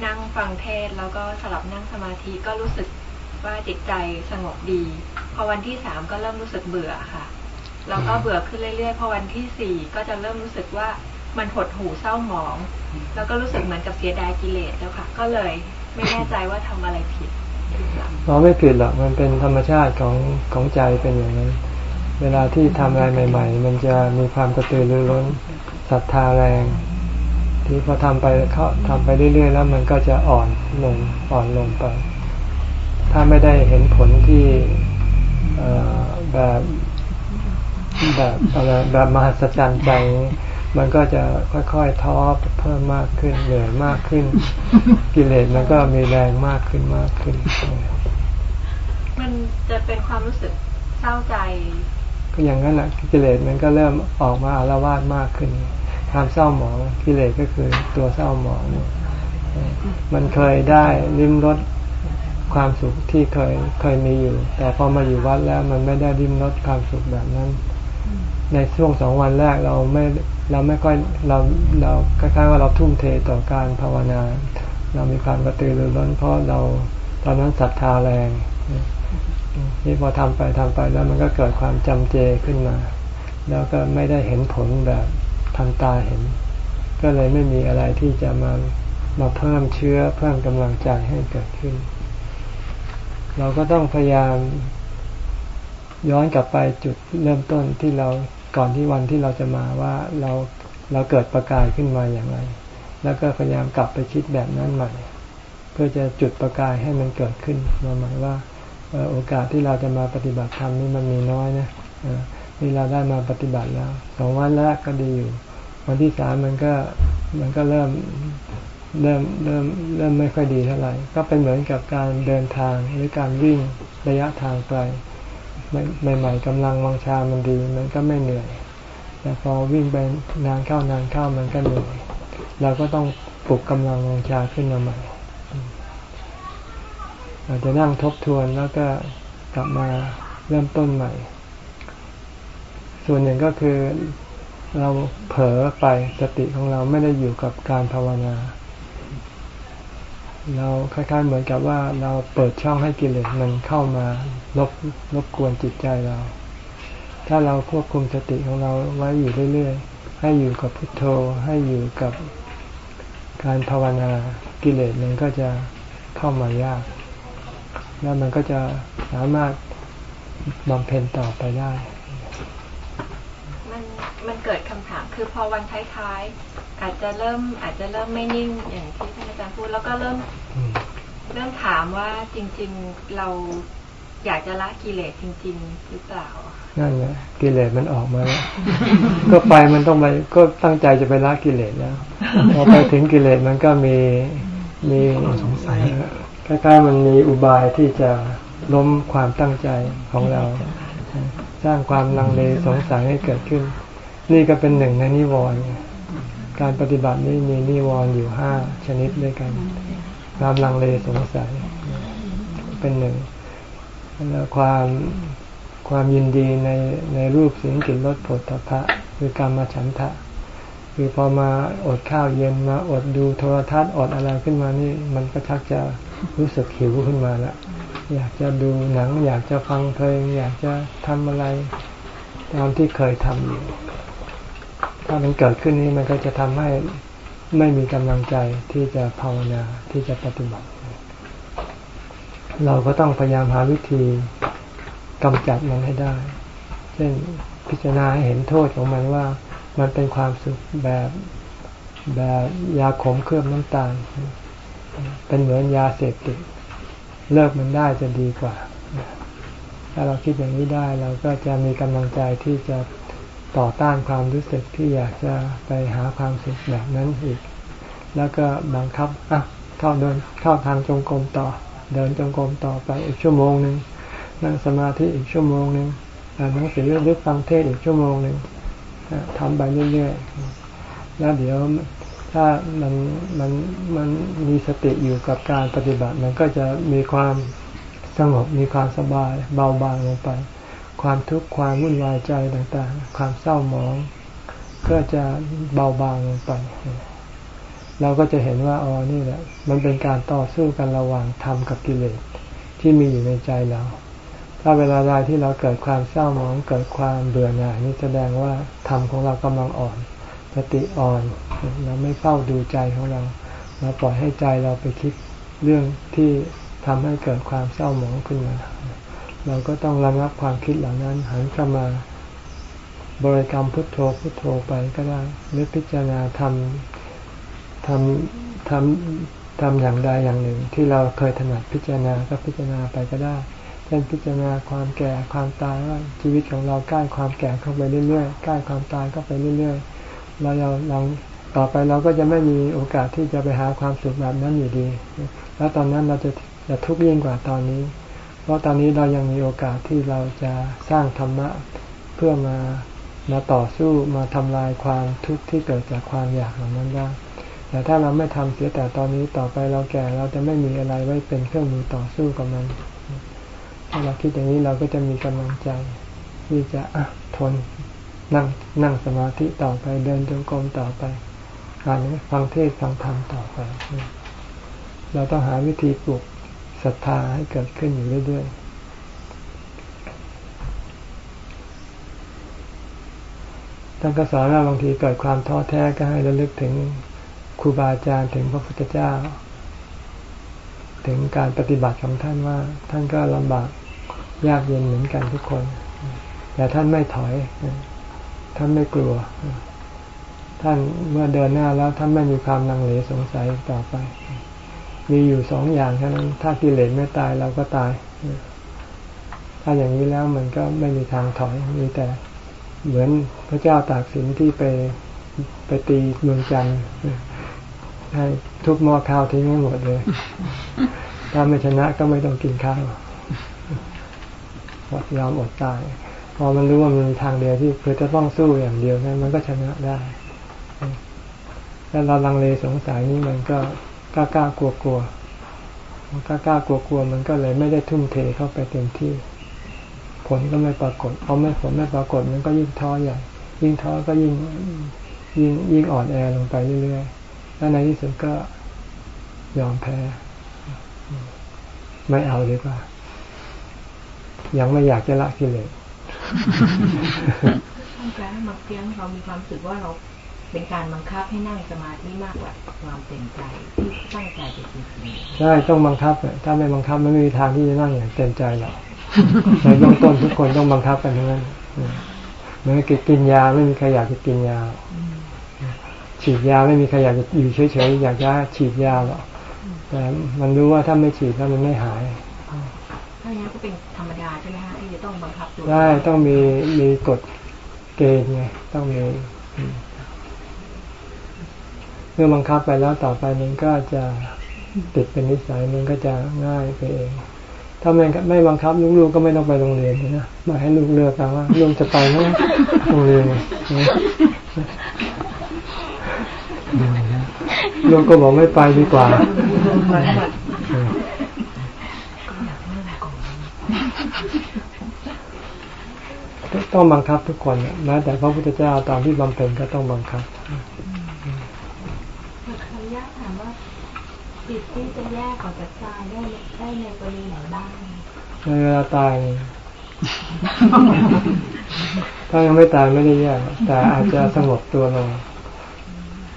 นั่งฟังเทศแล้วก็สลับนั่งสมาธิก็รู้สึกว่าจิตใจสงบดี พอวันที่สามก็เริ่มรู้สึกเบื่อค่ะ แล้วก็เบื่อขึ้นเรื่อยๆ พอวันที่สี่ก็จะเริ่มรู้สึกว่ามันหดหูเศร้าหมอง แล้วก็รู้สึกเหมือนกับเสียดายกิเลสแล้วค่ะ ก็เลยไม่แน่ใจว่าทำอะไรผิดเราไม่ผิดหรอกมันเป็นธรรมชาติของของใจเป็นอย่างนั้น เวลาที่ทำอะไรใหม่ ๆ มันจะมีความกระตือรือร้นศรัทธาแรง ที่พอทำไปเขาทำไปเรื่อย ๆ แล้วมันก็จะอ่อนลงอ่อนลงไป ถ้าไม่ได้เห็นผลที่แบบแบบอะไรแบบมหัศจรรย์ใจ มันก็จะค่อยๆท้อเพิ่มมากขึ้นเหนื่อยมากขึ้น กิเลสมันก็มีแรงมากขึ้นมากขึ้น มันจะเป็นความรู้สึกเศร้าใจ ก็อย่างนั้นแหละกิเลสมันก็เริ่มออกมาอารวาสมากขึ้น ความเศร้าหมองกิเลสก็คือตัวเศร้าหมอง มันเคยได้ลิ้มรสความสุขที่เคยเคยมีอยู่ แต่พอมาอยู่วัดแล้วมันไม่ได้ริมรสความสุขแบบนั้น ในช่วงสองวันแรกเราไม่เราไม่ค่อยเราเราคล้ายๆว่าเราทุ่มเทต่อการภาวนา เรามีความกระตือรือร้นเพราะเราตอนนั้นศรัทธาแรงนี่พอทำไปทำไปแล้วมันก็เกิดความจำเจขึ้นมา แล้วก็ไม่ได้เห็นผลแบบ ทันตาเห็น ก็เลยไม่มีอะไรที่จะมามาเพิ่มเชื้อเพิ่มกำลังใจให้เกิดขึ้น เราก็ต้องพยายามย้อนกลับไปจุดเริ่มต้นที่เราก่อนที่วันที่เราจะมาว่าเราเราเกิดประกายขึ้นมาอย่างไร แล้วก็พยายามกลับไปคิดแบบนั้นใหม่ เพื่อจะจุดประกายให้มันเกิดขึ้นมาหมายว่าโอกาสที่เราจะมาปฏิบัติธรรมนี่มันมีน้อยนะนี่เราได้มาปฏิบัติแล้วสองวันแรกก็ดีอยู่ วันที่สามมันก็มันก็เริ่มเริ่มเริ่มเริ่มไม่ค่อยดีเท่าไหร่ ก็เป็นเหมือนกับการเดินทางหรือการวิ่งระยะทางไกลใหม่ๆกำลังวังชามันดี มันก็ไม่เหนื่อย แต่พอวิ่งไปนานเข้านานเข้ามันก็เหนื่อยเราก็ต้องปลุกกำลังวังชาขึ้นมาใหม่อาจจะนั่งทบทวนแล้วก็กลับมาเริ่มต้นใหม่ ส่วนหนึ่งก็คือ เราเผลอไปสติของเราไม่ได้อยู่กับการภาวนา เราคล้ายๆเหมือนกับว่าเราเปิดช่องให้กิเลสมันเข้ามารบรบกวนจิตใจเรา ถ้าเราควบคุมสติของเราไว้อยู่เรื่อยๆ ให้อยู่กับพุทโธ ให้อยู่กับการภาวนากิเลสมันก็จะเข้ามายาก แล้วมันก็จะสามารถบำเพ็ญต่อไปได้ มันมันเกิดคำถาม คือพอวันท้ายๆอาจจะเริ่มอาจจะเริ่มไม่นิ่งอย่างที่ท่านอาจารย์พูด แล้วก็เริ่มอืมเริ่มถามว่าจริง ๆเราอยากจะละกิเลสจริง ๆ หรือเปล่านั่นแหละกิเลสมันออกมาแล้วก็ไปมันต้องไปก็ตั้งใจจะไปละกิเลสแล้วพอไปถึงกิเลสมันก็มีมีสงสัยคล้ายๆมันมีอุบายที่จะล้มความตั้งใจของเรา สร้างความลังเลสงสัยให้เกิดขึ้น นี่ก็เป็นหนึ่งในนิวรณ์การปฏิบัตินี้มีนิวรณ์อยู่ห้าชนิดด้วยกันความลังเลสงสัย เป็นหนึ่งแล้วความความยินดีในในรูปเสียงกลิ่นรสผลตภะคือการมาฉันทะ คือพอมาอดข้าวเย็นมาอดดูโทรทัศน์อดอะไรขึ้นมานี่ มันก็ชักจะรู้สึกหิวขึ้นมาล้วอยากจะดูหนัง อยากจะฟังเพลง อยากจะทำอะไร ตามที่เคยทำอยู่ ถ้ามันเกิดขึ้นนี้มันก็จะทำให้ไม่มีกำลังใจที่จะภาวนาที่จะปฏิบัติ เราก็ต้องพยายามหาวิธีกำจัดมันให้ได้ เช่นพิจารณาให้เห็นโทษของมันว่ามันเป็นความสุขแบบแบบยาขมเคลือบน้ำตาล เป็นเหมือนยาเสพติดเลิกมันได้จะดีกว่า ถ้าเราคิดอย่างนี้ได้เราก็จะมีกำลังใจที่จะ ต่อต้านความรู้สึกที่อยากจะไปหาความสุขแบบนั้นอีก แล้วก็บังคับอะเข้าเดินเข้าทางจงกรมต่อ เดินจงกรมต่อไปอีกชั่วโมงหนึ่งนั่งสมาธิอีกชั่วโมงหนึ่งอ่านหนังสือหรือฟังเทศอีกชั่วโมงหนึ่งทำไปเรื่อยๆแล้วเดี๋ยวถ้ามันมันมันมีสติอยู่กับการปฏิบัติ มันก็จะมีความสงบมีความสบายเบาบางลงไป ความทุกข์ความวุ่นวายใจต่างๆ ความเศร้าหมอง ก็จะเบาบางลงไป เราก็จะเห็นว่าอ๋อนี่แหละ มันเป็นการต่อสู้กันระหว่างธรรมกับกิเลสที่มีอยู่ในใจเรา ถ้าเวลาใดที่เราเกิดความเศร้าหมอง เกิดความเบื่อหน่ายนี่แสดงว่าธรรมของเรากำลังอ่อนสติอ่อน เราไม่เฝ้าดูใจของเรา เราปล่อยให้ใจเราไปคิดเรื่องที่ทำให้เกิดความเศร้าหมองขึ้นมา เราก็ต้องระงับความคิดเหล่านั้น หันเข้ามาบริกรรมพุทโธพุทโธไปก็ได้หรือพิจารณาทำทำทำทำอย่างใดอย่างหนึ่ง ที่เราเคยถนัดพิจารณาก็พิจารณาไปก็ได้เช่นพิจารณาความแก่ความตายว่าชีวิตของเราใกล้ความแก่เข้าไปเรื่อยๆใกล้ความตายเข้าไปเรื่อยๆเราเราเราต่อไปเราก็จะไม่มีโอกาสที่จะไปหาความสุขแบบนั้นอยู่ดี แล้วตอนนั้นเราจะจะทุกข์ยิ่งกว่าตอนนี้ เพราะตอนนี้เรายังมีโอกาสที่เราจะสร้างธรรมะเพื่อมามาต่อสู้มาทำลายความทุกข์ที่เกิดจากความอยากเหล่านั้นได้แต่ถ้าเราไม่ทำเสียแต่ตอนนี้ต่อไปเราแก่เราจะไม่มีอะไรไว้เป็นเครื่องมือต่อสู้กับมัน ถ้าเราคิดอย่างนี้เราก็จะมีกำลังใจ ที่จะอะทนนั่งนั่งสมาธิต่อไปเดินจงกรมต่อไปอ่านฟังเทศฟังธรรมต่อไป เราต้องหาวิธีปลุก ศรัทธาให้เกิดขึ้นอยู่เรื่อยๆท่านก็สอนว่าบางทีเกิดความท้อแท้ก็ให้ระลึกถึงครูบาอาจารย์ถึงพระพุทธเจ้า ถึงการปฏิบัติของท่านว่า ท่านก็ลำบากยากเย็นเหมือนกันทุกคน แต่ท่านไม่ถอย ท่านไม่กลัว ท่านเมื่อเดินหน้าแล้วท่านไม่มีความลังเลสงสัยต่อไป มีอยู่สองอย่างเท่านั้น ถ้ากิเลสไม่ตายเราก็ตาย ถ้าอย่างนี้แล้วมันก็ไม่มีทางถอยมีแต่เหมือนพระเจ้าตากสินที่ไปไปตีเมืองจันทร์ให้ทุบหม้อข้าวทิ้งให้หมดเลย ถ้าไม่ชนะก็ไม่ต้องกินข้าวยอมอดตาย พอมันรู้ว่ามันมีทางเดียวที่คือจะต้องสู้อย่างเดียวนั้นมันก็ชนะได้ แล้วเราลังเลสงสัยนี่มันก็ กล้ากล้ากลัวกลัวกล้ากล้ากลัวกลัวมันก็เลยไม่ได้ทุ่มเทเข้าไปเต็มที่ ผลก็ไม่ปรากฏพอไม่ผลไม่ปรากฏมันก็ยิ่งท้อใหญ่ยิ่งท้อก็ยิ่งยิ่งยิ่งอ่อนแอลงไปเรื่อยๆแล้วในที่สุดก็ยอมแพ้ ไม่เอาดีกว่ายังไม่อยากจะละกิเลสท่านจะให้มาเพียงเรามีความรู้สึกว่าเรา เป็นการบังคับให้นั่งสมาธิมากกว่าความเต็มใจที่ตั้งใจจะจริงใช่ต้องบังคับอะถ้าไม่บังคับมันไม่มีทางที่จะนั่งอย่างเต็มใจหรอกในเบื้องต้นทุกคนต้องบังคับกันทั้งนั้นเหมือนกับกินยาไม่มีใครอยากจะกินยา ฉีดยาไม่มีใครอยากจะอยู่เฉยๆอยากจะฉีดยาหรอกแต่มันรู้ว่าถ้าไม่ฉีดแล้วมันไม่หายๆถ้าอย่างนั้นก็เป็นธรรมดาใช่ไหมฮะที่จะต้องบังคับตัวได้ต้องมีมีกฎเกณฑ์ไงต้องมีอืม เมื่อบังคับไปแล้วต่อไปมันก็จะติดเป็นนิสัยมันก็จะง่ายไปเอง ถ้าไม่ไม่บังคับลูกๆก็ไม่ต้องไปโรงเรียนนะมาให้ลูกเลือกกันว่าลูกจะไปไหมโรงเรียนเนี่ยลูกก็บอกไม่ไปดีกว่าต้องบังคับทุกคนแม้แต่พระพุทธเจ้าตอนที่บำเพ็ญก็ต้องบังคับ ขออนุญาตถามว่า จิตที่จะแยกออกจากกายได้ได้ในกรณีไหนบ้างในเวลาตายนี่ถ้ายังไม่ตายไม่ได้แยกแต่อาจจะสงบตัวลง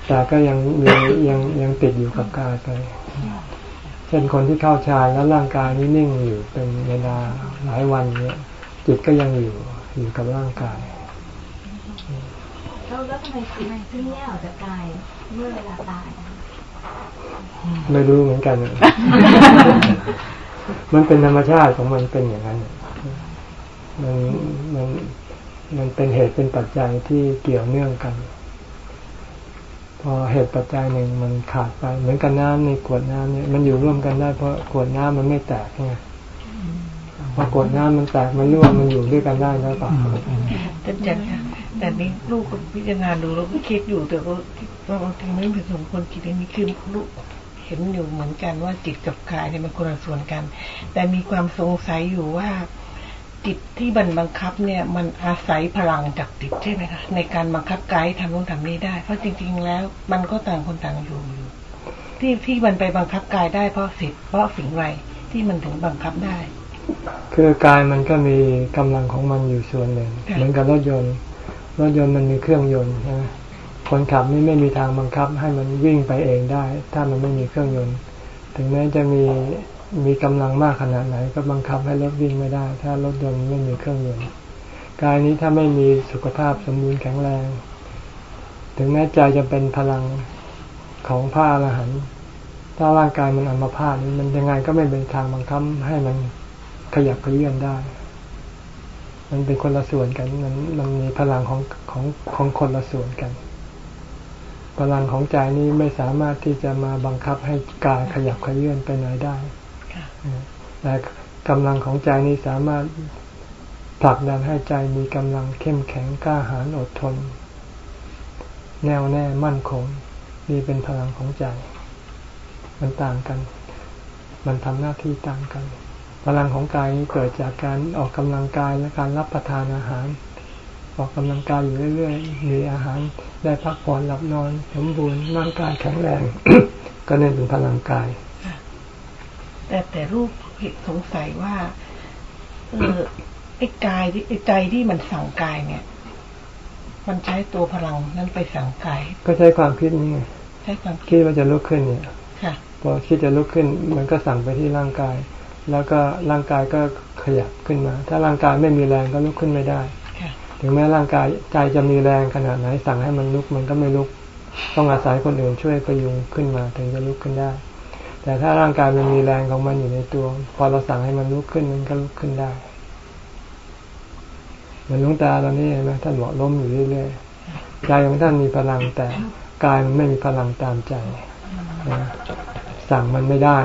แต่ก็ยังยังยังยังติดอยู่กับกายไปเช่นคนที่เข้าฌานแล้วร่างกายนี้นิ่งอยู่เป็นเวลาหลายวันเนี้ยจิตก็ยังอยู่อยู่กับร่างกายแล้วแล้วทำไมจิตที่แยกออกจากกายเมื่อเวลาตาย ไม่รู้เหมือนกัน มันเป็นธรรมชาติของมันเป็นอย่างนั้น มันมันมันเป็นเหตุเป็นปัจจัยที่เกี่ยวเนื่องกัน พอเหตุปัจจัยหนึ่งมันขาดไป เหมือนกับน้ำในขวดน้ำเนี่ยมันอยู่ร่วมกันได้เพราะขวดน้ำมันไม่แตกไงพอขวดน้ำมันแตกมันร่วงมันอยู่ด้วยกันได้แล้วเปล่าท่านอาจารย์ค่ะ แต่นี้ลูกก็พิจารณาดูแล้วก็คิดอยู่แต่ก็ว่าบางทีไม่เป็นสมควรคิดอย่างนี้คือลูกเห็นอยู่เหมือนกันว่าจิตกับกายเนี่ยมันคนละส่วนกัน แต่มีความสงสัยอยู่ว่าจิตที่บันบังคับเนี่ยมันอาศัยพลังจากจิตใช่ไหมคะในการบังคับกายให้ทำนู่นทำนี้ได้ เพราะจริง ๆ แล้วมันก็ต่างคนต่างอยู่อยู่ที่ที่มันไปบังคับกายได้เพราะสิทธิ์เพราะสิ่งไรที่มันถึงบังคับได้ คือกายมันก็มีกำลังของมันอยู่ส่วนหนึ่งค่ะเหมือนกับรถยนต์ รถยนต์มันมีเครื่องยนต์ใช่ไหมคนขับนี่ไม่มีทางบังคับ ให้มันวิ่งไปเองได้ ถ้ามันไม่มีเครื่องยนต์ ถึงแม้จะมีมีกำลังมากขนาดไหน ก็บังคับให้รถวิ่งไม่ได้ ถ้ารถยนต์ไม่มีเครื่องยนต์กายนี้ถ้าไม่มีสุขภาพสมบูรณ์แข็งแรง ถึงแม้ใจจะเป็นพลังของพระอรหันต์ถ้าร่างกายมันอัมพาตมันยังไงก็ไม่เป็นทางบังคับให้มันขยับเขยื่อนได้ มันเป็นคนละส่วนกัน มันมันมีพลังของของของคนละส่วนกัน พลังของใจนี้ไม่สามารถที่จะมาบังคับให้กายขยับเขยื่อนไปไหนได้ค่ะแต่กำลังของใจนี้สามารถผลักดันให้ใจมีกำลังเข้มแข็งกล้าหาญอดทน แน่วแน่มั่นคงนี่เป็นพลังของใจ มันต่างกัน มันทำหน้าที่ต่างกัน พลังของกายนี้เกิดจากการออกกำลังกายและการรับประทานอาหาร ออกกำลังกายอยู่เรื่อยๆ มีอาหารได้พักผ่อนหลับนอนสมบูรณ์ร่างกายแข็งแรง ก็เน้นเป็นพลังกาย แต่แต่รูปผิดสงสัยว่าเออไอ้กายที่ไอ้ใจที่มันสั่งกายเนี่ย มันใช้ตัวพลังนั้นไปสั่งกาย ก็ใช้ความคิดนี่ไงใช้ความคิคิดดว่าจะลุกขึ้นเนี่ยค่ะพอคิดจะลุกขึ้น มันก็สั่งไปที่ร่างกาย แล้วก็ร่างกายก็ขยับขึ้นมา ถ้าร่างกายไม่มีแรงก็ลุกขึ้นไม่ได้ค่ะถึงแม้ร่างกายใจจะมีแรงขนาดไหนสั่งให้มันลุกมันก็ไม่ลุก ต้องอาศัยคนอื่นช่วยประยุงขึ้นมา ถึงจะลุกขึ้นได้ แต่ถ้าร่างกายมันมีแรงของมันอยู่ในตัว พอเราสั่งให้มันลุกขึ้นมันก็ลุกขึ้นได้เหมือนหลุงตาตอนนี้เห็นไหมท่านบอกล้มอยู่เรื่อยๆใจของท่านมีพลังแต่กายมันไม่มีพลังตามใจนะสั่งมันไม่ได้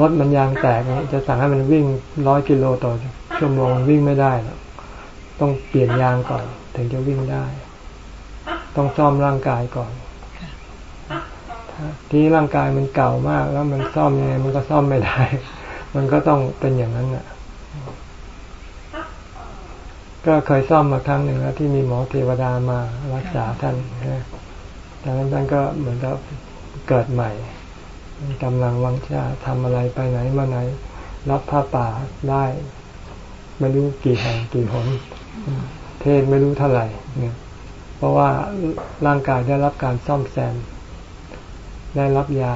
รถมันยางแตกเนี่ยจะสั่งให้มันวิ่งร้อยกิโลต่อชั่วโมงวิ่งไม่ได้หรอกต้องเปลี่ยนยางก่อน ถึงจะวิ่งได้ ต้องซ่อมร่างกายก่อนที่ร่างกายมันเก่ามากแล้วมันซ่อมยังไงมันก็ซ่อมไม่ได้ มันก็ต้องเป็นอย่างนั้นน่ะ ก็เคยซ่อมมาครั้งหนึ่งแล้วที่มีหมอเทวดามารักษาท่านนะตอนนั้นท่านก็เหมือนกับเกิดใหม่ กำลังวังชาทำอะไรไปไหนมาไหน รับผ้าป่าได้ ไม่รู้กี่แห่งกี่หนเทศไม่รู้เท่าไหร่เนี่ยเพราะว่าร่างกายได้รับการซ่อมแซม ได้รับยา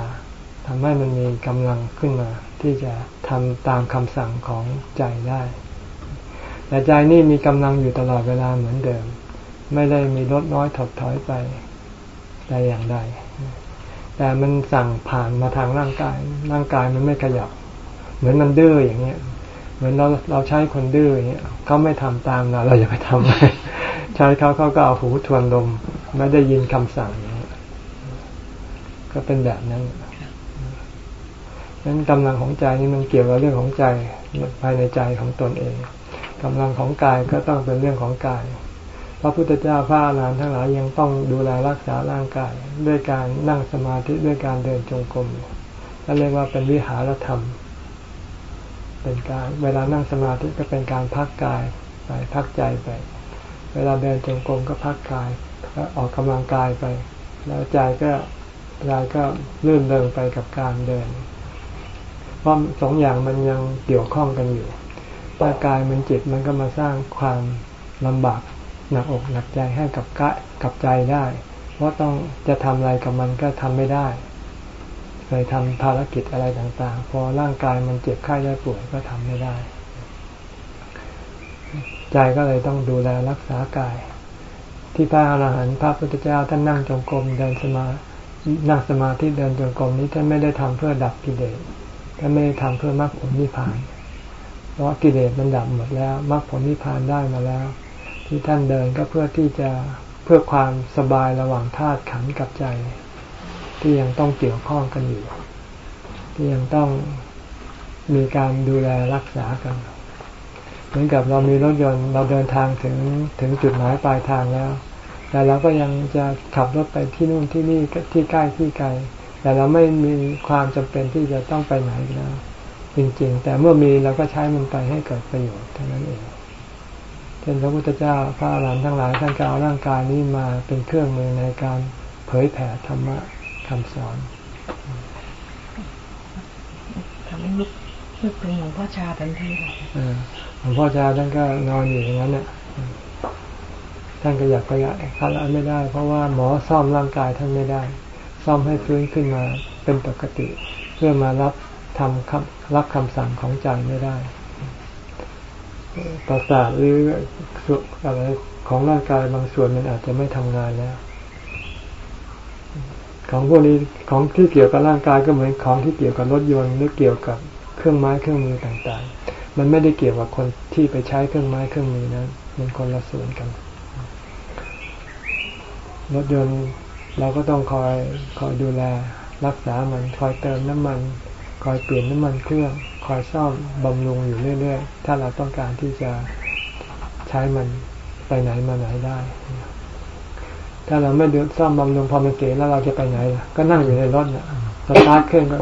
ทำให้มันมีกำลังขึ้นมา ที่จะทำตามคำสั่งของใจได้แต่ใจนี่มีกำลังอยู่ตลอดเวลาเหมือนเดิม ไม่ได้มีลดน้อยถดถอยไปแต่อย่างใด แต่มันสั่งผ่านมาทางร่างกาย ร่างกายมันไม่ขยับ เหมือนมันดื้ออย่างเงี้ย เหมือนเราเราใช้คนดื้ออย่างเงี้ยเขาไม่ทำตามเราเราอย่าไปทำเลยใช้เขาเขาก็เอาหูทวนลมไม่ได้ยินคำสั่งอย่างเงี้ยก็เป็นแบบนั้นนั้นกำลังของใจนี่มันเกี่ยวกับเรื่องของใจภายในใจของตนเองกำลังของกายก็ต้องเป็นเรื่องของกาย พระพุทธเจ้าพระอรหันต์ทั้งหลายยังต้องดูแลรักษาร่างกาย ด้วยการนั่งสมาธิด้วยการเดินจงกรมนั่นเรียกว่าเป็นวิหารธรรม เป็นการเวลานั่งสมาธิก็เป็นการพักกายไปพักใจไป เวลาเดินจงกรมก็พักกายก็ออกกำลังกายไป แล้วใจก็ใจก็ลื่นเดินไปกับการเดิน เพราะสองอย่างมันยังเกี่ยวข้องกันอยู่ถ้ากายมันจิตมันก็มาสร้างความลำบาก หนักอกหนักใจให้กับกะกับใจได้ เพราะต้องจะทำอะไรกับมันก็ทำไม่ได้เคยทำภารกิจอะไรต่างๆ พอร่างกายมันเจ็บไข้ได้ป่วยก็ทำไม่ได้ ใจก็เลยต้องดูแลรักษากาย ที่พระอรหันต์พระพุทธเจ้าท่านนั่งจงกรมเดินสมานั่งสมาธิเดินจงกรมนี้ท่านไม่ได้ทำเพื่อดับกิเลสท่านไม่ได้ทำเพื่อมรรคผลนิพพาน เพราะกิเลสมันดับหมดแล้วมรรคผลนิพพานได้มาแล้ว ที่ท่านเดินก็เพื่อที่จะเพื่อความสบายระหว่างธาตุขันกับใจ ที่ยังต้องเกี่ยวข้องกันอยู่ ที่ยังต้องมีการดูแลรักษากัน เหมือนกับเรามีรถยนต์เราเดินทางถึงถึงจุดหมายปลายทางแล้ว แต่เราก็ยังจะขับรถไปที่นู่นที่นี่ที่ใกล้ที่ไกล แต่เราไม่มีความจำเป็นที่จะต้องไปไหนแล้วจริงๆ แต่เมื่อมีเราก็ใช้มันไปให้เกิดประโยชน์เท่านั้นเอง เช่นพระพุทธเจ้าพระอรหันต์ทั้งหลายท่านก็เอาร่างกายนี้มาเป็นเครื่องมือในการเผยแผ่ธรรมะคำสอนทำให้ลุกนึกถึงหลวงพ่อชาทันทีหลวงพ่อชาท่านก็นอนอยู่อย่างนั้นเนี่ยท่านก็อยากไปคัดไม่ได้ เพราะว่าหมอซ่อมร่างกายท่านไม่ได้ ซ่อมให้ฟื้นขึ้นมาเป็นปกติ เพื่อมารับทำคำรับคำสั่งของใจไม่ได้ ประสาทหรือส่วนอะไรของร่างกายบางส่วนมันอาจจะไม่ทำงานแล้ว ของพวกนี้ของที่เกี่ยวกับร่างกายก็เหมือนของที่เกี่ยวกับรถยนต์หรือเกี่ยวกับเครื่องไม้เครื่องมือต่างๆ มันไม่ได้เกี่ยวกับคนที่ไปใช้เครื่องไม้เครื่องมือนะมันคนละส่วนกัน รถยนต์เราก็ต้องคอยคอยดูแลรักษามัน คอยเติมน้ำมัน คอยเปลี่ยนน้ำมันเครื่อง คอยซ่อมบำรุงอยู่เรื่อยๆ ถ้าเราต้องการที่จะใช้มันไปไหนมาไหนได้ ถ้าเราไม่ดือดซ่อมบำรุงพอมันเก๋แล้วเราจะไปไหนล่ะ ก็นั่งอยู่ในรถน่ะสตาร์ทเครื่องก็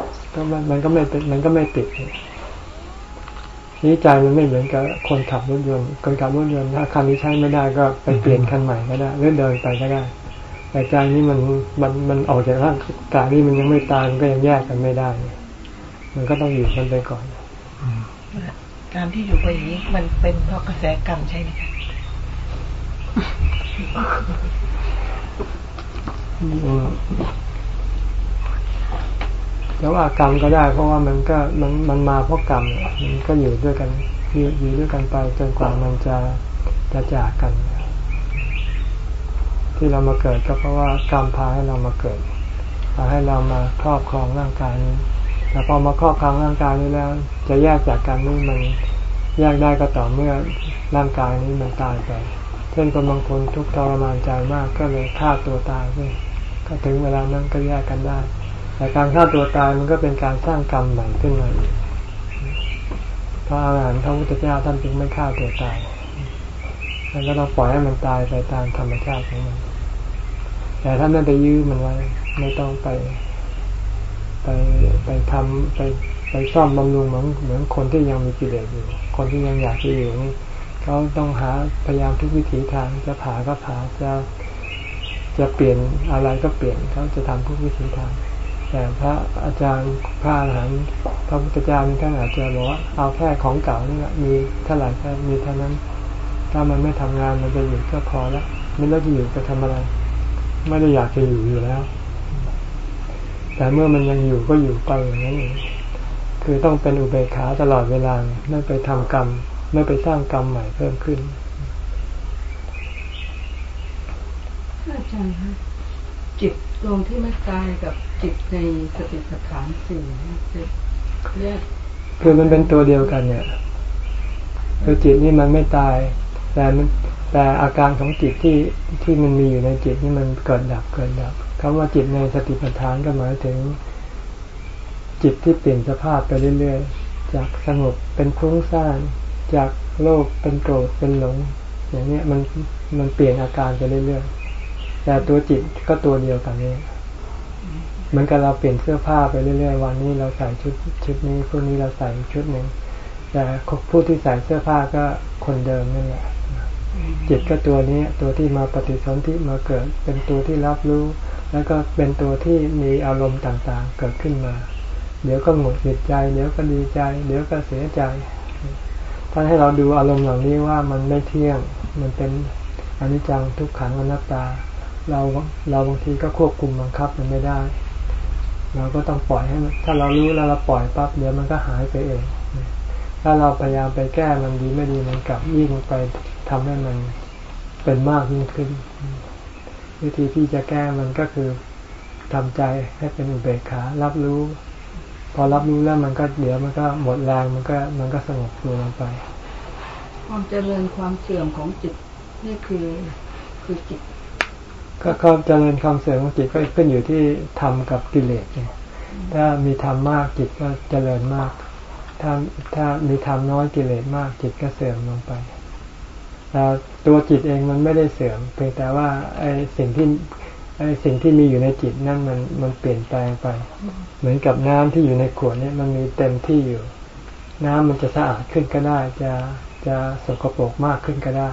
มันก็ไม่มันก็ไม่ติดนี้ใจมันไม่เหมือนกับคนขับรถยนต์คนขับรถยนต์ถ้าคันนี้ใช้ไม่ได้ก็ไปเปลี่ยนคันใหม่ก็ได้หรือเดินไปก็ได้ แต่ใจนี้มันมันมันออกจากร่างกายนี้มันยังไม่ตายมันก็ยังแยกกันไม่ได้ มันก็ต้องอยู่กันไปก่อนการที่อยู่ไปอย่างนี้มันเป็นเพราะกระแสกรรมใช่ไหมคะแต่ว่ากรรมก็ได้ เพราะว่ามันก็มันมันมาเพราะกรรมมันก็อยู่ด้วยกันอยู่อยู่ด้วยกันไปจนกว่ามันจะจะจากกัน ที่เรามาเกิดก็เพราะว่ากรรมพาให้เรามาเกิดพาให้เรามาครอบครองร่างกายนี้ แต่พอมาครอบครองร่างกายนี้แล้ว จะแยกจากกันนี่มันแยกได้ก็ต่อเมื่อร่างกายนี้มันตายไป เช่นคนบางคนทุกทรมานใจมากก็เลยฆ่าตัวตายไปก็ถึงเวลานั้นก็แยกกันได้ แต่การฆ่าตัวตายมันก็เป็นการสร้างกรรมใหม่ขึ้นมาอีกพระอาหารหันต์พระพุทธเจ้าท่านจึงไม่ฆ่าตัวตายท่านก็ต้องปล่อยให้มันตายไปตามธรรมชาติของมัน แต่ท่านไม่ไปยื้อมันไว้ ไม่ต้องไป ไปไปทำไปไปซ่อมบำรุงเหมือนเหมือนคนที่ยังมีกิเลสอยู่ คนที่ยังอยากจะอยู่นี่เขาต้องหาพยายามทุกวิถีทางจะผ่าก็ผ่าจะจะเปลี่ยนอะไรก็เปลี่ยนเขาจะทำทุกวิถีทาง แต่พระอาจารย์พระอรหันต์พระพุทธเจ้าท่านอาจจะบอกว่าเอาแค่ของเก่านี่แหละมีเท่าไหร่ก็มีเท่านั้น ถ้ามันไม่ทำงานมันจะอยู่ก็พอแล้วไม่ต้องจะอยู่จะทำอะไร ไม่ได้อยากจะอยู่อยู่แล้ว แต่เมื่อมันยังอยู่ก็อยู่ไปอย่างนั้นเองคือต้องเป็นอุเบกขาตลอดเวลาไม่ไปทำกรรม ไม่ไปสร้างกรรมใหม่เพิ่มขึ้นอาจารย์คะจิตดวงที่ไม่ตายกับจิตในสติปัฏฐานสี่แยกคือมันเป็นตัวเดียวกันเนี่ยคือจิตนี่มันไม่ตาย แต่มันแต่อาการของจิตที่ที่มันมีอยู่ในจิตนี่มันเกิดดับเกิดดับ คำว่าจิตในสติปัฏฐานก็หมายถึง จิตที่เปลี่ยนสภาพไปเรื่อยๆ จากสงบเป็นพุ่งซ่านจากโลภเป็นโกรธเป็นหลง อย่างนี้มันมันเปลี่ยนอาการไปเรื่อยๆ แต่ตัวจิตก็ตัวเดียวกันนี่เหมือนกับเราเปลี่ยนเสื้อผ้าไปเรื่อยๆ วันนี้เราใส่ชุดชุดนี้พรุ่งนี้เราใส่ชุดหนึ่งแต่ผู้ที่ใส่เสื้อผ้าก็คนเดิมนั่นแหละจิตก็ตัวนี้ตัวที่มาปฏิสนธิมาเกิด เป็นตัวที่รับรู้ แล้วก็เป็นตัวที่มีอารมณ์ต่างๆ เกิดขึ้นมา เดี๋ยวก็หงุดหงิดใจ เดี๋ยวก็ดีใจ เดี๋ยวก็เสียใจท่านให้เราดูอารมณ์เหล่านี้ว่ามันไม่เที่ยง มันเป็นอนิจจังทุกขังอนัตตา เราเราบางทีก็ควบคุมบังคับมันไม่ได้ เราก็ต้องปล่อยให้ถ้าเรารู้แล้วเราปล่อยปั๊บเดี๋ยวมันก็หายไปเอง ถ้าเราพยายามไปแก้มันดีไม่ดีมันกลับยิ่งไปทำให้มันเป็นมากยิ่งขึ้น วิธีที่จะแก้มันก็คือทำใจให้เป็นอุเบกขา รับรู้ พอรับรู้แล้วมันก็เดี๋ยวมันก็หมดแรงมันก็มันก็สงบตัวลงไป ความเจริญความเสื่อมของจิตนี่คือคือจิตก็ความเจริญความเสื่อมของจิตก็ขึ้นอยู่ที่ธรรมกับกิเลสถ้ามีธรรมมากจิตก็เจริญมาก ถ้าถ้ามีธรรมน้อยกิเลสมากจิตก็เสื่อมลงไป แต่ตัวจิตเองมันไม่ได้เสื่อม เพียงแต่ว่าไอ้สิ่งที่ไอ้สิ่งที่มีอยู่ในจิตนั่นมันมันเปลี่ยนแปลงไป เหมือนกับน้ำที่อยู่ในขวดเนี่ยมันมีเต็มที่อยู่ น้ำมันจะสะอาดขึ้นก็ได้ จะจะสกปรกมากขึ้นก็ได้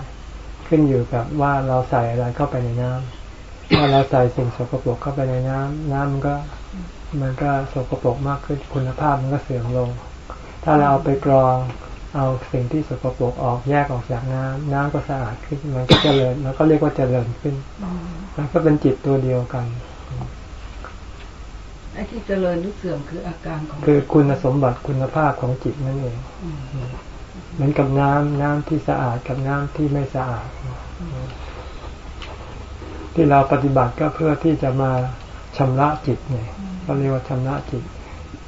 ขึ้นอยู่กับว่าเราใส่อะไรเข้าไปในน้ำถ้าเราใส่สิ่งสกปรกเข้าไปในน้ำน้ำมันก็มันก็สกปรกมากขึ้นคุณภาพมันก็เสื่อมลง ถ้าเราเอาไปกรอง เอาสิ่งที่สกปรกออกแยกออกจากน้ำน้ำก็สะอาดขึ้น มันก็เจริญมันก็เรียกว่าเจริญขึ้นมันก็เป็นจิตตัวเดียวกันไอ้ที่เจริญหรือเสื่อมคืออาการของ คือคุณสมบัติคุณภาพของจิตนั่นเองเหมือนกับน้ำน้ำที่สะอาดกับน้ำที่ไม่สะอาด ที่เราปฏิบัติก็เพื่อที่จะมาชำระจิตเนี่ยเราเรียกว่าชำระจิต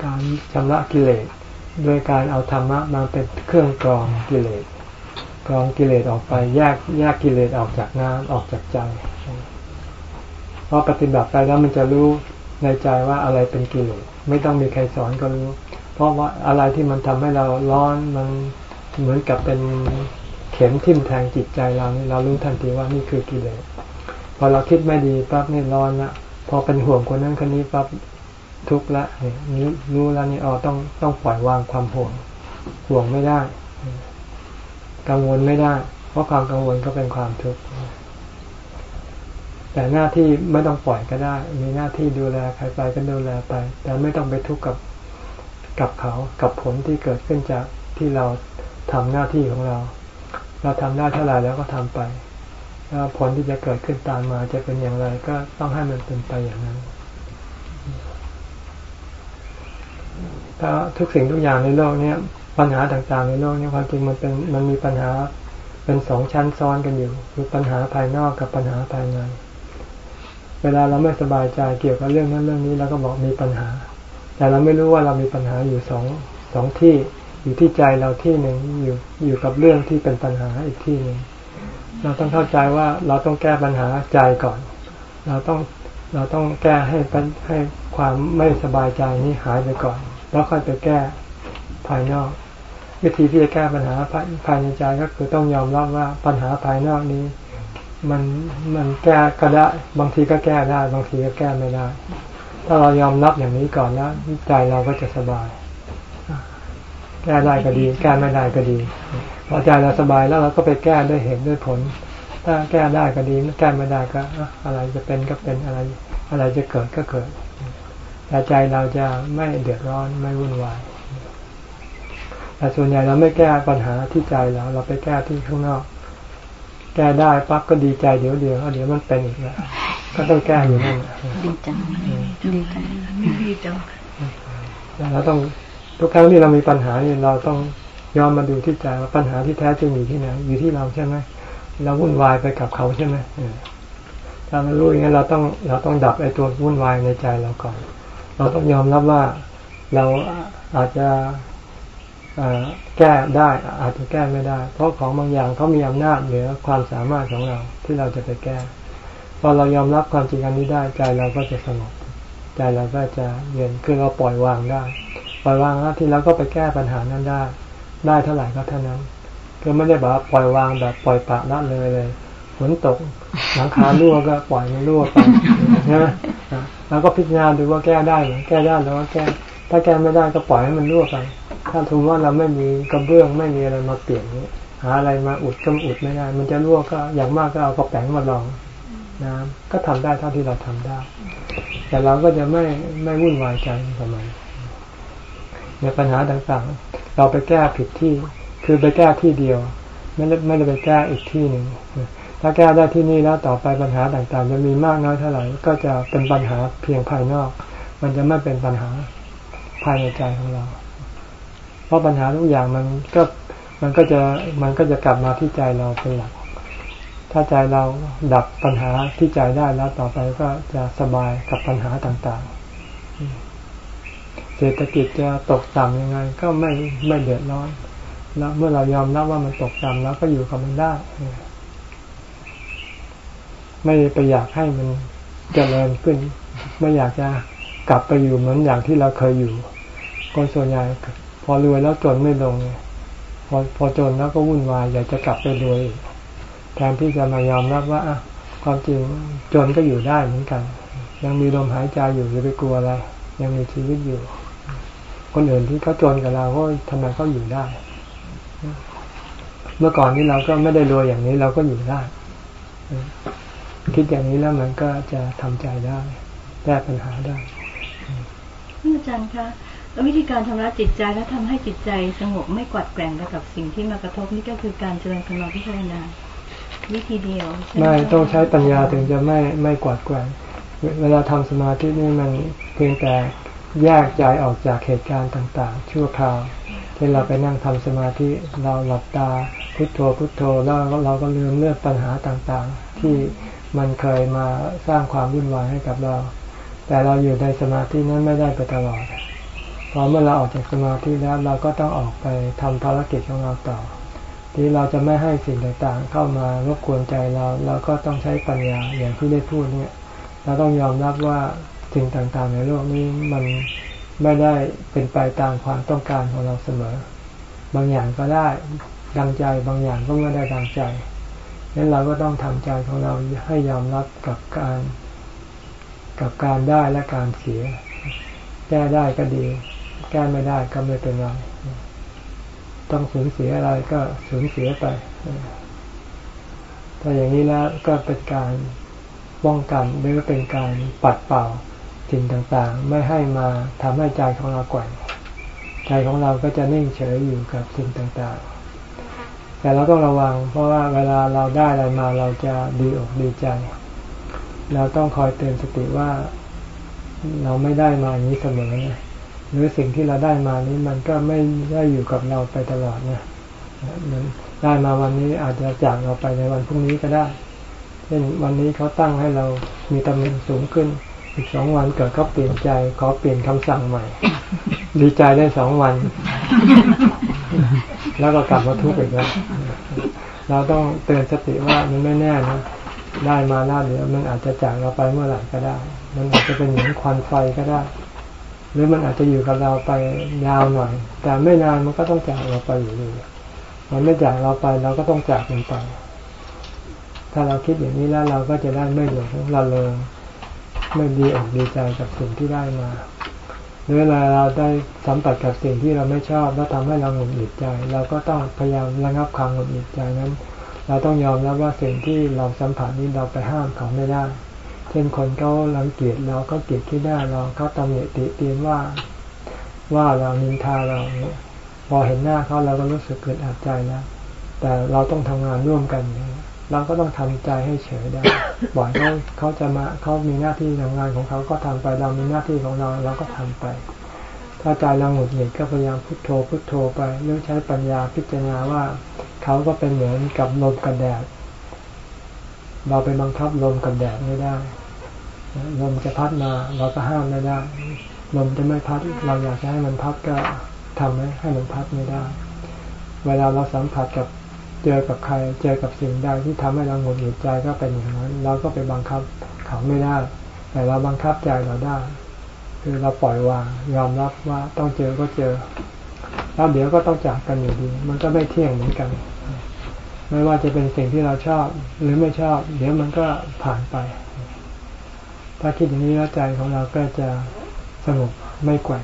การชำระกิเลส ด้วยการเอาธรรมะมาเป็นเครื่องกรองกิเลสกรองกิเลสออกไปแยกแยกกิเลสออกจากน้ำออกจากใจเพอปฏิบัติไปแล้วมันจะรู้ในใจว่าอะไรเป็นกิเลสไม่ต้องมีใครสอนก็รู้ เพราะว่าอะไรที่มันทำให้เราร้อนมันเหมือนกับเป็นเข็มทิ่มแทงจิตใจเราเรารู้ทันทีว่านี่คือกิเลสพอเราคิดไม่ดีปั๊บนี่ร้อนละพอเป็นห่วงคนนั้นคนนี้ปั๊บ ทุกข์ละนี่รู้แล้วนี่อ๋อต้องต้องปล่อยวางความห่วง ห่วงไม่ได้ กังวลไม่ได้ เพราะความกังวลก็เป็นความทุกข์แต่หน้าที่ไม่ต้องปล่อยก็ได้ มีหน้าที่ดูแลใครไปก็ดูแลไป แต่ไม่ต้องไปทุกข์กับกับเขา กับผลที่เกิดขึ้นจากที่เราทำหน้าที่ของเรา เราทำได้เท่าไหร่แล้วก็ทำไปแล้วผลที่จะเกิดขึ้นตามมาจะเป็นอย่างไรก็ต้องให้มันเป็นไปอย่างนั้น ถ้าทุกสิ่งทุกอย่างในโลกนี้ปัญหาต่างๆในโลกนี้ความจริงมันเป็นมันมีปัญหาเป็นสองชั้นซ้อนกันอยู่ คือปัญหาภายนอกกับปัญหาภายใน เวลาเราไม่สบายใจเกี่ยวกับเรื่องนั้นเรื่องนี้เราก็บอกมีปัญหา แต่เราไม่รู้ว่าเรามีปัญหาอยู่สองสองที่อยู่ที่ใจเราที่หนึ่งอยู่อยู่กับเรื่องที่เป็นปัญหาอีกที่หนึ่งเราต้องเข้าใจว่าเราต้องแก้ปัญหาใจก่อน เราต้องเราต้องแก้ให้ให้ความไม่สบายใจนี้หายไปก่อน แล้วค่อยไปแก้ภายนอก วิธีที่จะแก้ปัญหาภายในใจก็คือต้องยอมรับว่าปัญหาภายนอกนี้ มันมันแก้ก็ได้บางทีก็แก้ได้ บางทีก็แก้ไม่ได้ ถ้าเรายอมรับอย่างนี้ก่อนแล้วใจเราก็จะสบาย แก้ได้ก็ดี แก้ไม่ได้ก็ดีพอใจเราสบายแล้วเราก็ไปแก้ด้วยเหตุด้วยผล ถ้าแก้ได้ก็ดีแก้ไม่ได้ก็อะไรจะเป็นก็เป็นอะไร อะไรจะเกิดก็เกิด แต่ใจเราจะไม่เดือดร้อนไม่วุ่นวายแต่ส่วนใหญ่เราไม่แก้ปัญหาที่ใจเรา เราไปแก้ที่ข้างนอก แก้ได้ปั๊บก็ดีใจเดี๋ยวเดียวเดี๋ยวมันเป็นอีกแล้วก็ต้องแก้อยู่นั่นดีจังดีจังดีจังเราต้องทุกครั้งที่เรามีปัญหาเนี่ยเราต้องยอมมาดูที่ใจว่าปัญหาที่แท้จริงอยู่ที่ไหนอยู่ที่เราใช่ไหมเราวุ่นวายไปกับเขาใช่ไหมถ้าเรารู้อย่างนี้เราต้องเราต้องดับไอ้ตัววุ่นวายในใจเราก่อน เราต้องยอมรับว่าเราอาจจะแก้ได้อาจจะแก้ไม่ได้ เพราะของบางอย่างเขามีอำนาจเหนือความสามารถของเราที่เราจะไปแก้พอเรายอมรับความจริงอันนี้ได้ใจเราก็จะสงบใจเราก็จะเย็นคือเราปล่อยวางได้ ปล่อยวางแล้วที่เราก็ไปแก้ปัญหานั้นได้ ได้เท่าไหร่ก็เท่านั้นคือไม่ได้แบบปล่อยวางแบบปล่อยปะละเลยเลยฝนตกหลังคารั่วก็ปล่อยมันรั่วไป นะแล้วก็พิจารณาดูว่าแก้ได้หรือแก้ได้แล้วก็แก้ ถ้าแก้ไม่ได้ก็ปล่อยให้มันรั่วไป ถ้าถือว่าเราไม่มีกระเบื้องไม่มีอะไรมาเปลี่ยนนี้หาอะไรมาอุดก็อุดไม่ได้ มันจะรั่วก็อย่างมากก็เอากระแป้งมาลองน้ำก็ทำได้เท่าที่เราทำได้ แต่เราก็จะไม่ไม่วุ่นวายใจทำไมในปัญหาต่างๆ เราไปแก้ผิดที่ คือไปแก้ที่เดียว ไม่ได้ไม่ได้ไปแก้อีกที่หนึ่ง ถ้าแก้ได้ที่นี่แล้วต่อไปปัญหาต่างๆ จะมีมากน้อยเท่าไหร่ ก็จะเป็นปัญหาเพียงภายนอก มันจะไม่เป็นปัญหาภายในใจของเรา เพราะปัญหาทุกอย่างมันก็มันก็จะมันก็จะกลับมาที่ใจเราเป็นหลัก ถ้าใจเราดับปัญหาที่ใจได้แล้วต่อไปก็จะสบายกับปัญหาต่างๆ เศรษฐกิจจะตกต่ำยังไง ก็ไม่ไม่เดือดร้อนแล้วเมื่อเรายอมรับว่ามันตกต่ำแล้วก็อยู่กับมันได้ ไม่ไปอยากให้มันเจริญขึ้น ไม่อยากจะกลับไปอยู่เหมือนอย่างที่เราเคยอยู่คนส่วนใหญ่พอรวยแล้วจนไม่ลงพอพอจนแล้วก็วุ่นวายอยากจะกลับไปรวยแทนที่จะมายอมรับว่าอะความจริงจนก็อยู่ได้เหมือนกัน ยังมีลมหายใจอยู่จะไปกลัวอะไร ยังมีชีวิตอยู่ คนอื่นที่เขาจนกับเราก็ทำไมเขาอยู่ได้ เมื่อก่อนนี้เราก็ไม่ได้รวยอย่างนี้เราก็อยู่ได้ คิดอย่างนี้แล้วมันก็จะทำใจได้แก้ปัญหาได้อาจารย์คะแล้ววิธีการทำร้ายจิตใจและทำให้จิตใจสงบไม่กวัดแกว่งไปกับสิ่งที่มากระทบนี่ก็คือการเจริญสมาธิภาวนาวิธีเดียวไม่ต้องใช้ปัญญาถึงจะไม่ไม่กวัดแกว่งเวลาทำสมาธินี่มันเพียงแต่แยกใจออกจากเหตุการณ์ต่าง ๆ ชั่วคราวที่เราไปนั่งทำสมาธิเราหลับตาพุโทโธพุโทโธแล้วเราก็ลืมเรื่องปัญหาต่างๆ ที่ มันเคยมาสร้างความวุ่นวายให้กับเรา แต่เราอยู่ในสมาธินั้นไม่ได้ไปตลอดพอเมื่อเราออกจากสมาธิแล้วเราก็ต้องออกไปทำภารกิจของเราต่อ ที่เราจะไม่ให้สิ่งต่างๆ เข้ามารบกวนใจเราเราก็ต้องใช้ปัญญาอย่างที่ได้พูดเนี่ย เราต้องยอมรับว่าสิ่งต่างๆ ในโลกนี้มันไม่ได้เป็นไปตามความต้องการของเราเสมอ บางอย่างก็ได้ดังใจบางอย่างก็ไม่ได้ดังใจ นั้นเราก็ต้องทำใจของเราให้ยอมรับกับการกับการได้และการเสีย แก้ได้ก็ดี แก้ไม่ได้ก็ไม่เป็นไร ต้องสูญเสียอะไรก็สูญเสียไป ถ้าอย่างนี้แล้วก็เป็นการป้องกันหรือเป็นการปัดเป่าสิ่งต่างๆ ไม่ให้มาทำให้ใจของเราแกว่งใจของเราก็จะนิ่งเฉยอยู่กับสิ่งต่างๆ แต่เราต้องระวัง เพราะว่าเวลาเราได้อะไรมาเราจะดีอกดีใจ เราต้องคอยเตือนสติว่าเราไม่ได้มาอย่างนี้เสมอนะหรือสิ่งที่เราได้มานี้มันก็ไม่ได้อยู่กับเราไปตลอดนะมันได้มาวันนี้อาจจะจากเราไปในวันพรุ่งนี้ก็ได้ เช่นวันนี้เขาตั้งให้เรามีตำแหน่งสูงขึ้น อีกสองวันเกิดเขาเปลี่ยนใจขอเปลี่ยนคำสั่งใหม่ ดีใจได้สองวัน แล้วก็กลับมาทุกข์อีกแล้วเราต้องเตือนสติว่ามันไม่แน่นะได้มาแล้วเดี๋ยวมันอาจจะจากเราไปเมื่อไหร่ก็ได้ มันอาจจะเป็นเหมือนควันไฟก็ได้ หรือมันอาจจะอยู่กับเราไปยาวหน่อย แต่ไม่นานมันก็ต้องจากเราไปอยู่ดีมันไม่จากเราไปเราก็ต้องจากมันไป ถ้าเราคิดอย่างนี้แล้วเราก็จะได้ไม่หลงเราเลยไม่ดีอกดีใจกับสิ่งที่ได้มา หรือเวลาเราได้สัมผัสกับสิ่งที่เราไม่ชอบแล้วทำให้เราหงุดหงิดใจ เราก็ต้องพยายามระงับความหงุดหงิดใจนั้น เราต้องยอมรับว่าสิ่งที่เราสัมผัสนี้เราไปห้ามเขาไม่ได้ เช่นคนเขารังเกียจเราเขาเกลียดที่หน้เราเขาตำหนิติเตียนว่า ว่าเรานินทาเราเนี่ยพอเห็นหน้าเขาเราก็รู้สึกเกิดอัดใจแล้วแต่เราต้องทำงานร่วมกัน เราก็ต้องทำใจให้เฉยได้บ่อยเขาเขาจะมาเขามีหน้าที่ทำงานของเขาก็ทำไปเรามีหน้าที่ของเราเราก็ทำไป ถ้าใจเราหงุดหงิดก็พยายามพุโทโธพุโทโธไปเรื่องใช้ปัญญาพิจารณาว่า เขาก็เป็นเหมือนกับลมกันแดด เราไปบังคับลมกันแดดไม่ได้ลมจะพัดมาเราก็ห้ามไม่ได้ลมจะไม่พัด เราอยากจะให้มันพัดก็ทำให้ให้มันพัดไม่ได้ เวลาเราสัมผัสกับ เจอกับใคร เจอกับสิ่งใดที่ทำให้เราหงุดหงิดใจก็เป็นอย่างนั้น เราก็ไปบังคับเขาไม่ได้ แต่เราบังคับใจเราได้ คือเราปล่อยวางยอมรับว่าต้องเจอก็เจอ แล้วเดี๋ยวก็ต้องจากกันอยู่ดี มันก็ไม่เที่ยงเหมือนกัน ไม่ว่าจะเป็นสิ่งที่เราชอบหรือไม่ชอบ เดี๋ยวมันก็ผ่านไป ถ้าคิดอย่างนี้แล้วใจของเราก็จะสงบไม่แกว่ง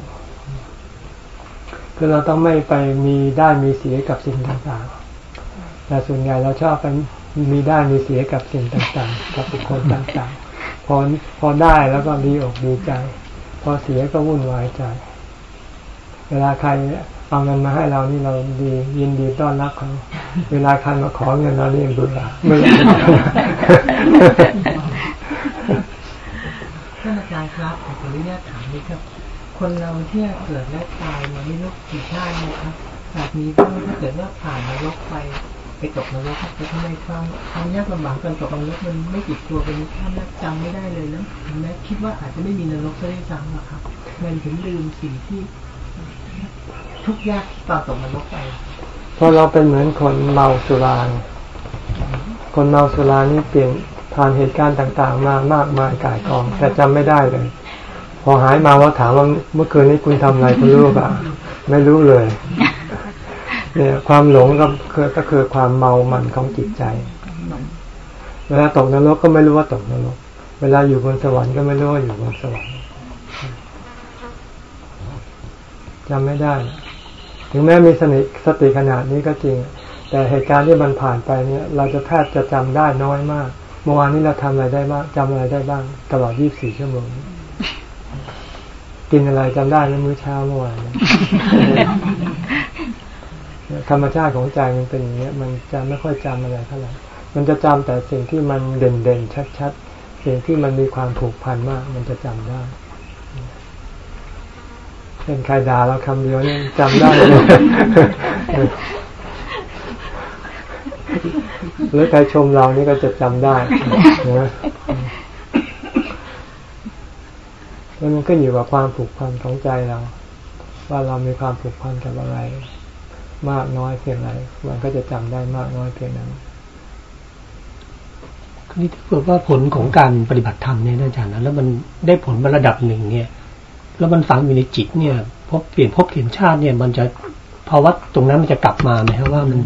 คือเราต้องไม่ไปมีได้มีเสียกับสิ่งต่างๆ แต่ส่วนใหญ่เราชอบไปมีได้มีเสียกับสิ่งต่างๆ กับบุคคลต่างๆ พอพอได้แล้วก็ดีอกดีใจ พอเสียก็วุ่นวายใจ เวลาใครเอาเงินมาให้เรานี่เราดียินดีต้อนรับเขาเวลาใครมาขอเงินเราเรียกดูละไม่อยากท่านอาจารย์ครับขออนุญาตถามนิดครับ คนเราที่เกิดและตายมาไม่รู้กี่ชาตินะครับแบบนี้ถ้าเกิดว่าผ่านนรกไป ไปตกนรกจะทำไมความความยากลำบากการตกนรกมันไม่ติดตัวเป็นท่านนักจำไม่ได้เลยนะแม้คิดว่าอาจจะไม่มีนรกซะด้วยซ้ำอะครับมันถึงลืมสิ่งที่ ทุกยากตอนตกนรกไปเพราะเราเป็นเหมือนคนเมาสุราคนเมาสุรานี่เปลี่ยนผ่านเหตุการณ์ต่างๆ มามากมายกายกอง แต่จำไม่ได้เลย พอหายมาว่าถามว่าเมื่อคืนนี้คุณทำอะไรคุณรู้ป่ะไม่รู้เลย เนี่ยความหลงก็คือก็คือความเมามันของจิตใจ เวลาตกนรกก็ไม่รู้ว่าตกนรก เวลาอยู่บนสวรรค์ก็ไม่รู้ว่าอยู่บนสวรรค์จำไม่ได้ ถึงแม้มีสนิสติขนาดนี้ก็จริง แต่เหตุการณ์ที่มันผ่านไปเนี่ย เราจะแทบจะจำได้น้อยมาก เมื่อวานนี้เราทำอะไรได้บ้างจำอะไรได้บ้าง ตลอด 24 ชั่วโมง กินอะไรจำได้ในมื้อเช้าเมื่อวาน ธรรมชาติของใจมันเป็นอย่างนี้มันจะไม่ค่อยจำอะไรเท่าไหร่มันจะจำแต่สิ่งที่มันเด่นๆชัดๆสิ่งที่มันมีความผูกพันมาก มันจะจำได้เป็นใครด่าเราคำเดียวนี่จำได้เลยหรือใครชมเรานี่ก็จะจำได้นะมันขึ้นอยู่กับความผูกพันของใจเรา ว่าเรามีความผูกพันกับอะไร มากน้อยเพียงไรมันก็จะจำได้มากน้อยเพียงนั้นนี่ถ้าเกิดว่าผลของการปฏิบัติธรรมเนี่ยอาจารย์นะแล้วมันได้ผลมาระดับหนึ่งเนี่ย แล้วมันฝังอยู่ในจิตเนี่ยพบเปลี่ยนพบเปลี่ยนชาติเนี่ย มันจะภาวะตรงนั้นมันจะกลับมาไหมครับว่ามัน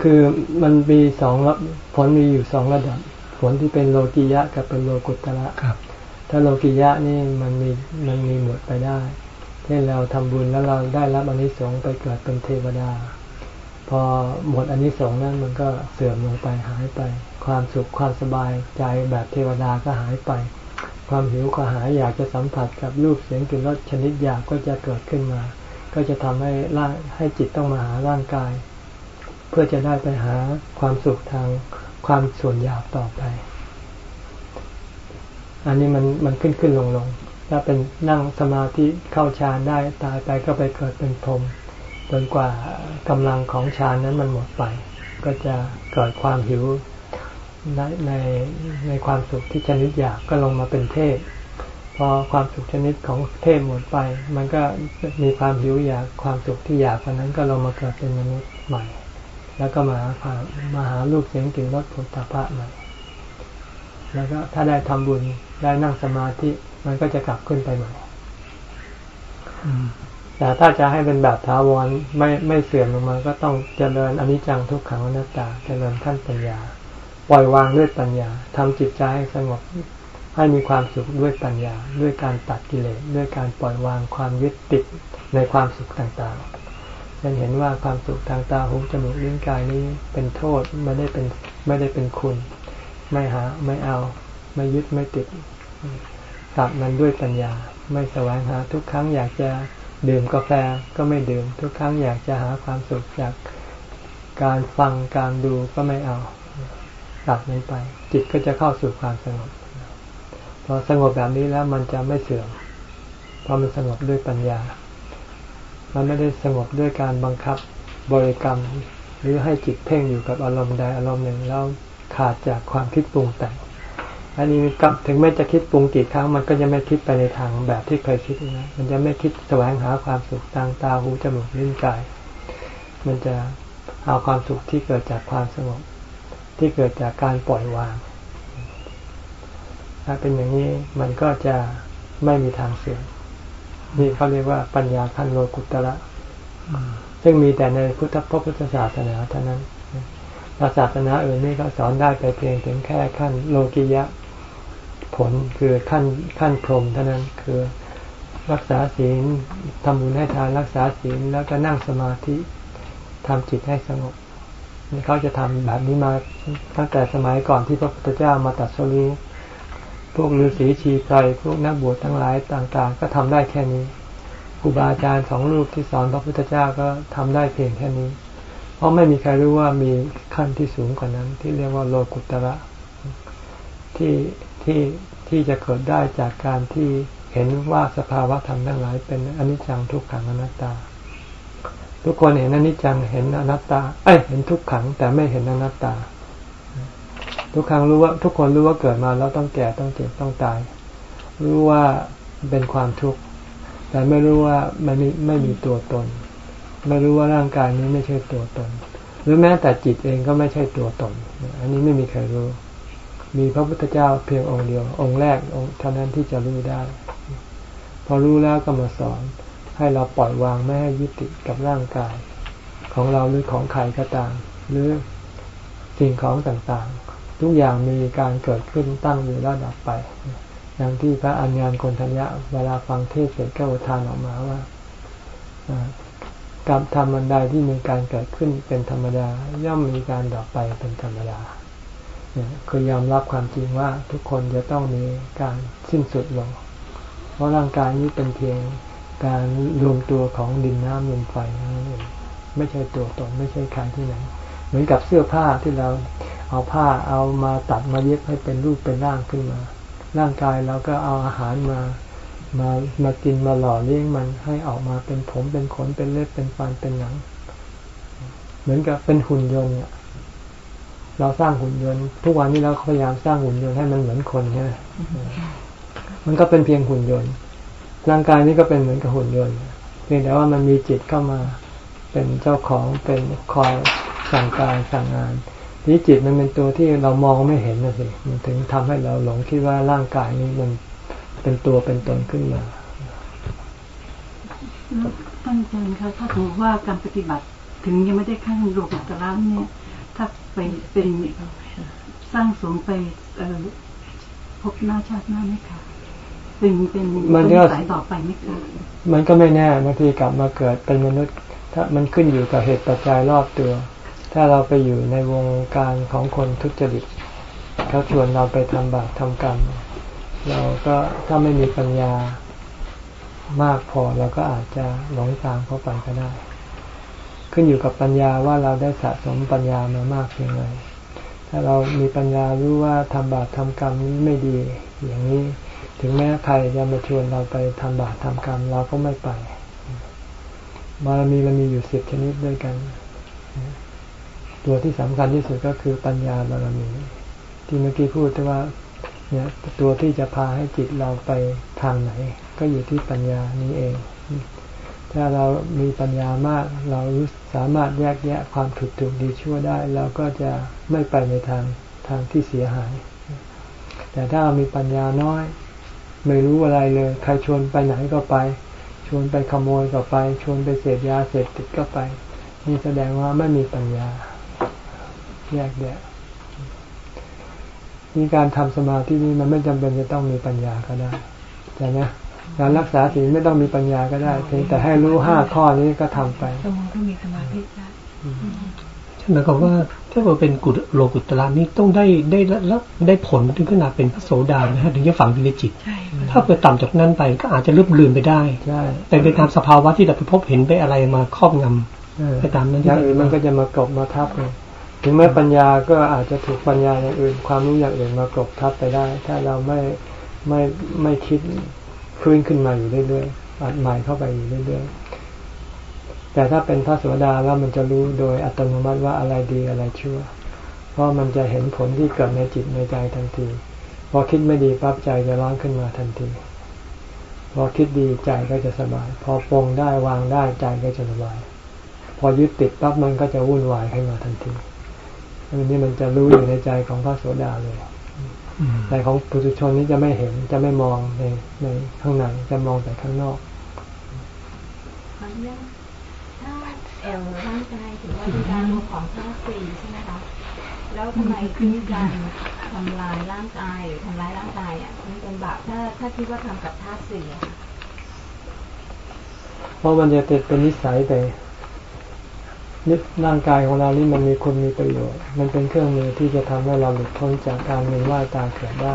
คือมันมีสองผลมีอยู่สองระดับ ผลที่เป็นโลกิยะกับเป็นโลกุตระครับ ถ้าโลกิยะนี่มันมีมันมีหมดไปได้ เช่นเราทำบุญแล้วเราได้รับอนิสงส์ไปเกิดเป็นเทวดา พอหมดอนิสงส์นั้นมันก็เสื่อมลงไปหายไป ความสุขความสบายใจแบบเทวดาก็หายไป ความหิวกระหายอยากจะสัมผัสกับรูปเสียงกลิ่นรสชนิดอยากก็จะเกิดขึ้นมา ก็จะทำให้ร่างให้จิตต้องมาหาร่างกาย เพื่อจะได้ไปหาความสุขทางความส่วนอยากต่อไป อันนี้มันมันขึ้นขึ้นลงลง ถ้าเป็นนั่งสมาธิเข้าฌานได้ตายไปก็ไปเกิดเป็นพรหมจนกว่ากำลังของฌานนั้นมันหมดไป ก็จะเกิดความหิวในในในความสุขที่ชนิดอยากก็ลงมาเป็นเทพพอความสุขชนิดของเทพหมดไป มันก็มีความหิวอยากความสุขที่อยากคนนั้นก็ลงมาเกิดเป็นมนุษย์ใหม่ แล้วก็มาหามาหาลูกเสียงกลิ่นรสผลตภะใหม่ แล้วก็ถ้าได้ทำบุญได้นั่งสมาธิ มันก็จะกลับขึ้นไปใหม่แต่ถ้าจะให้เป็นแบบท้าวรไม่ไม่เสื่อมลงมา ก็ต้องเจริญอนิจจังทุกขังอนัตตา เจริญขั้นปัญญา ปล่อยวางด้วยปัญญาทำจิตใจให้สงบให้มีความสุขด้วยปัญญา ด้วยการตัดกิเลสด้วยการปล่อยวางความยึดติดในความสุขต่างๆฉันเห็นว่าความสุขทางตาหูจมูกลิ้นกายนี้เป็นโทษไม่ได้เป็นไม่ได้เป็นคุณ ไม่หาไม่เอา ไม่ยึดไม่ติด ตัดมันด้วยปัญญา ไม่แสวงหาทุกครั้งอยากจะดื่มกาแฟก็ไม่ดื่ม ทุกครั้งอยากจะหาความสุขจากการฟังการดูก็ไม่เอา ตัดมันไป จิตก็จะเข้าสู่ความสงบพอสงบแบบนี้แล้วมันจะไม่เสื่อมเพราะมันสงบด้วยปัญญา มันไม่ได้สงบด้วยการบังคับบริกรรม หรือให้จิตเพ่งอยู่กับอารมณ์ใดอารมณ์หนึ่งแล้วขาดจากความคิดปรุงแต่ง อันนี้กับถึงแม้จะคิดปรุงกี่ครั้งมันก็จะไม่คิดไปในทางแบบที่เคยคิดนะมันจะไม่คิดแสวงหาความสุขทางตาหูจมูกลิ้นกาย มันจะเอาความสุขที่เกิดจากความสงบที่เกิดจากการปล่อยวาง ถ้าเป็นอย่างนี้มันก็จะไม่มีทางเสื่อมนี่เขาเรียกว่าปัญญาขั้นโลกุตระซึ่งมีแต่ในพุทธพระพุทธศาสนาเท่านั้นศาสนาอื่นนี่เขาสอนได้ไปเพียงถึงแค่ขั้นโลกิยะ ผลคือขั้นขั้นพรมเท่านั้นคือรักษาศีลทำบุญให้ทานรักษาศีลแล้วก็นั่งสมาธิทำจิตให้สงบนี่เขาจะทำแบบนี้มาตั้งแต่สมัยก่อนที่พระพุทธเจ้ามาตัดสรู้พวกฤาษีชีไตรพวกนักบวชทั้งหลายต่าง ๆ ก็ทำได้แค่นี้ครูบาอาจารย์สองรูปที่สอนพระพุทธเจ้าก็ทำได้เพียงแค่นี้ เพราะไม่มีใครรู้ว่ามีขั้นที่สูงกว่านั้น ที่เรียกว่าโลกุตระที่ ที่ที่จะเกิดได้จากการที่เห็นว่าสภาวะธรรมทั้งหลายเป็นอนิจจังทุกขังอนัตตา ทุกคนเห็นอนิจจังเห็นอนัตตาเอ้ยเห็นทุกขังแต่ไม่เห็นอนัตตา ทุกครั้งรู้ว่า ทุกคนรู้ว่าเกิดมาแล้วต้องแก่ต้องเจ็บต้องตาย รู้ว่าเป็นความทุกข์แต่ไม่รู้ว่ามันไม่ไม่มีตัวตน ไม่รู้ว่าร่างกายนี้ไม่ใช่ตัวตน หรือแม้แต่จิตเองก็ไม่ใช่ตัวตน อันนี้ไม่มีใครรู้ มีพระพุทธเจ้าเพียงองค์เดียว องค์แรกองค์เท่านั้นที่จะรู้ได้ พอรู้แล้วก็มาสอน ให้เราปล่อยวางไม่ให้ยึดติดกับร่างกาย ของเราหรือของใครก็ตาม หรือสิ่งของต่างๆ ทุกอย่างมีการเกิดขึ้นตั้งอยู่แล้วดับไป อย่างที่พระอัญญาณคนทัญญะเวลาฟังเทศเสร็จก็อุทานออกมาว่ากับธรรมอันใดที่มีการเกิดขึ้นเป็นธรรมดา ย่อมมีการดับไปเป็นธรรมดา คือยอมรับความจริงว่าทุกคนจะต้องมีการสิ้นสุดลง เพราะร่างกายนี้เป็นเพียงการรวมตัวของดินน้ำลมไฟนั่นเองไม่ใช่ตัวตนไม่ใช่ใครที่ไหน เหมือนกับเสื้อผ้าที่เราเอาผ้าเอามาตัดมาเย็บให้เป็นรูปเป็นร่างขึ้นมา ร่างกายเราก็เอาอาหารมามามากินมาหล่อเลี้ยงมันให้ออกมาเป็นผมเป็นขนเป็นเล็บเป็นฟันเป็นหนัง เหมือนกับเป็นหุ่นยนต์เนี่ย เราสร้างหุ่นยนต์ทุกวันนี้เราพยายามสร้างหุ่นยนต์ให้มันเหมือนคนใช่ไหมมันก็เป็นเพียงหุ่นยนต์ ร่างกายนี้ก็เป็นเหมือนกับหุ่นยนต์เพียงแต่ว่ามันมีจิตเข้ามาเป็นเจ้าของเป็นคอยสั่งการสั่งงานที่จิตมันเป็นตัวที่เรามองไม่เห็นนะสิมันถึงทำให้เราหลงคิดว่าร่างกายนี้มันเป็นตัวเป็นตนขึ้นมาท่านอาจารย์คะถ้าถือว่าการปฏิบัติถึงยังไม่ได้ขั้นโลกุตระเนี่ยถ้า ไปเป็นสร้างสมไปพบหน้าชาติหน้าไหมคะเป็นเป็นมันก็สายต่อไปไหมคะมันก็ไม่แน่บางทีกลับมาเกิดเป็นมนุษย์ ถ้ามันขึ้นอยู่กับเหตุปัจจัยรอบตัว ถ้าเราไปอยู่ในวงการของคนทุจริตเขาชวนเราไปทำบาปทำกรรม เราก็ถ้าไม่มีปัญญามากพอเราก็อาจจะหลงตามเขาไปก็ได้ ขึ้นอยู่กับปัญญาว่าเราได้สะสมปัญญามามากเพียงไรถ้าเรามีปัญญารู้ว่าทำบาปทำกรรมนี้ไม่ดี อย่างนี้ถึงแม้ใครจะมาชวนเราไปทำบาปทำกรรมเราก็ไม่ไปบารมีมันมีอยู่สิบชนิดด้วยกัน ตัวที่สำคัญที่สุดก็คือปัญญาบารมี ที่เมื่อกี้พูดว่าเนี่ยตัวที่จะพาให้จิตเราไปทางไหน ก็อยู่ที่ปัญญานี้เอง ถ้าเรามีปัญญามาก เราสามารถแยกแยะความผิดถูกดีชั่วได้ เราก็จะไม่ไปในทางทางที่เสียหาย แต่ถ้าเรามีปัญญาน้อย ไม่รู้อะไรเลย ใครชวนไปไหนก็ไป ชวนไปขโมยก็ไป ชวนไปเสพยาเสพติดก็ไป นี่แสดงว่าไม่มีปัญญา แยกแยะนี่การทำสมาธินี้มันไม่จำเป็นจะต้องมีปัญญาก็ได้ใช่ไหม การรักษาศีลไม่ต้องมีปัญญาก็ได้เพียงแต่ให้รู้ห้าข้อนี้ก็ทำไปสมองก็มีสมาธิได้ใช่ไหมครับว่าถ้าเราเป็นกุโลกุตระนี่ต้องได้ได้แล้วได้ผลถึงขนาดเป็นพระโสดานะฮะถึงจะฝังอยู่ในจิต ถ้าเกิดต่ำจากนั้นไปก็อาจจะลืมลืมไปได้ใช่แต่ไปตามสภาวะที่เราไปพบเห็นไปอะไรมาครอบงำเออไปตามนั้นอย่างอื่นมันก็จะมากรบมาทับเลยถึงแม้ปัญญาก็อาจจะถูกปัญญาอย่างอื่น ความรู้อย่างอื่นมากรบทับไปได้ ถ้าเราไม่ไม่ไม่คิด ฟื้นขึ้นมาอยู่เรื่อยๆอัดใหม่เข้าไปอยู่เรื่อยๆแต่ถ้าเป็นพระโสดาแล้วมันจะรู้โดยอัตโนมัติว่าอะไรดีอะไรชั่ว เพราะมันจะเห็นผลที่เกิดในจิตในใจทันทีพอคิดไม่ดีปั๊บใจจะร้อนขึ้นมาทันทีพอคิดดีใจก็จะสบาย พอปรงได้วางได้ใจก็จะสบาย พอยึดติดปั๊บมันก็จะวุ่นวายขึ้นมาทันทีอันนี้มันจะรู้อยู่ในใจของพระโสดาเลย แต่ของปุถุชนนี้จะไม่เห็นจะไม่มองในในข้างในจะมองแต่ข้างนอกขออนุญาตถ้าเอวร่างกายถือว่าเป็นการรวมของธาตุสี่ใช่ไหมคะแล้วทำไมคือการทำลายร่างกายหรือทำร้ายร่างกายอะมันเป็นบาปถ้าถ้าคิดว่าทำกับธาตุสี่อะค่ะเพราะมันจะติดเป็นนิสัยไปนิ ร่างกายของเรานี่มันมีคุณมีประโยชน์ มันเป็นเครื่องมือที่จะทำให้เราหลุดพ้นจากการเวียนว่ายตายเกิดได้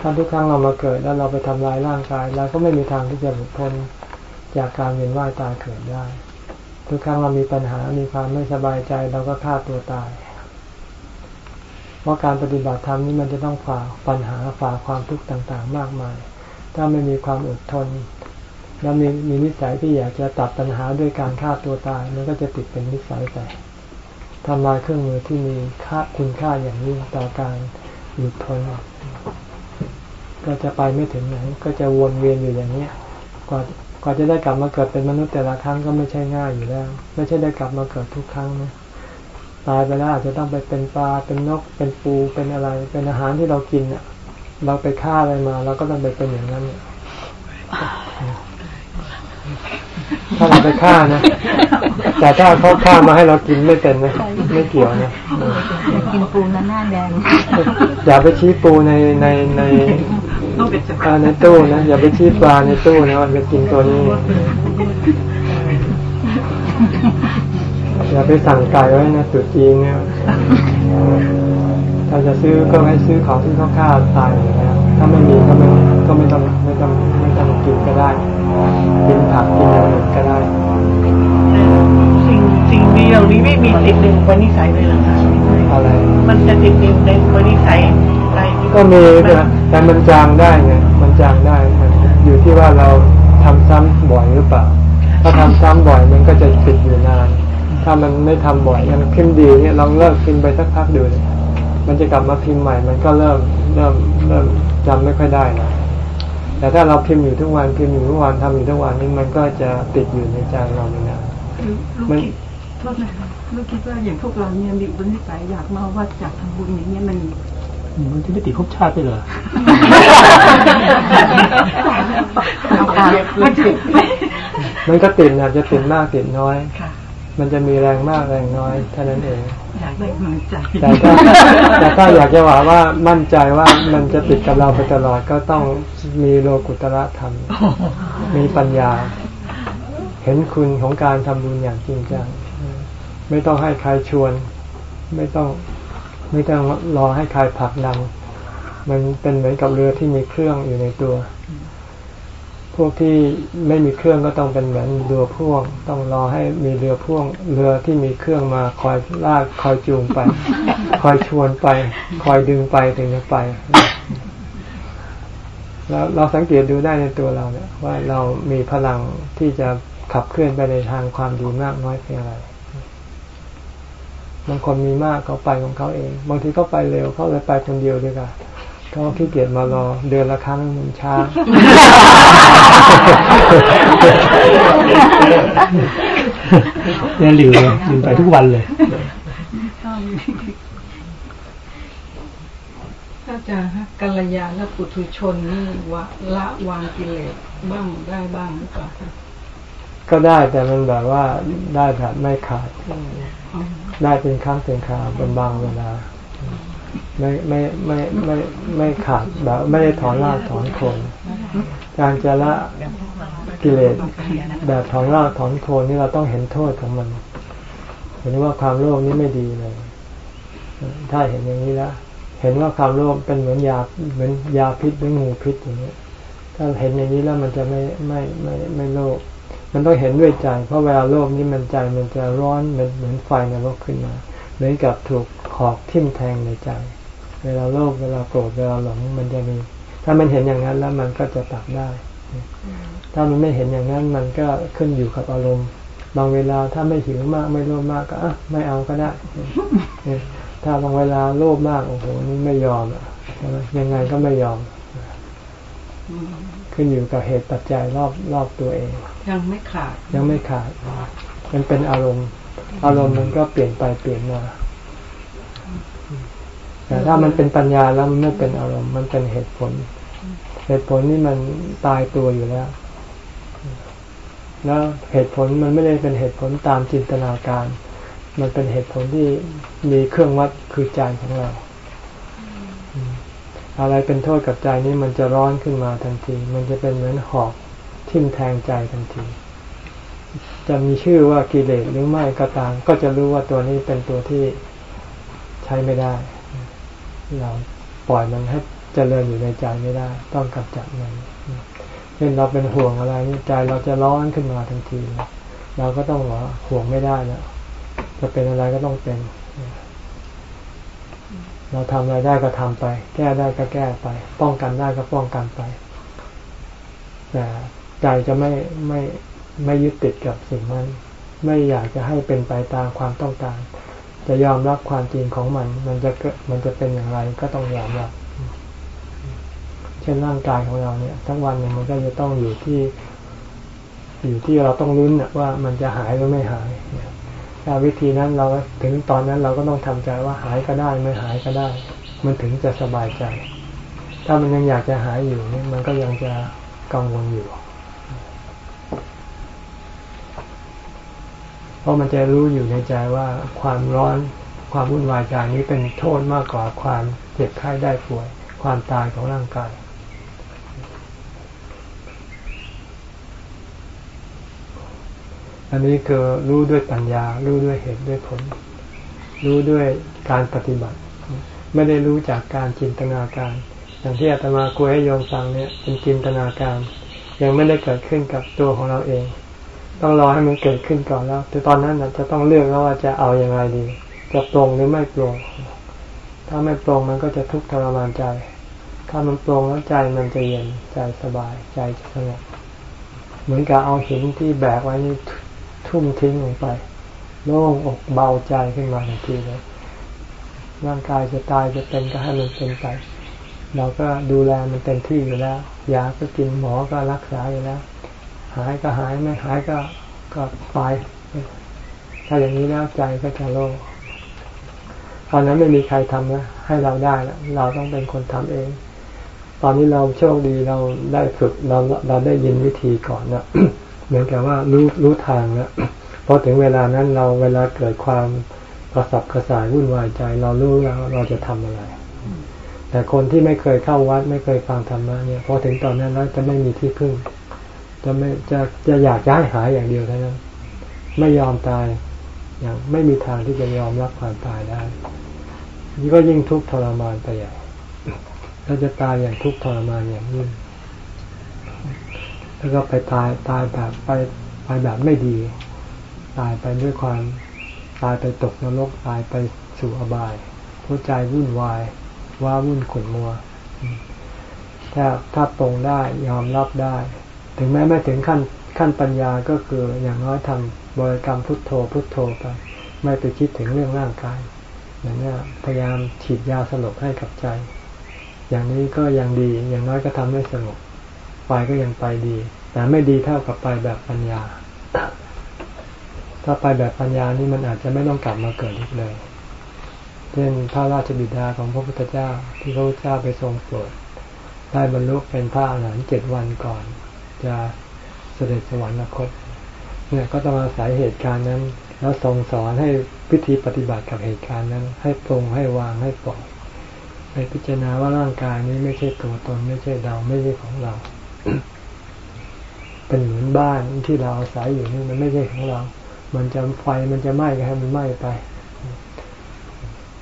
ถ้าทุกครั้งเรามาเกิดแล้วเราไปทำลายร่างกายเราก็ไม่มีทางที่จะหลุดพ้นจากการเวียนว่ายตายเกิดได้ ทุกครั้งเรามีปัญหา มีความไม่สบายใจเราก็ฆ่าตัวตาย เพราะการปฏิบัติธรรมนี่มันจะต้องฝ่าปัญหาฝ่าความทุกข์ต่างๆ มากมาย ถ้าไม่มีความอดทน แล้วมีมีนิสัยที่อยากจะตัดปัญหาด้วยการฆ่าตัวตาย มันก็จะติดเป็นนิสัยไปทำลายเครื่องมือที่มีค่าคุณค่าอย่างยิ่งต่อการหลุดพ้นก็จะไปไม่ถึงไหน ก็จะวนเวียนอยู่อย่างนี้ยกว่ากว่าจะได้กลับมาเกิดเป็นมนุษย์แต่ละครั้งก็ไม่ใช่ง่ายอยู่แล้ว ไม่ใช่ได้กลับมาเกิดทุกครั้งนะตายไปแล้วอาจจะต้องไปเป็นปลาเป็นนกเป็นปูเป็นอะไร เป็นอาหารที่เรากินอะ เราไปฆ่าอะไรมาเราก็ต้องไปเป็นอย่างนั้นเนี่ย ถ้าเราไปฆ่านะ แต่ถ้าเขาฆ่ามาให้เรากินไม่เป็นนะไม่เกี่ยวนะกินปูนั้นหน้าแดง อย่าไปชี้ปูในในในอ่าในตู้นะอย่าไปชี้ปลาในตู้นะว่าจะกินตัวนี้อย่าไปสั่งไก่ไว้นะจุดจีนเนี่ยถ้าจะซื้อก็ให้ซื้อของที่เขาฆ่าตายอยู่แล้วถ้าไม่มีก็ไม่ก็ไม่ต้องไม่ต้องไม่ต้องกินก็ได้กิน ผักกินอะไรก็ได้ สิ่งสิ่งดีเหล่านี้ไม่มีติดในอุปนิสัยเลยเหรอคะอะไร มันจะติดอยู่ในอุปนิสัยอะไรที่ก็มีนะแต่มันจางได้ไงมันจางได้มันอยู่ที่ว่าเราทำซ้ำบ่อยหรือเปล่า ถ้าทำซ้ำบ่อยมันก็จะติดอยู่นาน ถ้ามันไม่ทำบ่อยยังพิมพ์ดีเนี่ยลองเลิกพิมพ์ไปสักพักดูเลยมันจะกลับมาพิมพ์ใหม่ มันก็เริ่มเริ่มเริ่มจำไม่ค่อยได้นะ แต่ถ้าเราพิมพ์อยู่ทุกวันพิมพ์อยู่ทุกวันทำอยู่ทุกวันนี่มันก็จะติดอยู่ในใจเราเลยนะลูกคิดโทษนะคะลูกคิดว่าอย่างพวกเราเนี่ยมีอุปนิสัยอยากมาว่าจากทำบุญอย่างเงี้ยมันมันจะไม่ติดภพชาติไปเหรอมันจะมันก็ติดนะจะติดมากติดน้อย มันจะมีแรงมากแรงน้อยเท่านั้นเองอยากได้กำลังใจแต่ถ้าแต่ถ้าอยากจะว่าว่ามั่นใจว่ามันจะติดกับเราไปตลอดก็ต้องมีโลกุตระธรรม มีปัญญา เห็นคุณของการทำบุญอย่างจริงจังไม่ต้องให้ใครชวน ไม่ต้องไม่ต้องรอให้ใครผลักดันมันเป็นเหมือนกับเรือที่มีเครื่องอยู่ในตัว พวกที่ไม่มีเครื่องก็ต้องเป็นเหมือนเรือพ่วง ต้องรอให้มีเรือพ่วง เรือที่มีเครื่องมาคอยลากคอยจูงไป คอยชวนไป คอยดึงไปถึงจะไป แล้วเราสังเกตดูได้ในตัวเราเนี่ยว่าเรามีพลังที่จะขับเคลื่อนไปในทางความดีมากน้อยเพียงไรบางคนมีมากเขาไปของเขาเอง บางทีเขาไปเร็วเขาเลยไปคนเดียวดีกว่า เขาขี้เกียจมารอเดือนละครั้งมันช้าเนี่ยหลิวเลยหลิวไปทุกวันเลยถ้าจะกัลยาณปุถุชนนี่วะละวางกิเลสบ้างได้บ้างหรือเปล่าคะก็ได้แต่มันแบบว่าได้แบบไม่ขาด ได้เป็นครั้งเป็นคราวเป็นบางเวลา ไม่ไม่ไม่ไม่ไม่ขาดแบบไม่ได้ถอนรากถอนโคนการจะละกิเลสแบบถอนรากถอนโคนนี่เราต้องเห็นโทษของมัน เห็นว่าความโลภนี้ไม่ดีเลย ถ้าเห็นอย่างนี้แล้วเห็นว่าความโลภเป็นเหมือนยาเหมือนยาพิษหรืองูพิษอย่างนี้ถ้าเห็นอย่างนี้แล้วมันจะไม่ไม่ไม่ไม่โลภมันต้องเห็นด้วยใจ เพราะเวลาโลภนี้มันใจมันจะร้อนเหมือนเหมือนไฟในรกขึ้นมา มือนกับถูกขอกทิ่มแทงในใจ เวลาโลภเวลาโกรธเวลาหลงมันจะมี ถ้ามันเห็นอย่างนั้นแล้วมันก็จะตัดได้ ถ้ามันไม่เห็นอย่างนั้นมันก็ขึ้นอยู่กับอารมณ์ บางเวลาถ้าไม่หิวมากไม่โลภมากก็อะไม่เอาก็ได้ ถ้าบางเวลาโลภมากโอ้โหนี่ไม่ยอมอะยังไงก็ไม่ยอม ขึ้นอยู่กับเหตุปัจจัยรอบรอบตัวเอง ยังไม่ขาด ยังไม่ขาด มันเป็นอารมณ์ อารมณ์มันก็เปลี่ยนไปเปลี่ยนมาแต่ถ้ามันเป็นปัญญาแล้วมันไม่เป็นอารมณ์ มันเป็นเหตุผล เหตุผลนี่มันตายตัวอยู่แล้ว แล้วเหตุผลมันไม่ได้เป็นเหตุผลตามจินตนาการ มันเป็นเหตุผลที่มีเครื่องวัดคือใจของเรา อะไรเป็นโทษกับใจนี้มันจะร้อนขึ้นมาทันที มันจะเป็นเหมือนหอกทิ่มแทงใจทันที จะมีชื่อว่ากิเลสหรือไม่ก็ตาม ก็จะรู้ว่าตัวนี้เป็นตัวที่ใช้ไม่ได้ เราปล่อยมันให้เจริญอยู่ในใจไม่ได้ ต้องกำจัดมันเช่นเราเป็นห่วงอะไรใจเราจะร้อนขึ้นมาทันที เราก็ต้องว่าห่วงไม่ได้แล้วจะเป็นอะไรก็ต้องเป็น เราทำอะไรได้ก็ทำไป แก้ได้ก็แก้ไป ป้องกันได้ก็ป้องกันไป แต่ใจจะไม่ไม่ ไม่ยึดติดกับสิ่งนั้น ไม่อยากจะให้เป็นไปตามความต้องการ จะยอมรับความจริงของมัน มันจะเกิดมันจะเป็นอย่างไรก็ต้องยอมรับ เช่นร่างกายของเราเนี่ยทั้งวันเนี่ยมันก็จะต้องอยู่ที่ อยู่ที่เราต้องลุ้นว่ามันจะหายหรือไม่หายถ้าวิธีนั้นเราถึงตอนนั้นเราก็ต้องทำใจว่าหายก็ได้ไม่หายก็ได้ มันถึงจะสบายใจ ถ้ามันยังอยากจะหายอยู่นี่มันก็ยังจะกังวลอยู่ เพราะมันจะรู้อยู่ในใจว่าความร้อนความวุ่นวายใจนี้เป็นโทษมากกว่าความเจ็บไข้ได้ป่วย ความตายของร่างกาย อันนี้คือรู้ด้วยปัญญา รู้ด้วยเหตุด้วยผล รู้ด้วยการปฏิบัติ ไม่ได้รู้จากการจินตนาการ อย่างที่อาตมาคุยให้โยมฟังเนี่ยเป็นจินตนาการ ยังไม่ได้เกิดขึ้นกับตัวของเราเอง ต้องรอให้มันเกิดขึ้นก่อนแล้วแต่ตอนนั้นจะต้องเลือกแล้วว่าจะเอาอยัางไงดี จะปรงหรือไม่ปรงถ้าไม่ปรงมันก็จะทุกข์ทรมานใจ ถ้ามันปรงแล้วใจมันจะเย็นใจสบายใจจะสงบเหมือนกับเอาหินที่แบกไว้นี่ทุ่มทิ้งลงไปโล่งอกเบาใจขึ้นมาทันทีเลยร่างกายจะตายจะเป็นก็ให้มันเป็นไปเราก็ดูแลมันเต็มที่อยู่แล้วยาก็กินหมอก็รักษาอยู่แล้ว หายก็หายไม่หายก็ก็ตายถ้าอย่างนี้แล้วใจก็จะโล่งตอนนั้นไม่มีใครทำนะให้เราได้แล้วเราต้องเป็นคนทำเอง ตอนนี้เราโชคดีเราได้ฝึกเราเราได้ยินวิธีก่อนนะเหมือนกับว่ารู้รู้ทางแล้วพอถึงเวลานั้นเราเวลาเกิดความกระสับกระส่ายวุ่นวายใจ เรารู้แล้วเราจะทำอะไร แต่คนที่ไม่เคยเข้าวัดไม่เคยฟังธรรมะเนี่ยพอถึงตอนนั้นแล้วจะไม่มีที่พึ่ง จะไม่จะจะอยากย้ายหายอย่างเดียวเท่านั้น ไม่ยอมตาย อย่างไม่มีทางที่จะยอมรับความตายได้นี่ก็ยิ่งทุกข์ทรมานไปใหญ่เราจะตายอย่างทุกข์ทรมานอย่างยิ่งแล้วก็ไปตายตายแบบไปไปแบบไม่ดี ตายไปด้วยความตายไปตกนรกตายไปสู่อบายหัวใจวุ่นวายว่าวุ่นขุ่นมัว ถ้าถ้าตรงได้ยอมรับได้ ถึงแม้ไม่ถึงขั้นขั้นปัญญาก็คืออย่างน้อยทำบริกรรมพุทโธพุทโธไป ไม่ไปคิดถึงเรื่องร่างกาย อย่างนี้พยายามฉีดยาสลบให้กับใจ อย่างนี้ก็ยังดี อย่างน้อยก็ทำให้สงบไปก็ยังไปดี แต่ไม่ดีเท่ากับไปแบบปัญญา ถ้าไปแบบปัญญานี่มันอาจจะไม่ต้องกลับมาเกิดอีกเลย เช่นพระราชบิดาของพระพุทธเจ้าที่พระพุทธเจ้าไปทรงโปรดได้บรรลุเป็นพระอรหันต์เจ็ดวันก่อน จะเสด็จสวรรคต เนี่ยก็ต้องอาศัยเหตุการณ์นั้น แล้วทรงสอนให้พิธีปฏิบัติกับเหตุการณ์นั้น ให้ปรงให้วางให้ปล่อยให้พิจารณาว่าร่างกายนี้ไม่ใช่ตัวตน ไม่ใช่เราไม่ใช่ของเรา เป็นเหมือนบ้านที่เราอาศัยอยู่นี่มันไม่ใช่ของเรา มันจะไฟมันจะไหม้ก็ให้มันไหม้ไป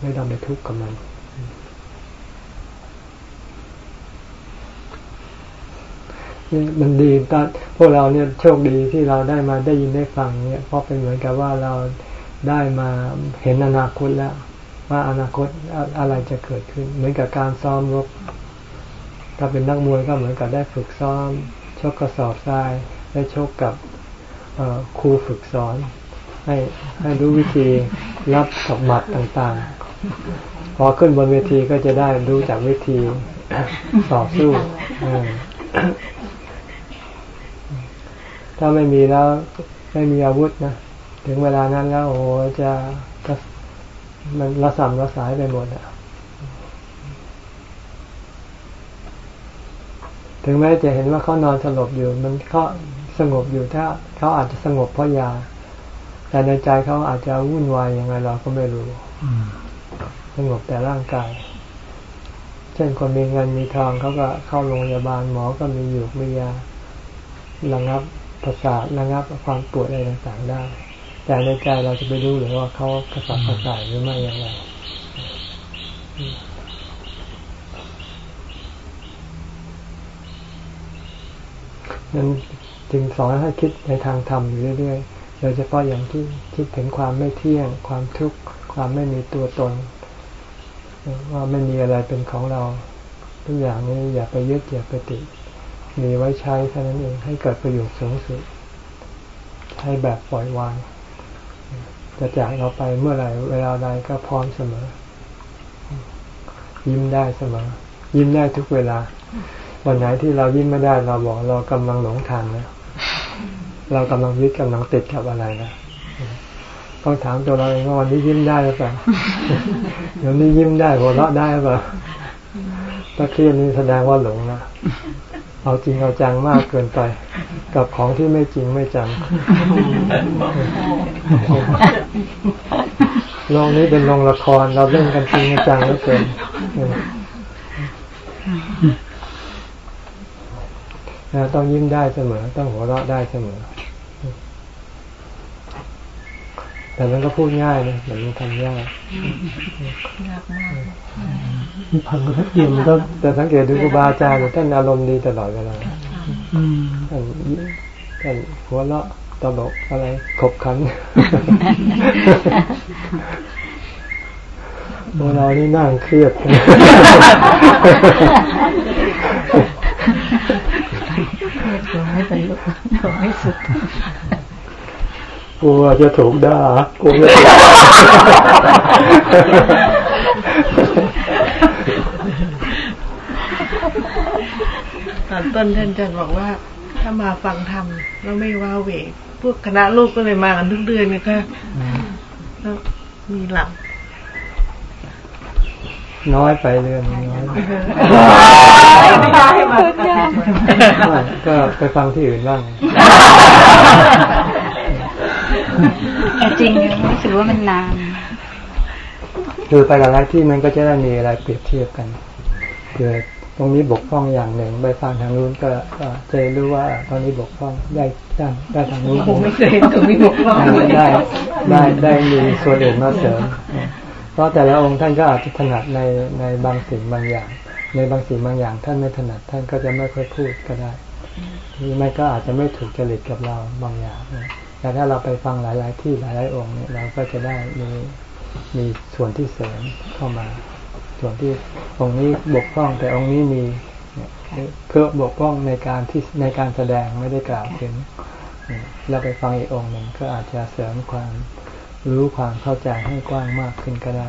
ไม่ต้องไปทุกข์กับมัน มันดีตอนพวกเราเนี่ยโชคดีที่เราได้มาได้ยินได้ฟังเนี่ยเพราะเป็นเหมือนกับว่าเราได้มาเห็นอนาคตแล้ว ว่าอนาคตอะไรจะเกิดขึ้น เหมือนกับการซ้อมรบถ้าเป็นนักมวยก็เหมือนกับได้ฝึกซ้อมชกกระสอบทรายได้ชกกับครูฝึกสอน ให้ให้รู้วิธีรับกับหมัดต่างๆ พอขึ้นบนเวทีก็จะได้รู้จากวิธีต่อสู้ ถ้าไม่มีแล้วไม่มีอาวุธนะถึงเวลานั้นแล้วโอ้จะมันระสำระสายไปหมดอะถึงแม้จะเห็นว่าเขานอนสลบอยู่ มันเขาสงบอยู่ถ้าเขาอาจจะสงบเพราะยา แต่ในใจเขาอาจจะวุ่นวายยังไงเราก็ไม่รู้สงบแต่ร่างกาย เช่นคนมีเงินมีทองเขาก็เข้าโรงพยาบาลหมอก็มีอยู่มียาระงับ ประสาทระงับความปวดอะไรต่างๆได้ แต่ในใจเราจะไปรู้หรือว่าเขากระสับกระส่ายหรือไม่อย่างไรนั้นจึงสอนให้คิดในทางธรรมอยู่เรื่อยๆ โดยเฉพาะอย่างที่คิดถึงความไม่เที่ยง ความทุกข์ ความไม่มีตัวตน ว่าไม่มีอะไรเป็นของเรา ทุกอย่างนี้อย่าไปยึดอย่าไปติด มีไว้ใช้เท่านั้นเองให้เกิดประโยชน์สูงสุด ให้แบบปล่อยวาง จะจากเราไปเมื่อไหร่เวลาใดก็พร้อมเสมอ ยิ้มได้เสมอ ยิ้มได้ทุกเวลา วันไหนที่เรายิ้มไม่ได้เราบอกเรากำลังหลงทางนะเรากำลังยึดกำลังติดกับอะไรนะต้องถามตัวเราเองว่าวันนี้ยิ้มได้หรือเปล่าเดี๋ยวนี้ยิ้มได้หัวเราะได้หรือเปล่าถ้าเครียดนี่แสดงว่าหลงนะ เอาจริงเอาจังมากเกินไป กับของที่ไม่จริงไม่จังโรงนี้เป็นโรงละครเราเล่นกันจริงจังเหลือเกินต้องยิ้มได้เสมอ ต้องหัวเราะได้เสมอ แต่มันก็พูดง่ายนะแต่มันทำยากยากมาก พังก็เดียวมันก็แต่สังเกตดูครูบาอาจารย์ท่านอารมณ์ดีตลอดเวลาท่านท่านหัวเราะตลกอะไรขบขันเรานี่นั่งเครียดไม่เป็นลูกไม่สุดกลัวจะถูกด่ากลัวจะถูก ตอนต้นท่านจะบอกว่า ถ้ามาฟังธรรมแล้วไม่ว้าเวพวกคณะลูกก็เลยมากันทุกเดือนนะคะแล้วมีหลับน้อยไปเรื่องน้อยก็ไปฟังที่อื่นบ้างจริงรู้สึกว่ามันนานคือไปหลายที่มันก็จะได้มีอะไรเปรียบเทียบกันคือต รงนี้บกพร่องอย่างหนึ่งไปฟังทางนู้นก็จะรู้ว่าตอนนี้บกพร่องได้ได้ได้ทางนู้นผมไม่เคยตรงนี้บกพร่องได้ได้ได้มีส่วนอื่นมาเสริมเพราะแต่ละองค์ท่านก็อาจจะถนัดในในบางสิ่งบางอย่าง ในบางสิ่งบางอย่าง ท่านไม่ถนัดท่านก็จะไม่ค่อยพูดก็ได้หรือไม่ก็อาจจะไม่ถูกจริตกับเราบางอย่างแต่ถ้าเราไปฟังหลาย ๆ ที่หลาย ๆ องค์เนี่ยเราก็จะได้มีมีส่วนที่เสริมเข้ามา ส่วนที่องค์นี้บกพร่องแต่องค์นี้มีเพื่อบกพร่องในการที่ในการแสดงไม่ได้กล่าวถึงเราไปฟังอีกองค์หนึ่งก็อาจจะเสริมความรู้ความเข้าใจให้กว้างมากขึ้นก็ได้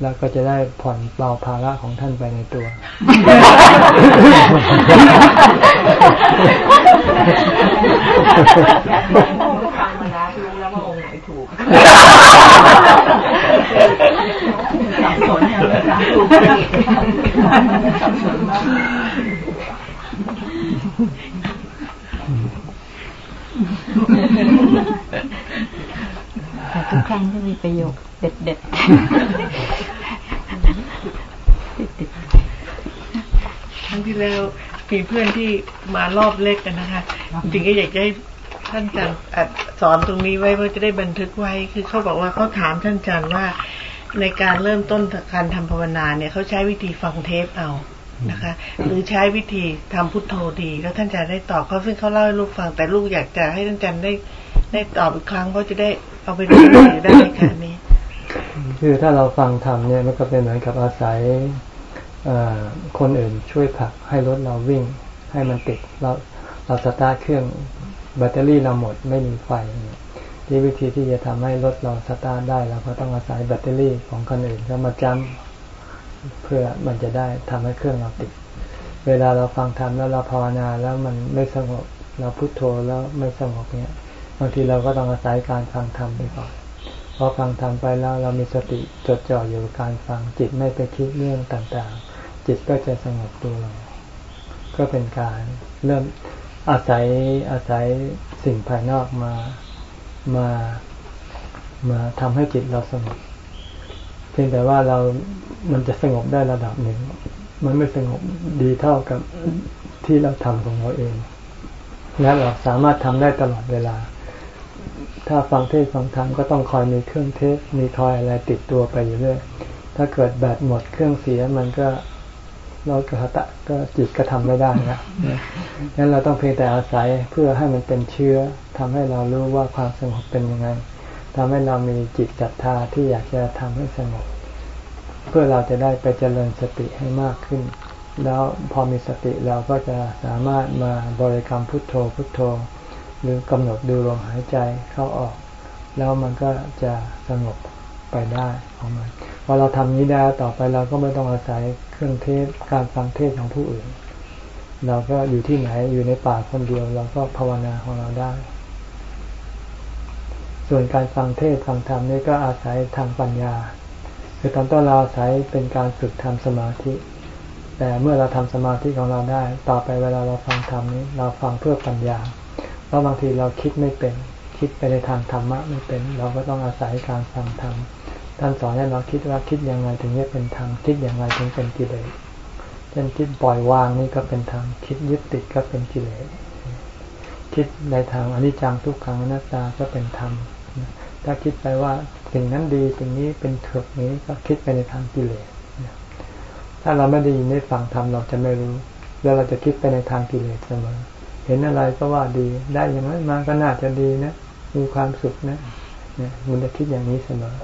แล้วก็จะได้ผ่อนเบาภาระของท่านไปในตัว สับสนอย่างไรถูกสับสนมากทุกครั้งที่มีประโยคเด็ดเด็ดครั้งที่แล้วมีเพื่อนที่มารอบเล็กกันนะคะจริงก็อยากจะให้ ท่านอาจารย์สอนตรงนี้ไว้เพื่อจะได้บันทึกไว้คือเขาบอกว่าเขาถามท่านอาจารย์ว่า ในการเริ่มต้นการทำภาวนาเนี่ยเขาใช้วิธีฟังเทปเอานะคะ หรือใช้วิธีทำพุทโธดี แล้วท่านอาจารย์ได้ตอบเขาซึ่งเขาเล่าให้ลูกฟังแต่ลูกอยากจะให้ท่านอาจารย์ได้ได้ตอบอีกครั้งเพราะจะได้เอาไปดูได้ค่ะนี้ คือถ้าเราฟังทำเนี่ยมันก็เป็นเหมือนกับอาศัยคนอื่นช่วยผลักให้รถเราวิ่งให้มันติดเราเราสตาร์ทเครื่อง แบตเตอรี่เราหมดไม่มีไฟที่วิธีที่จะทำให้รถเราสตาร์ทได้เราก็ต้องอาศัยแบตเตอรี่ของคนอื่นเข้ามาจัมเพื่อมันจะได้ทำให้เครื่องเราติด เวลาเราฟังธรรมแล้วเราภาวนาแล้วมันไม่สงบเราพุโทโธแล้วไม่สงบเนี่ยบางทีเราก็ต้องอาศัยการฟังธรรมไปก่อนพอฟังธรรมไปแล้วเรามีสติจดจ่ออยู่กับการฟังจิตไม่ไปคิดเรื่องต่างๆ จิตก็จะสงบตัวลงก็เป็นการเริ่ม อาศัยอาศัยสิ่งภายนอกมามามาทำให้จิตเราสงบเพียงแต่ว่าเรา มันจะสงบได้ระดับหนึ่ง มันไม่สงบดีเท่ากับที่เราทำของเราเอง และเราสามารถทำได้ตลอดเวลา ถ้าฟังเทศฟังธรรมก็ต้องคอยมีเครื่องเทศ มีคอยอะไรติดตัวไปอยู่เรื่อย ถ้าเกิดแบตหมดเครื่องเสียมันก็ เรากระตะก็จิตก็ทำไม่ได้นะงั้นเราต้องเพียงแต่อาศัยเพื่อให้มันเป็นเชื้อทำให้เรารู้ว่าความสงบเป็นยังไงทำให้เรามีจิตศรัทธาที่อยากจะทำให้สงบ เพื่อเราจะได้ไปเจริญสติให้มากขึ้น แล้วพอมีสติเราก็จะสามารถมาบริกรรมพุทโธพุทโธ หรือกำหนดดูลมหายใจเข้าออก แล้วมันก็จะสงบไปได้ของมันพอเราทำนี้ได้ต่อไปเราก็ไม่ต้องอาศัย เครื่องเทศการฟังเทศของผู้อื่น เราก็อยู่ที่ไหนอยู่ในป่าคนเดียว เราก็ภาวนาของเราได้ ส่วนการฟังเทศฟังธรรมนี่ก็อาศัยทางปัญญา คือตอนต้นเราอาศัยเป็นการฝึกทำสมาธิ แต่เมื่อเราทำสมาธิของเราได้ ต่อไปเวลาเราฟังธรรมนี้ เราฟังเพื่อปัญญา เพราะบางทีเราคิดไม่เป็น คิดไปในทางธรรมะไม่เป็น เราก็ต้องอาศัยการฟังธรรม ท่านสอนให้เราคิดว่าคิดยังไงถึงจะเป็นธรรมคิดยังไงถึงเป็นกิเลสเช่นคิดปล่อยวางนี่ก็เป็นธรรมคิดยึดติดก็เป็นกิเลสคิดในทางอนิจจังทุกขังอนัตตาก็เป็นธรรมถ้าคิดไปว่าสิ่งนั้นดีสิ่งนี้เป็นเถิดนี้ก็คิดไปในทางกิเลสถ้าเราไม่ได้ยินได้ฟังธรรมเราจะไม่รู้ แล้วเราจะคิดไปในทางกิเลสเสมอเห็นอะไรก็ว่าดีได้อย่างนั้นมาก็น่าจะดีนะมีความสุขนะเนี่ยมันจะคิดอย่างนี้เสมอ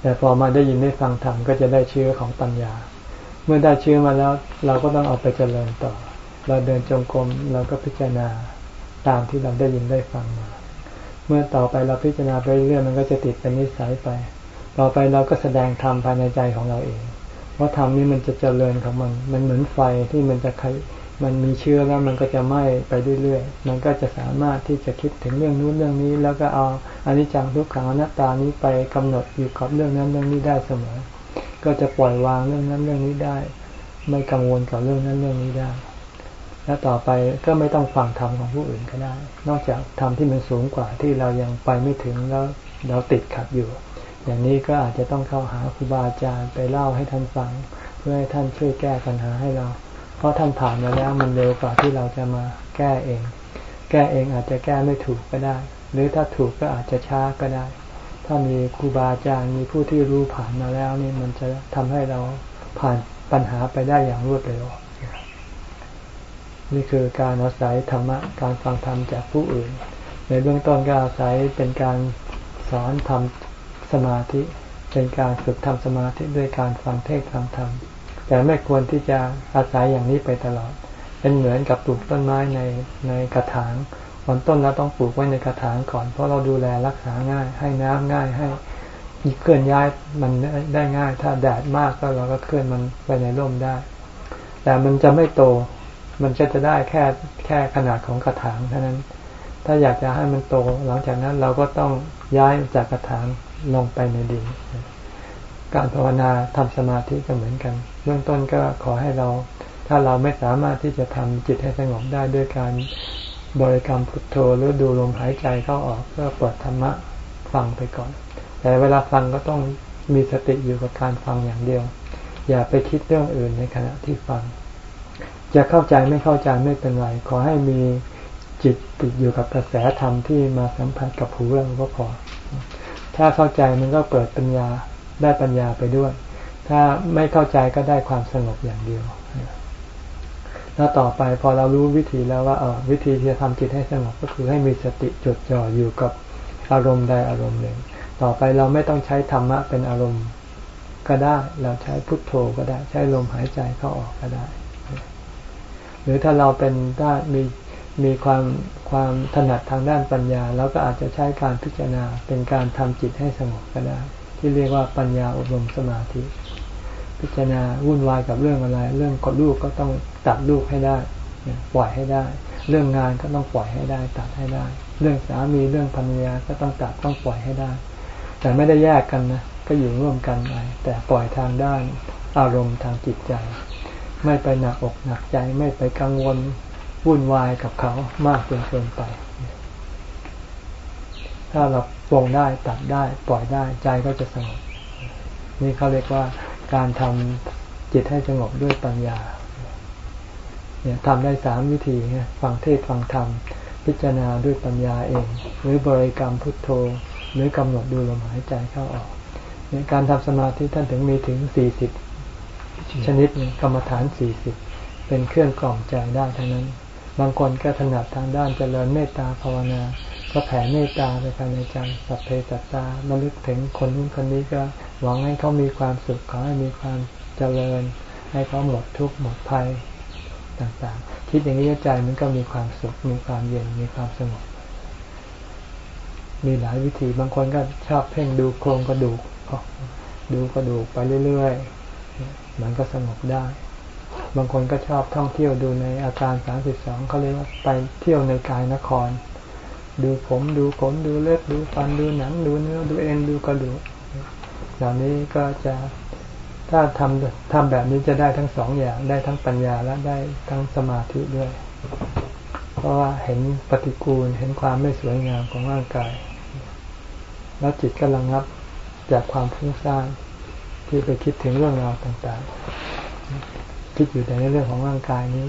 แต่พอมาได้ยินได้ฟังธรรมก็จะได้เชื้อของปัญญา เมื่อได้เชื้อมาแล้วเราก็ต้องเอาไปเจริญต่อ เราเดินจงกรมเราก็พิจารณาตามที่เราได้ยินได้ฟังมา เมื่อต่อไปเราพิจารณาไปเรื่อยมันก็จะติดเป็นนิสัยไป ต่อไปเราก็แสดงธรรมภายในใจของเราเอง เพราะธรรมนี้มันจะเจริญของมัน มันเหมือนไฟที่มันจะ มันมีเชื้อแล้วมันก็จะไหม้ไปเรื่อยๆ มันก็จะสามารถที่จะคิดถึงเรื่องนู้นเรื่องนี้ แล้วก็เอาอนิจจังทุกขังอนัตตานี้ไปกำหนดอยู่กับเรื่องนั้นเรื่องนี้ได้เสมอ ก็จะปล่อยวางเรื่องนั้นเรื่องนี้ได้ ไม่กังวลกับเรื่องนั้นเรื่องนี้ได้ แล้วต่อไปก็ไม่ต้องฟังธรรมของผู้อื่นก็ได้ นอกจากธรรมที่มันสูงกว่าที่เรายังไปไม่ถึงแล้วเราติดขัดอยู่ อย่างนี้ก็อาจจะต้องเข้าหาครูบาอาจารย์ไปเล่าให้ท่านฟัง เพื่อให้ท่านช่วยแก้ปัญหาให้เรา เพราะท่านผ่านมาแล้วมันเร็วกว่าที่เราจะมาแก้เอง แก้เองอาจจะแก้ไม่ถูกก็ได้ หรือถ้าถูกก็อาจจะช้าก็ได้ ถ้ามีครูบาอาจารย์มีผู้ที่รู้ผ่านมาแล้วนี่มันจะทำให้เราผ่านปัญหาไปได้อย่างรวดเร็ว นี่คือการอาศัยธรรมะการฟังธรรมจากผู้อื่น ในเบื้องต้นก็อาศัยเป็นการสอนทำสมาธิ เป็นการฝึกทำสมาธิด้วยการฟังเทศฟังธรรม แต่ไม่ควรที่จะอาศัยอย่างนี้ไปตลอด เป็นเหมือนกับปลูกต้นไม้ในในกระถางตอนต้นเราต้องปลูกไว้ในกระถางก่อน เพราะเราดูแลรักษาง่าย ให้น้ำง่ายให้เคลื่อนย้ายมันได้ง่าย ถ้าแดดมากก็เราก็เคลื่อนมันไปในร่มได้ แต่มันจะไม่โต มันจะจะได้แค่แค่ขนาดของกระถางเท่านั้น ถ้าอยากจะให้มันโต หลังจากนั้นเราก็ต้องย้ายจากกระถางลงไปในดิน การภาวนาทำสมาธิก็เหมือนกัน บื้องต้นก็ขอให้เรา ถ้าเราไม่สามารถที่จะทำจิตให้สงบได้ด้วยการบริกรรมพุทโธหรือดูลมหายใจเข้าออกก็เปิดธรรมะฟังไปก่อน แต่เวลาฟังก็ต้องมีสติอยู่กับการฟังอย่างเดียว อย่าไปคิดเรื่องอื่นในขณะที่ฟัง จะเข้าใจไม่เข้าใจไม่เป็นไร ขอให้มีจิตติดอยู่กับกระแสธรรมที่มาสัมผัสกับหูเราก็พอ ถ้าเข้าใจมันก็เปิดปัญญาได้ปัญญาไปด้วย ถ้าไม่เข้าใจก็ได้ความสงบอย่างเดียว แล้วต่อไปพอเรารู้วิธีแล้วว่าเออวิธีที่จะทำจิตให้สงบก็คือให้มีสติจดจ่ออยู่กับอารมณ์ใดอารมณ์หนึ่ง ต่อไปเราไม่ต้องใช้ธรรมะเป็นอารมณ์ก็ได้ เราใช้พุทโธก็ได้ ใช้ลมหายใจเข้าออกก็ได้ หรือถ้าเราเป็นด้านมีมีความความถนัดทางด้านปัญญาเราก็อาจจะใช้การพิจารณาเป็นการทำจิตให้สงบก็ได้ ที่เรียกว่าปัญญาอบรมสมาธิ พิจารณาวุ่นวายกับเรื่องอะไร เรื่องกดลูกก็ต้องตัดลูกให้ได้ ปล่อยให้ได้ เรื่องงานก็ต้องปล่อยให้ได้ ตัดให้ได้ เรื่องสามีเรื่องภรรยาก็ต้องตัดต้องปล่อยให้ได้ แต่ไม่ได้แยกกันนะก็อยู่ร่วมกันไปแต่ปล่อยทางด้านอารมณ์ทางจิตใจ ไม่ไปหนักอกหนักใจไม่ไปกังวลวุ่นวายกับเขามากจนเกินไป ถ้าเราปรงได้ตัดได้ ปล่อยได้ใจก็จะสงบนี่เขาเรียกว่า การทำจิตให้สงบด้วยปัญญา เนี่ยทำได้สามวิธีนี่ยฟังเทศฟังธรรม พิจารณาด้วยปัญญาเอง หรือบริกรรมพุทโธ หรือกำหนดดูลมหายใจเข้าออกเนี่ยการทำสมาธิท่านถึงมีถึงสี่สิบชนิดกรรมฐานสี่สิบเป็นเครื่องกล่อมใจได้ทั้งนั้น บางคนก็ถนัดทางด้านเจริญเมตตาภาวนา ก็แผ่เมตตาไปภายในใจสัพเพสัตตารรลึกถึงคนนู้นคนนี้ก็หวังให้เขามีความสุขขอให้มีความเจริญ ให้เขาหมดทุกข์หมดภัยต่างๆ คิดอย่างนี้ใจมันก็มีความสุข มีความเย็นมีความสงบมีหลายวิธีบางคนก็ชอบเพ่งดูโครงกระดูกดูกระดูกไปเรื่อยๆมันก็สงบได้ บางคนก็ชอบท่องเที่ยวดูในอาการสามสิบสองเขาเรียกว่าไปเที่ยวในกายนคร ดูผมดูขนดูเล็บดูฟันดูหนังดูเนื้อดูเอ็นดูกระดูกเหล่านี้ก็จะถ้าทำทำแบบนี้จะได้ทั้งสองอย่างได้ทั้งปัญญาและได้ทั้งสมาธิด้วย เพราะว่าเห็นปฏิกูลเห็นความไม่สวยงามของร่างกาย แล้วจิตก็ระงับจากความฟุ้งซ่านที่ไปคิดถึงเรื่องราวต่างๆ คิดอยู่แต่ในเรื่องของร่างกายนี้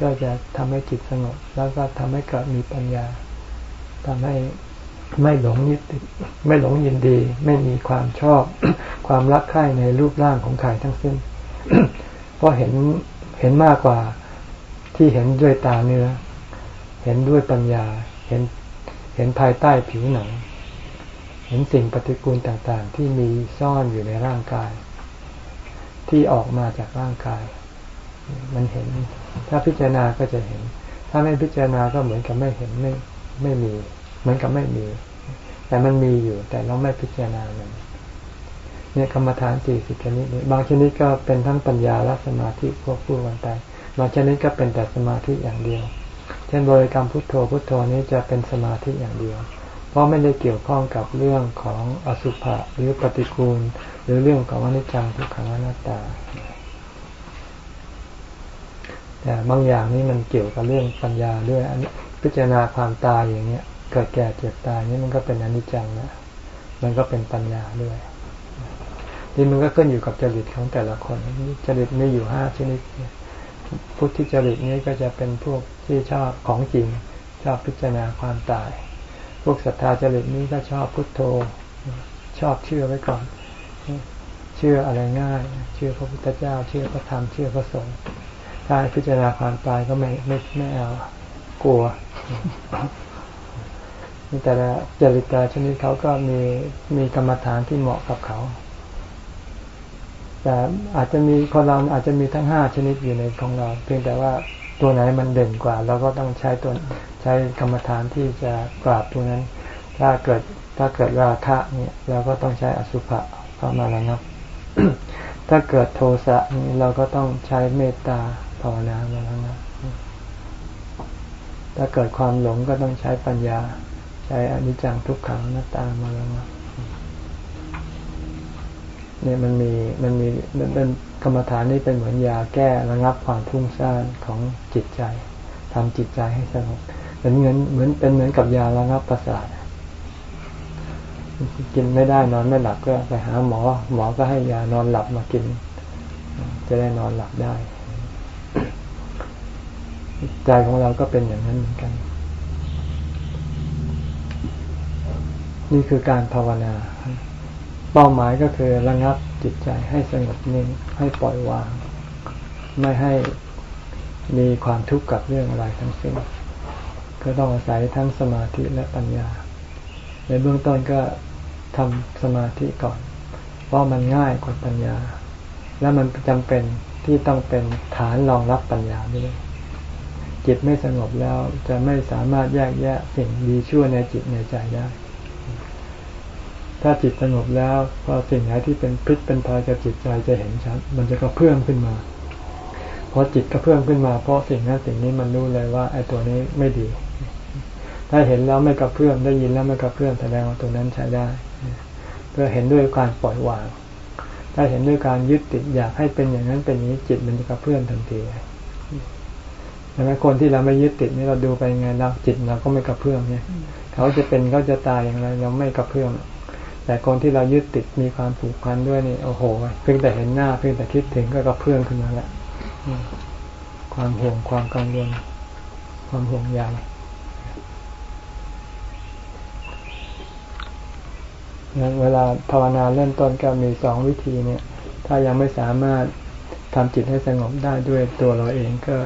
ก็จะทำให้จิตสงบ แล้วก็ทำให้เกิดมีปัญญา ทำให้ไม่หลงยึดติดไม่หลงยินดี ไม่มีความชอบ ความรักใคร่ในรูปร่างของใครทั้งสิ้น เพราะเห็นเห็นมากกว่าที่เห็นด้วยตาเนื้อ เห็นด้วยปัญญา เห็นเห็นภายใต้ผิวหนัง เห็นสิ่งปฏิกูลต่างๆ ที่มีซ่อนอยู่ในร่างกาย ที่ออกมาจากร่างกาย มันเห็น ถ้าพิจารณาก็จะเห็น ถ้าไม่พิจารณาก็เหมือนกับไม่เห็นไม่ไม่มี มือนกับไม่มี แต่มันมีอยู่ แต่เราไม่พิจารณามันเนี่ยกรรมฐานสี่สิบชนิดนี้บางชนิดก็เป็นทั้งปัญญาและสมาธิควบคู่กันไปบางชนิดก็เป็นแต่สมาธิอย่างเดียว เช่นบริกรรมพุทโธพุทโธนี้จะเป็นสมาธิอย่างเดียว เพราะไม่ได้เกี่ยวข้องกับเรื่องของอสุภะหรือปฏิกูล หรือเรื่องของอนิจจังทุกขังอนัตตา แต่บางอย่างนี่มันเกี่ยวกับเรื่องปัญญาด้วยอันนี้พิจารณาความตายอย่างเนี้ย เกิดแก่เจ็บตายนี่มันก็เป็นอนิจจังนะมันก็เป็นปัญญาด้วยที่มันก็ขึ้นอยู่กับจริตของแต่ละคนจริตมีอยู่ห้าชนิดพุทธิจริตนี้ก็จะเป็นพวกที่ชอบของจริง ชอบพิจารณาความตาย พวกศรัทธาจริตนี้ก็ชอบพุทโธ ชอบเชื่อไว้ก่อน เชื่ออะไรง่าย เชื่อพระพุทธเจ้า เชื่อพระธรรม เชื่อพระสงฆ์ถ้าพิจารณาความตายก็ไม่ไม่ไม่เอากลัว แต่ละจริตชนิดเขาก็มีมีกรรมฐานที่เหมาะกับเขา แต่อาจจะมีคนเราอาจจะมีทั้งห้าชนิดอยู่ในของเรา เพียงแต่ว่าตัวไหนมันเด่นกว่าเราก็ต้องใช้ตัวใช้กรรมฐานที่จะกราบตัวนั้น ถ้าเกิดถ้าเกิดราคะเนี่ยเราก็ต้องใช้อสุภะเข้ามาระงับถ้าเกิดโทสะนี่เราก็ต้องใช้เมตตาภาวนามาแล้วนะถ้าเกิดความหลงก็ต้องใช้ปัญญา ใช้อนิจจังทุกขังนัตตามาแล้วนะเนี่ยมันมีมันมีเป็นกรรมฐานนี่เป็นเหมือนยาแก้ระงับความพุ่งซ่านของจิตใจทำจิตใจให้สงบเหมือนเงินเหมือนเป็นเหมือนกับยาระงับประสาทกินไม่ได้นอนไม่หลับก็ไปหาหมอ หมอก็ให้ยานอนหลับมากิน จะได้นอนหลับได้ ใจของเราก็เป็นอย่างนั้นเหมือนกัน นี่คือการภาวนา เป้าหมายก็คือระงับจิตใจให้สงบนิ่งให้ปล่อยวาง ไม่ให้มีความทุกข์กับเรื่องอะไรทั้งสิ้นก็ต้องอาศัยทั้งสมาธิและปัญญา ในเบื้องต้นก็ทำสมาธิก่อน เพราะมันง่ายกว่าปัญญา และมันจำเป็นที่ต้องเป็นฐานรองรับปัญญาด้วยจิตไม่สงบแล้วจะไม่สามารถแยกแยะสิ่งดีชั่วในจิตในใจได้ ถ้าจิตสงบแล้วพอสิ่งไหนที่เป็นพิษเป็นภัยกับจิตใจจะเห็นชัด มันจะกระเพื่อมขึ้นมาพอจิตกระเพื่อมขึ้นมา เพราะสิ่งนั้นสิ่งนี้มันรู้เลยว่าไอ้ตัวนี้ไม่ดี ถ้าเห็นแล้วไม่กระเพื่อมได้ยินแล้วไม่กระเพื่อมแสดงว่าตัวนั้นใช้ได้เพื่อเห็นด้วยการปล่อยวาง ถ้าเห็นด้วยการยึดติดอยากให้เป็นอย่างนั้นเป็นนี้จิตมันจะกระเพื่อมทันทีดังนั้นคนที่เราไม่ยึดติดนี่เราดูไปไงเราจิตเราก็ไม่กระเพื่อมเนี่ย เขาจะเป็นเขาจะตายอย่างไรเราไม่กระเพื่อมแต่คนที่เรายึดติดมีความผูกพันด้วยนี่โอ้โหเพียงแต่เห็นหน้าเพียงแต่คิดถึงก็กระเพื่อมขึ้นมาแล้วความห่วงความกังวลความห่วงใยงั้นเวลาภาวนาเริ่มต้นก็มีสองวิธีเนี่ย ถ้ายังไม่สามารถทำจิตให้สงบได้ด้วยตัวเราเองก็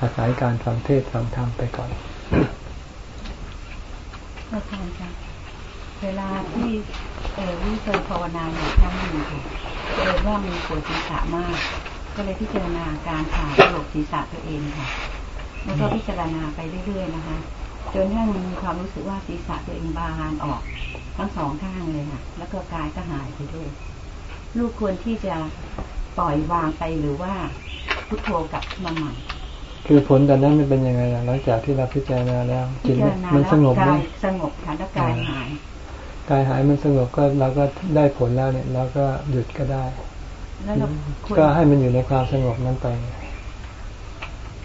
อาศัยการฟังเทศฟังธรรมไปก่อน อาจารย์คะเวลาที่เออวิเคยภาวนาอยู่ครั้งหนึ่งค่ะเจอว่ามีปวดศีรษะมาก ก็เลยพิจารณาการผ่ากระโหลกศีรษะตัวเองค่ะ แล้วก็พิจารณาไปเรื่อยๆนะคะจนทั้งมีความรู้สึกว่าศีรษะตัวเองบานออกทั้งสองข้างเลยค่ะ แล้วก็กายก็หายไปด้วย ลูกควรที่จะปล่อยวางไปหรือว่าพุทโธกับมาใหม่ คือผลตอนนั้นมันเป็นยังไงหลังจากที่เราพิจารณาแล้วจิตมันสงบไหมสงบค่ะแล้วกายหายกายหายมันสงบก็เราก็ได้ผลแล้วเนี่ยเราก็หยุดก็ได้ก็ให้มันอยู่ในความสงบนั้นไป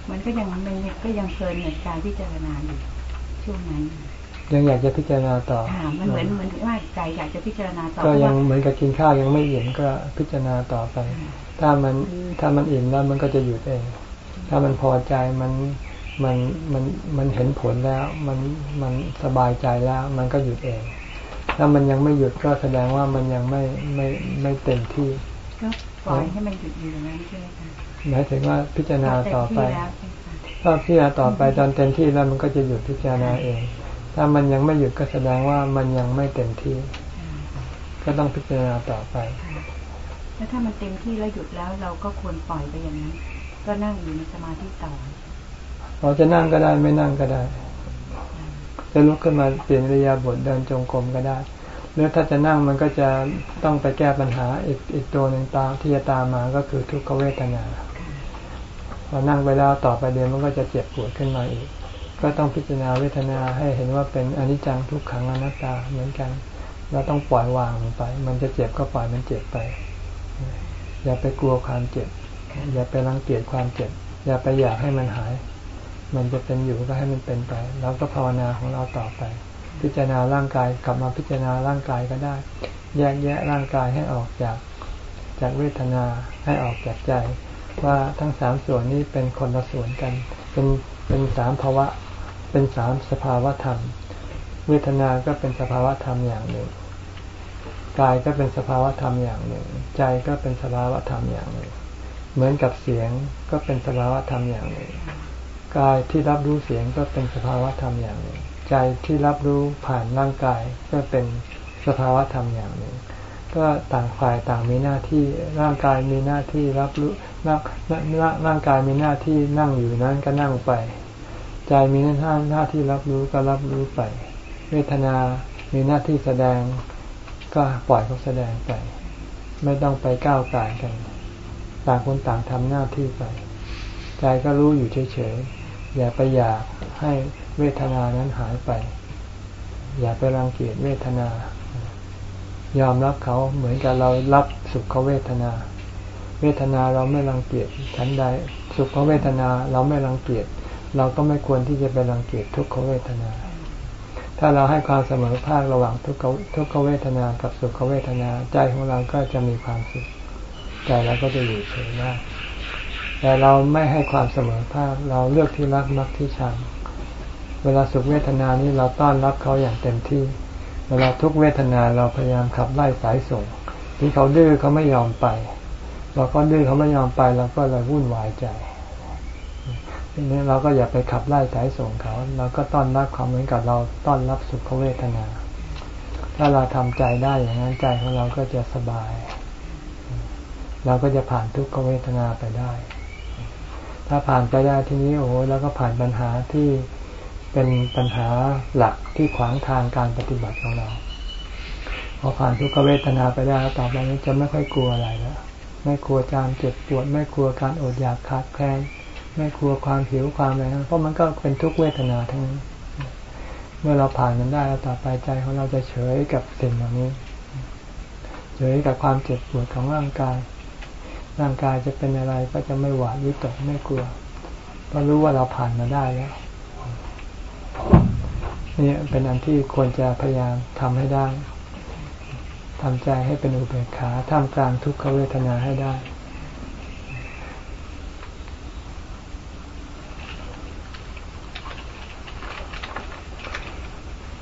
มันก็ยังมันก็ยังเพลินในการพิจารณาอยู่ช่วงนั้น ยังอยากจะพิจารณาต่อมันเหมือนเหมือนว่าใจอยากจะพิจารณาต่อ ก็ยังเหมือนกับกินข้าวยังไม่อิ่มก็พิจารณาต่อไป ถ้ามันถ้ามันอิ่มแล้วมันก็จะหยุดเอง ถ้ามันพอใจมันมันมันมันเห็นผลแล้ว มันมันสบายใจแล้ว มันก็หยุดเอง ถ้ามันยังไม่หยุดก็แสดงว่ามันยังไม่ไม่ไม่เต็มที่ก็ปล่อยให้มันหยุดอยู่อย่างนั้นใช่ไหมคะหมายถึงว่าพิจารณาต่อไปถ้าพิจารณาต่อไปตอนเต็มที่แล้วมันก็จะหยุดพิจารณาเอง ถ้ามันยังไม่หยุดก็แสดงว่ามันยังไม่เต็มที่ ก็ต้องพิจารณาต่อไปแล้วถ้ามันเต็มที่แล้วหยุดแล้วเราก็ควรปล่อยไปอย่างนั้น ก็นั่งอยู่ในสมาธิต่อเราจะนั่งก็ได้ไม่นั่งก็ได้จะลุกขึ้นมาเปลี่ยนระยะบทเดินจงกรมก็ได้หรือถ้าจะนั่งมันก็จะต้องไปแก้ปัญหาอีกอีกตัวหนึ่งตามที่จะตามมาก็คือทุกขเวทนาพอนั่งไปแล้วต่อไปเดียวมันก็จะเจ็บปวดขึ้นมาอีก ก็ต้องพิจารณาเวทนาให้เห็นว่าเป็นอนิจจังทุกขังอนัตตาเหมือนกันเราต้องปล่อยวางลงไป มันจะเจ็บก็ปล่อยมันเจ็บไป อย่าไปกลัวความเจ็บ อย่าไปรังเกียจความเจ็บ อย่าไปอยากให้มันหาย มันจะเป็นอยู่ก็ให้มันเป็นไปแล้วก็ภาวนาของเราต่อไป พิจารณาร่างกายกลับมาพิจารณาร่างกายก็ได้ แยกแยะร่างกายให้ออกจาก จากเวทนาให้ออกจากใจ ว่าทั้งสามส่วนนี้เป็นคนละส่วนกัน เป็นเป็นสามภาวะ เป็นสามสภาวะธรรม เวทนา ก็เป็นสภาวะธรรมอย่างหนึ่งกายก็เป็นสภาวะธรรมอย่างหนึ่ง ใจก็เป็นสภาวะธรรมอย่างหนึ่ง เหมือนกับเสียงก็เป็นสภาวะธรรมอย่างหนึ่งกายที่รับรู้เสียงก็เป็นสภาวะธรรมอย่างหนึ่ง ใจที่รับรู้ผ่านร่างกายก็เป็นสภาวะธรรมอย่างหนึ่ง ก็ต่างฝ่ายต่างมีหน้าที่ร่างกายมีหน้าที่รับรู้ร่างร่างกายมีหน้าที่นั่งอยู่นั้นก็นั่งไป ใจมีหน้าหน้าที่รับรู้ก็รับรู้ไป เวทนา มีหน้าที่แสดง ก็ปล่อยเขาแสดงไป ไม่ต้องไปก้าวไก่กัน ต่างคนต่างทำหน้าที่ไป ใจก็รู้อยู่เฉยๆ อย่าไปอยากให้เวทนานั้นหายไป อย่าไปรังเกียจเวทนา ยอมรับเขาเหมือนกับเรารับสุขเวทนา เวทนาเราไม่รังเกียจฉันใด สุขเวทนาเราไม่รังเกียจ เราก็ไม่ควรที่จะไปรังเกียจทุกขเวทนา ถ้าเราให้ความเสมอภาคระหว่างทุกขทุกขเวทนากับสุขเวทนา ใจของเราก็จะมีความสุข ใจเราก็จะอยู่เฉยได้แต่เราไม่ให้ความเสมอภาค เราเลือกที่รักมักที่ชัง เวลาสุขเวทนานี้เราต้อนรับเขาอย่างเต็มที่ เวลาทุกเวทนาเราพยายามขับไล่สายส่ง ที่เขาดื้อเขาไม่ยอมไปเราก็ดื้อเขาไม่ยอมไปเราก็เลยวุ่นวายใจทีนี้เราก็อย่าไปขับไล่สายส่งเขา เราก็ต้อนรับความเหมือนกับเราต้อนรับสุขเวทนา ถ้าเราทำใจได้อย่างนั้นใจของเราก็จะสบาย เราก็จะผ่านทุกขเวทนาไปได้ ถ้าผ่านไปได้ทีนี้โอ้โหเราก็ผ่านปัญหาที่เป็นปัญหาหลักที่ขวางทางการปฏิบัติของเราพอผ่านทุกขเวทนาไปได้ต่อไปนี้จะไม่ค่อยกลัวอะไรแล้วไม่กลัวจามเจ็บปวด ไม่กลัวการอดอยากขาดแคลนไม่กลัวความหิวความอะไรนะเพราะมันก็เป็นทุกเวทนาทั้งนั้นเมื่อเราผ่านมันได้แล้วต่อไปใจของเราจะเฉยกับสิ่งเหล่านี้ เฉยกับความเจ็บปวดของร่างกาย ร่างกายจะเป็นอะไรก็จะไม่หวาดวิตกไม่กลัว เพราะรู้ว่าเราผ่านมาได้แล้วนี่เป็นอันที่ควรจะพยายามทำให้ได้ทำใจให้เป็นอุเบกขาท่ามกลางทุกขเวทนาให้ได้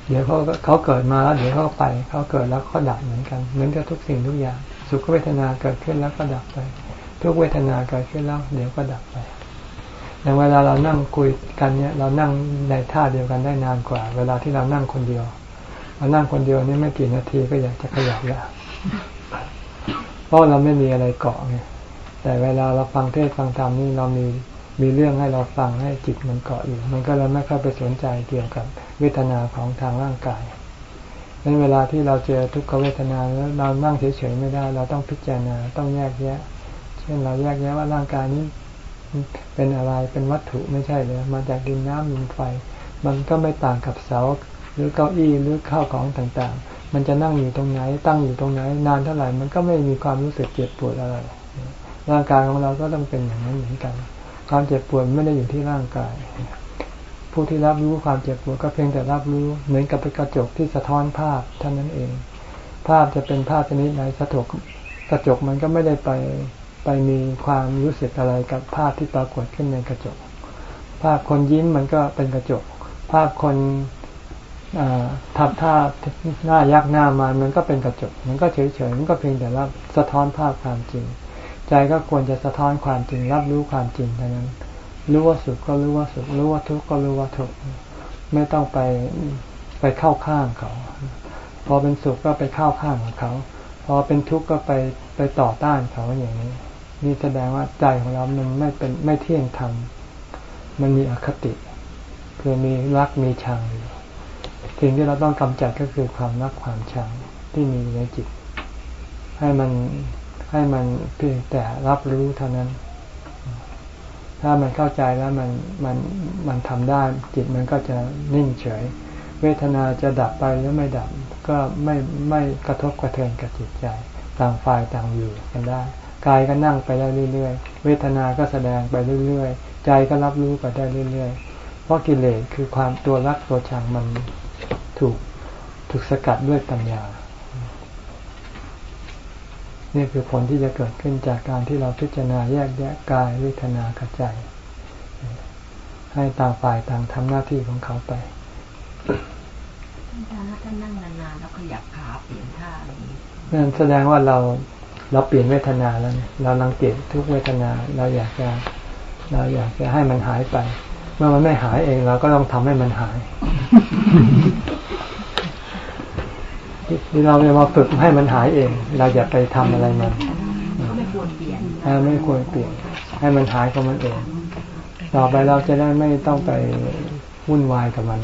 เดี๋ยวเขาเขาเกิดมาแล้วเดี๋ยวเขาไป เขาเกิดแล้วเขาดับเหมือนกัน เหมือนกับทุกสิ่งทุกอย่าง สุขเวทนาเกิดขึ้นแล้วก็ดับไป ทุกเวทนาเกิดขึ้นแล้ว เดี๋ยวก็ดับไปอย่างเวลาเรานั่งคุยกันเนี่ยเรานั่งในท่าเดียวกันได้นานกว่า เวลาที่เรานั่งคนเดียวเรานั่งคนเดียวนี่ไม่กี่นาทีก็อยากจะขยับแล้วเพราะเราไม่มีอะไรเกาะไงแต่เวลาเราฟังเทศฟังธรรมนี่เรามีมีเรื่องให้เราฟังให้จิตมันเกาะอยู่ มันก็เลยไม่ค่อยไปสนใจเกี่ยวกับเวทนาของทางร่างกายในเวลาที่เราเจอทุกขเวทนาแล้วเรานั่งเฉยๆไม่ได้ เราต้องพิจารณาต้องแยกแยะ เช่นเราแยกแยะว่าร่างกายนี้เป็นอะไรเป็นวัตถุไม่ใช่เลยมาจากดินน้ำลมไฟ มันก็ไม่ต่างกับเสาหรือเก้าอี้หรือข้าวของต่างๆ มันจะนั่งอยู่ตรงไหน ตั้งอยู่ตรงไหน นานเท่าไหร่มันก็ไม่มีความรู้สึกเจ็บปวดอะไร ร่างกายของเราก็ต้องเป็นอย่างนั้นเหมือนกัน ความเจ็บปวดไม่ได้อยู่ที่ร่างกาย ผู้ที่รับรู้ความเจ็บปวดก็เพียงแต่รับรู้เหมือนกับเป็นกระจกที่สะท้อนภาพเท่านั้นเอง ภาพจะเป็นภาพชนิดไหนสะถกกระจกมันก็ไม่ได้ไป ไปมีความรู้สึกอะไรกับภาพที่ปรากฏขึ้นในกระจก ภาพคนยิ้มมันก็เป็นกระจก ภาพคนทับท่าหน้ายักหน้ามามันก็เป็นกระจก มันก็เฉยๆมันก็เพียงแต่รับสะท้อนภาพความจริง ใจก็ควรจะสะท้อนความจริง รับรู้ความจริงเท่านั้น รู้ว่าสุขก็รู้ว่าสุข รู้ว่าทุกข์ก็รู้ว่าทุกข์ ไม่ต้องไปไปเข้าข้างเขา พอเป็นสุขก็ไปเข้าข้างของเขา พอเป็นทุกข์ก็ไปไปต่อต้านเขาอย่างนี้ นี่แสดงว่าใจของเรามันไม่เป็นไม่เที่ยงธรรม มันมีอคติคือมีรักมีชังอยู่สิ่งที่เราต้องกำจัดก็คือความรักความชังที่มีในจิต ให้มันให้มันเพียงแต่รับรู้เท่านั้น ถ้ามันเข้าใจแล้วมันมันมันทำได้จิตมันก็จะนิ่งเฉย เวทนาจะดับไปหรือไม่ดับ ก็ไม่ไม่กระทบกระเทือนกับจิตใจ ต่างฝ่ายต่างอยู่กันได้ กายก็นั่งไปได้เรื่อยๆ เวทนาก็แสดงไปเรื่อยๆ ใจก็รับรู้ไปได้เรื่อยๆ เพราะกิเลสคือความตัวรักตัวชังมันถูกถูกสกัดด้วยปัญญา นี่คือผลที่จะเกิดขึ้นจากการที่เราพิจารณาแยกแยะกายเวทนากระใจ ให้ต่างฝ่ายต่างทำหน้าที่ของเขาไปท่านถ้านั่งนานๆแล้วขยับขาเปลี่ยนท่าอะไรอย่างนี้นั่นแสดงว่าเรา เราเปลี่ยนเวทนาแล้วเนี่ยเราลังเกียจทุกเวทนาเราอยากจะเราอยากจะให้มันหายไป เมื่อมันไม่หายเองเราก็ต้องทำให้มันหายที่เราจะมาฝึกให้มันหายเอง เราอย่าไปทำอะไรมันไม่ควรเปลี่ยนไม่ควรเปลี่ยน ให้มันหายของมันเอง ต่อไปเราจะได้ไม่ต้องไปวุ่นวายกับมัน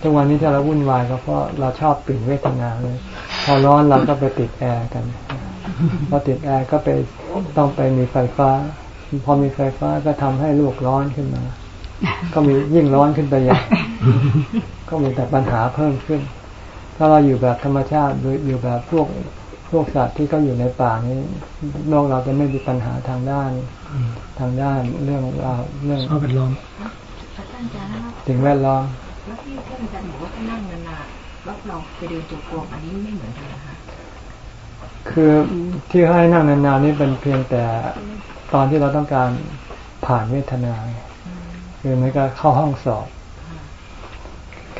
ทุกวันนี้ถ้าเราวุ่นวายก็เพราะเราชอบเปลี่ยนเวทนาเลย พอร้อนเราก็ไปติดแอร์กัน พอติดแอร์ก็ไปต้องไปมีไฟฟ้า พอมีไฟฟ้าก็ทำให้ลูกร้อนขึ้นมา ก็มียิ่งร้อนขึ้นไปใหญ่ก็มีแต่ปัญหาเพิ่มขึ้น ถ้าเราอยู่แบบธรรมชาติหรืออยู่แบบพวกพวกสัตว์ที่เขาอยู่ในป่านี้โลกเราจะไม่มีปัญหาทางด้านทางด้านเรื่องราวเรื่องเอาเป็นล้อมสิ่งแวดล้อมแล้วที่ท่านอาจารย์บอกว่าถ้านั่งนานๆแล้วเราไปเดินจงกรมอันนี้ไม่เหมือนกันนะคะ คือที่ให้นั่งนานๆนี่เป็นเพียงแต่ตอนที่เราต้องการผ่านเวทนา คือเมือนกับเข้าห้องสอบ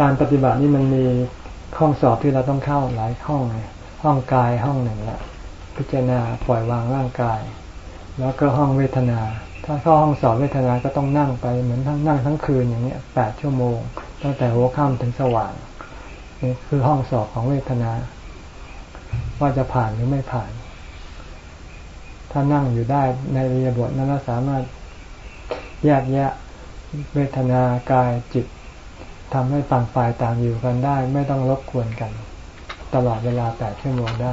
การปฏิบัตินี่มันมีห้องสอบที่เราต้องเข้าหลายห้องเลยห้องกายห้องหนึ่งละพิจารณาปล่อยวางร่างกาย แล้วก็ห้องเวทนา ถ้าเข้าห้องสอบเวทนาก็ต้องนั่งไปเหมือนทั้งนั่งทั้งคืนอย่างเนี้ยแปดชั่วโมง ตั้งแต่หัวค่ำถึงสว่างนี่คือห้องสอบของเวทนา ว่าจะผ่านหรือไม่ผ่าน ถ้านั่งอยู่ได้ในเรียบทนั้นสามารถแยกแยะเวทนากายจิตทำให้ต่างฝ่ายต่างอยู่กันได้ ไม่ต้องรบกวนกัน ตลอดเวลาแปดชั่วโมงได้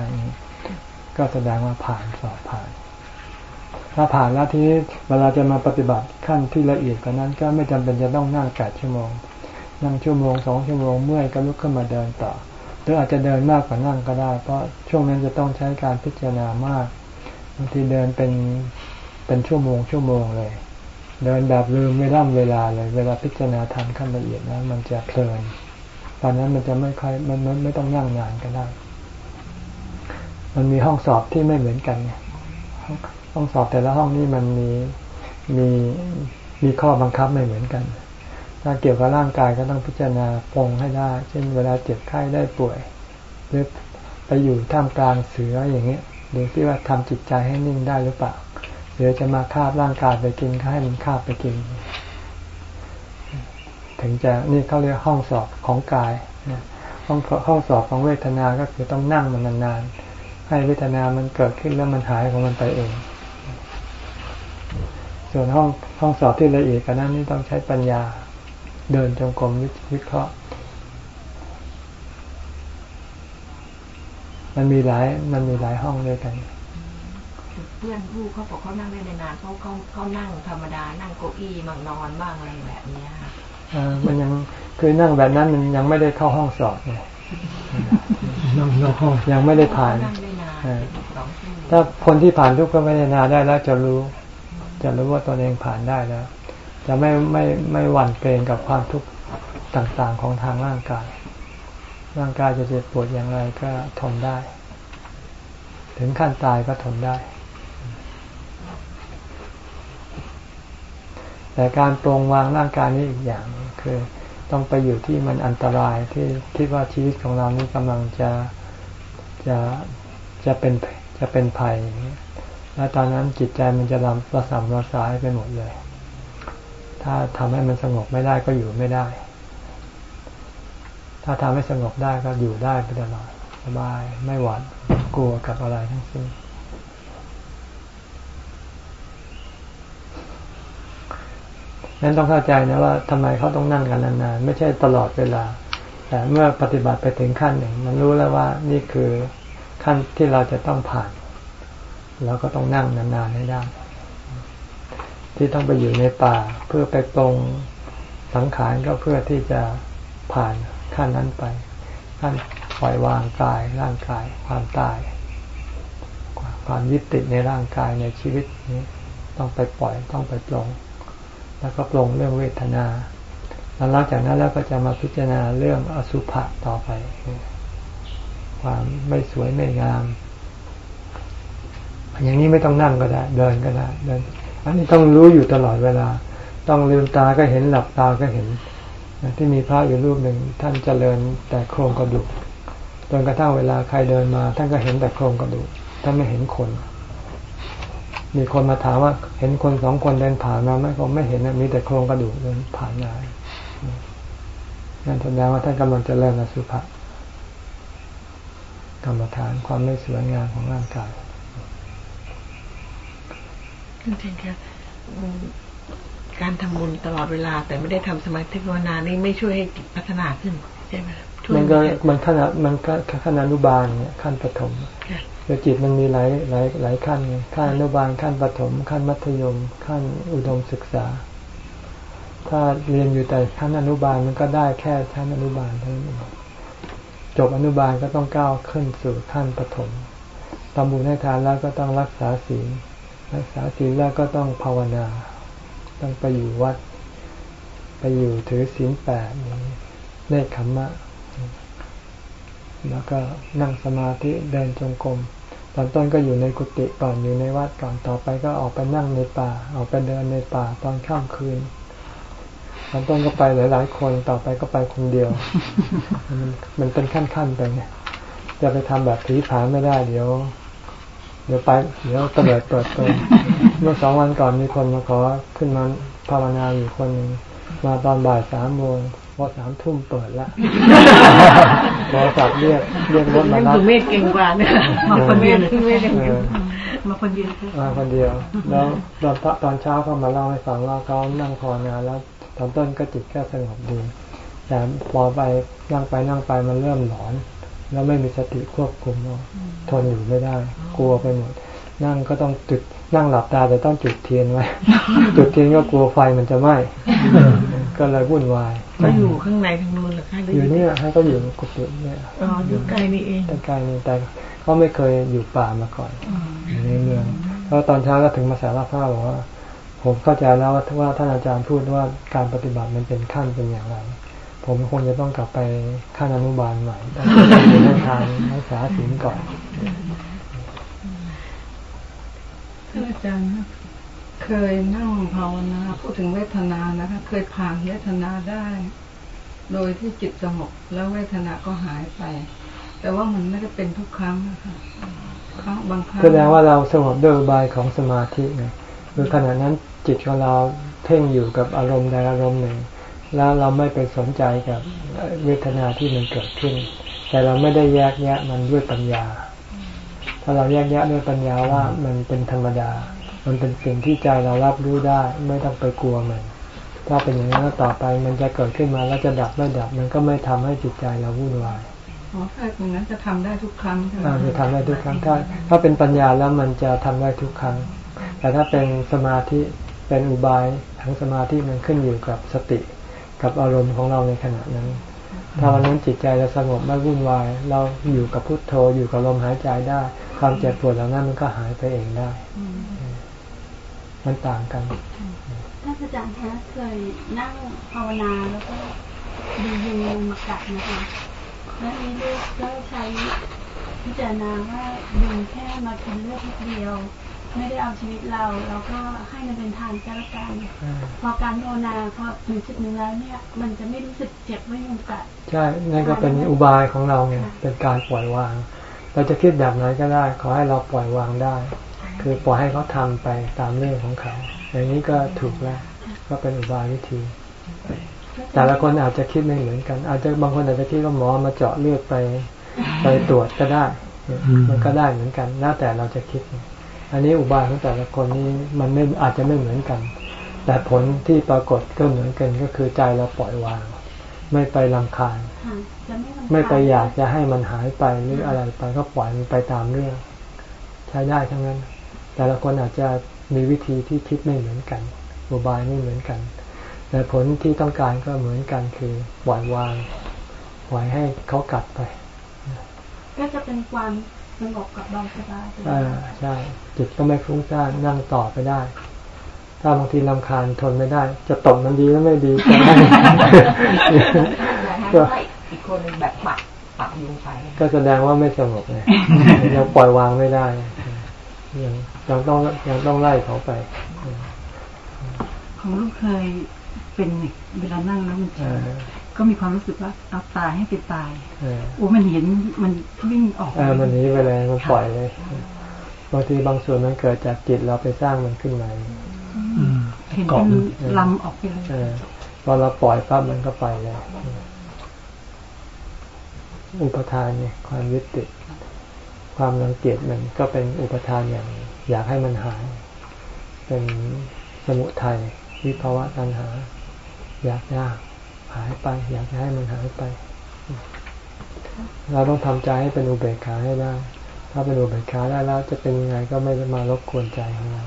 ก็แสดงว่าผ่านสอบผ่าน ถ้าผ่านแล้วทีนี้เวลาจะมาปฏิบัติขั้นที่ละเอียดกว่านั้น ก็ไม่จำเป็นจะต้องนั่งแปดชั่วโมง นั่งชั่วโมงสองชั่วโมงเมื่อยก็ลุกขึ้นมาเดินต่อ หรืออาจจะเดินมากกว่านั่งก็ได้ เพราะช่วงนั้นจะต้องใช้การพิจารณามากบางทีเดินเป็นเป็นชั่วโมงชั่วโมงเลย เดินแบบลืมไม่ร่ำเวลาเลย เวลาพิจารณาทำขั้นละเอียดนะมันจะเพลินตอนนั้นมันจะไม่ค่อยมันไม่ต้องนั่งนานก็ได้ มันมีห้องสอบที่ไม่เหมือนกันเนี่ยห้องสอบแต่ละห้องนี่มันมีมีมีข้อบังคับไม่เหมือนกัน ถ้าเกี่ยวกับร่างกายก็ต้องพิจารณาปรงให้ได้ เช่น เวลาเจ็บไข้ได้ป่วย หรือไปอยู่ท่ามกลางเสืออย่างเงี้ยดูที่ว่าทำจิตใจให้นิ่งได้หรือเปล่าเดี๋ยวจะมาคาบร่างกายไปกินก็ให้มันคาบไปกิน ถึงจะนี่เขาเรียกห้องสอบของกายห้องห้องสอบของเวทนา ก็คือต้องนั่งมันนานๆ ให้เวทนามันเกิดขึ้นแล้วมันหายของมันไปเอง ส่วนห้องห้องสอบที่ละเอียดกันนั้นนี่ต้องใช้ปัญญา เดินจงกรมวิเคราะห์ มันมีหลาย มันมีหลายห้องด้วยกันพื่อนลูกเขาบอกเขานั่งได้นานเขาเขาเขานั่งธรรมดา นั่งเก้าอี้บ้างนอนบ้างอะไรแบบนี้ค่ะมันยังคือนั่งแบบนั้นมันยังไม่ได้เข้าห้องสอบเนี่ยนั่งนอกห้องยังไม่ได้ผ่านถ้าคนที่ผ่านทุกขเวทนาได้แล้วจะรู้ จะรู้ว่าตนเองผ่านได้แล้ว จะไม่ไม่ไม่หวั่นเกรงกับความทุกข์ต่างๆของทางร่างกาย ร่างกายจะเจ็บปวดอย่างไรก็ทนได้ ถึงขั้นตายก็ทนได้ แต่การปรงวางร่างกายนี้อีกอย่างคือต้องไปอยู่ที่มันอันตรายที่คิดว่าชีวิตของเรานี้กำลังจะจะจะเป็นจะเป็นภัย แล้วตอนนั้นจิตใจมันจะรำระสำระสายไปหมดเลย ถ้าทำให้มันสงบไม่ได้ก็อยู่ไม่ได้ ถ้าทำให้สงบได้ก็อยู่ได้ไปตลอดสบายไม่หวาดกลัวกับอะไรทั้งสิ้นนั้นต้องเข้าใจนะว่าทำไมเขาต้องนั่งกันนานๆไม่ใช่ตลอดเวลา แต่เมื่อปฏิบัติไปถึงขั้นหนึ่ง มันรู้แล้วว่านี่คือขั้นที่เราจะต้องผ่าน เราก็ต้องนั่งนานๆให้ได้ ที่ต้องไปอยู่ในป่า เพื่อไปตรงสังขารก็เพื่อที่จะผ่านขั้นนั้นไปขั้นปล่อยวางกายร่างกายความตาย ความยึดติดในร่างกายในชีวิตนี้ ต้องไปปล่อยต้องไปปลง แล้วก็ปรงเรื่องเวทนาแล้วหลังจากนั้นแล้วก็จะมาพิจารณาเรื่องอสุภะต่อไป ความไม่สวยไม่งาม อย่างนี้ไม่ต้องนั่งก็ได้ เดินก็ได้ เดิน อันนี้ต้องรู้อยู่ตลอดเวลา ต้องลืมตาก็เห็นหลับตาก็เห็น ที่มีพระอยู่รูปหนึ่งท่านเจริญแต่โครงกระดูกจนกระทั่งเวลาใครเดินมา ท่านก็เห็นแต่โครงกระดูกท่านไม่เห็นคน มีคนมาถามว่า เห็นคนสองคนเดินผ่านมาไหมก็ไม่เห็นนะมีแต่โครงกระดูกเดินผ่านมานั่นแสดงว่าท่านกำลังจะเริ่มสุภะกรรมฐานความไม่สวยงามของร่างกาย จริงๆค่ะการทำบุญตลอดเวลา แต่ไม่ได้ทำสมาธิภาวนานี่ไม่ช่วยให้จิตพัฒนาขึ้นใช่ไหมมันก็มันขนาดมันก็ขนาดอนุบาลเนี่ยขั้นปฐมคือจิตมันมีหลายหลายหลายขั้นไงขั้นอนุบาลขั้นปฐมขั้นมัธยม ขั้นอุดมศึกษา ถ้าเรียนอยู่แต่ขั้นอนุบาลมันก็ได้แค่ชั้นอนุบาลเท่านั้นจบอนุบาลก็ต้องก้าวขึ้นสู่ขั้นปฐมทำบุญให้ทานแล้วก็ต้องรักษาศีล รักษาศีลแล้วก็ต้องภาวนา ต้องไปอยู่วัด ไปอยู่ถือศีลแปดเนคขมมะ แล้วก็นั่งสมาธิเดินจงกรมตอนต้นก็อยู่ในกุฏิก่อนอยู่ในวัดก่อนต่อไปก็ออกไปนั่งในป่า ออกไปเดินในป่าตอนค่ำคืนตอนต้นก็ไปหลายๆคนต่อไปก็ไปคนเดียว มันมันเป็นขั้นๆไปไงจะไปทำแบบผีผาไม่ได้เดี๋ยว เดี๋ยวไป เดี๋ยวเปิดเปิดเปิดเมื่อสองวันก่อนมีคนมาขอขึ้นมาภาวนาอยู่คนหนึ่งมาตอนบ่ายสามโมงพอสามทุ่มเปิดละโทรศัพท์เรียกเรียกรถมานั่นรับคือเมธเก่งกว่าเนี่ยมาคนเดียวเมธยังเออยู่อมาคนเดียวค่ะมาคนเดียว แล้วตอนตอนเช้าเขามาเล่าให้ฟังว่าเขานั่งภาวนาแล้วตอนต้นก็จิตแค่สงบดี แต่พอไปนั่งไปนั่งไปมันเริ่มหลอน แล้วไม่มีสติควบคุมทนอยู่ไม่ได้ กลัวไปหมด นั่งก็ต้องจุดนั่งหลับตาแต่ต้องจุดเทียนไว้ จุดเทียนก็กลัวไฟมันจะไหม้ก็เลยวุ่นวายเขาอยู่ข้างในทางนู้นเหรอคะหรือยู่เนี่ยให้ก็อยู่กุฏิเนี่ยอ๋ออยู่ใกล้นี่เองใกล้ๆนี่แต่เขาไม่เคยอยู่ป่ามาก่อนอยู่ในเมืองเพราะตอนเช้าก็ถึงมาสารภาพบอกว่า ผมเข้าใจแล้วว่าว่าท่านอาจารย์พูดว่าการปฏิบัติมันเป็นขั้นเป็นอย่างไร ผมคงจะต้องกลับไปขั้นอนุบาลใหม่ต้องไปให้ทานรักษาศีลก่อนท่านอาจารย์ครับเคยนั่งภาวนาพูดถึงเวทนานะคะ เคยผ่านเวทนาได้ โดยที่จิตสงบแล้วเวทนาก็หายไป แต่ว่ามันไม่ได้เป็นทุกครั้งนะคะครั้งบางครั้งแสดงว่าเราสงบด้วยอุบายของสมาธิไงคือขณะนั้นจิตของเราเพ่งอยู่กับอารมณ์ใดอารมณ์หนึ่ง แล้วเราไม่ไปสนใจกับเวทนาที่มันเกิดขึ้น แต่เราไม่ได้แยกแยะมันด้วยปัญญา ถ้าเราแยกแยะด้วยปัญญาว่ามันเป็นธรรมดา มันเป็นสิ่งที่ใจเรารับรู้ได้ ไม่ต้องไปกลัวมัน ถ้าเป็นอย่างนั้นแล้วต่อไปมันจะเกิดขึ้นมาแล้วจะดับไม่ดับ มันก็ไม่ทำให้จิตใจเราวุ่นวายอ๋อถ้าอย่างนั้นจะทำได้ทุกครั้งใช่ไหมอ่าจะทำได้ทุกครั้งถ้าถ้าเป็นปัญญาแล้วมันจะทำได้ทุกครั้ง แต่ถ้าเป็นสมาธิเป็นอุบายทั้งสมาธิมันขึ้นอยู่กับสติ กับอารมณ์ของเราในขณะนั้น ถ้าวันนั้นจิตใจเราสงบไม่วุ่นวาย เราอยู่กับพุทโธอยู่กับลมหายใจได้ ความเจ็บปวดเหล่านั้นมันก็หายไปเองได้ มันต่างกันท่านอาจารย์คะเคยนั่งภาวนาแล้วก็ดูยุงมากัดนะคะแล้วนี้ลูกก็ใช้พิจารณาว่ายุงแค่มากินเลือดนิดเดียว ไม่ได้เอาชีวิตเรา เราก็ให้มันเป็นทางก็แล้วกันพอการภาวนาพอถึงจุดหนึ่งแล้วเนี่ย มันจะไม่รู้สึกเจ็บว่ายุงกัดใช่นั่นก็เป็นอุบายของเราไงเป็นการปล่อยวาง เราจะคิดแบบไหนก็ได้ ขอให้เราปล่อยวางได้ คือปล่อยให้เขาทำไปตามเรื่องของเขา อย่างนี้ก็ถูกแล้ว ก็เป็นอุบายวิธี แต่ละคนอาจจะคิดไม่เหมือนกัน อาจจะบางคนอาจจะคิดว่าหมอมาเจาะเลือดไปไปตรวจก็ได้ มันก็ได้เหมือนกันแล้วแต่เราจะคิด อันนี้อุบายของแต่ละคนนี้มันไม่อาจจะไม่เหมือนกัน แต่ผลที่ปรากฏก็เหมือนกันก็คือใจเราปล่อยวาง ไม่ไปลำคาญค่ะจะไม่รำคาญ ไม่ไปอยากจะให้มันหายไปหรืออะไรไปก็ปล่อยมันไปตามเรื่อง ใช้ได้ทั้งนั้น แต่ละคนอาจจะมีวิธีที่คิดไม่เหมือนกัน อุบายไม่เหมือนกัน แต่ผลที่ต้องการก็เหมือนกันคือปล่อยวางปล่อยให้เขากัดไป ก็จะเป็นความ งบกับเบาสบายอ่าใช่ จิตก็ไม่ฟุ้งซ่านนั่งต่อไปได้ ถ้าบางทีลำคาญทนไม่ได้ จะตบมันดีแล้วไม่ดีก็ได้ก็อีกคนหนึงแบบปักปักยุงไปก็แสดงว่าไม่สงบไงยังปล่อยวางไม่ได้ยังยังต้องยังต้องไล่เขาไปของลูกเคยเป็นเวลานั่งแล้วมันเออ ก็มีความรู้สึกว่าเอาตายให้เป็นตายเออโอ้มันเห็นมันวิ่งออกเออมันหนี้ไปเลยมันปล่อยเลยบางทีบางส่วนมันเกิดจากจิตเราไปสร้างมันขึ้นมาอืมเห็นเกาะเป็นมันลำออกไปเลยเออพอเราปล่อยปั๊บมันก็ไปเลยอุปทานเนี่ยความยึดติด ความรังเกียจมันก็เป็นอุปทานอย่าง อยากให้มันหาย เป็นสมุทัยวิภาวะตัณหา อยากจะ หายไป อยากจะให้มันหายไป เราต้องทำใจให้เป็นอุเบกขาให้ได้ ถ้าเป็นอุเบกขาได้แล้ว จะเป็นยังไงก็ไม่มารบกวนใจของเรา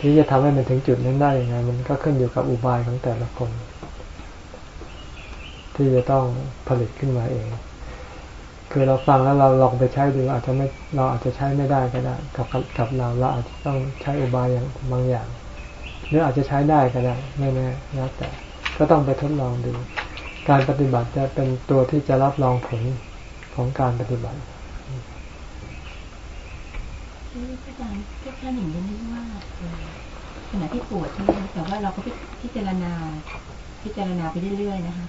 ที่จะทำให้มันถึงจุดนั้นได้ยังไง มันก็ขึ้นอยู่กับอุบายของแต่ละคน ที่จะต้องผลิตขึ้นมาเอง คือเราฟังแล้วเราลองไปใช้ดูอาจจะไม่เราอาจจะใช้ไม่ได้ก็ได้กับกับเราเราอาจจะต้องใช้อุบายอย่างบางอย่างหรืออาจจะใช้ได้ก็ได้ไม่แน่แล้วแต่ ก็ต้องไปทดลองดู การปฏิบัติจะเป็นตัวที่จะรับรองผลของการปฏิบัติอาจารย์ก็แค่อย่างนี้ว่าขณะที่ปวดใช่ไหมคะแต่ว่าเราก็พิจารณาพิจารณาไปเรื่อยๆนะคะ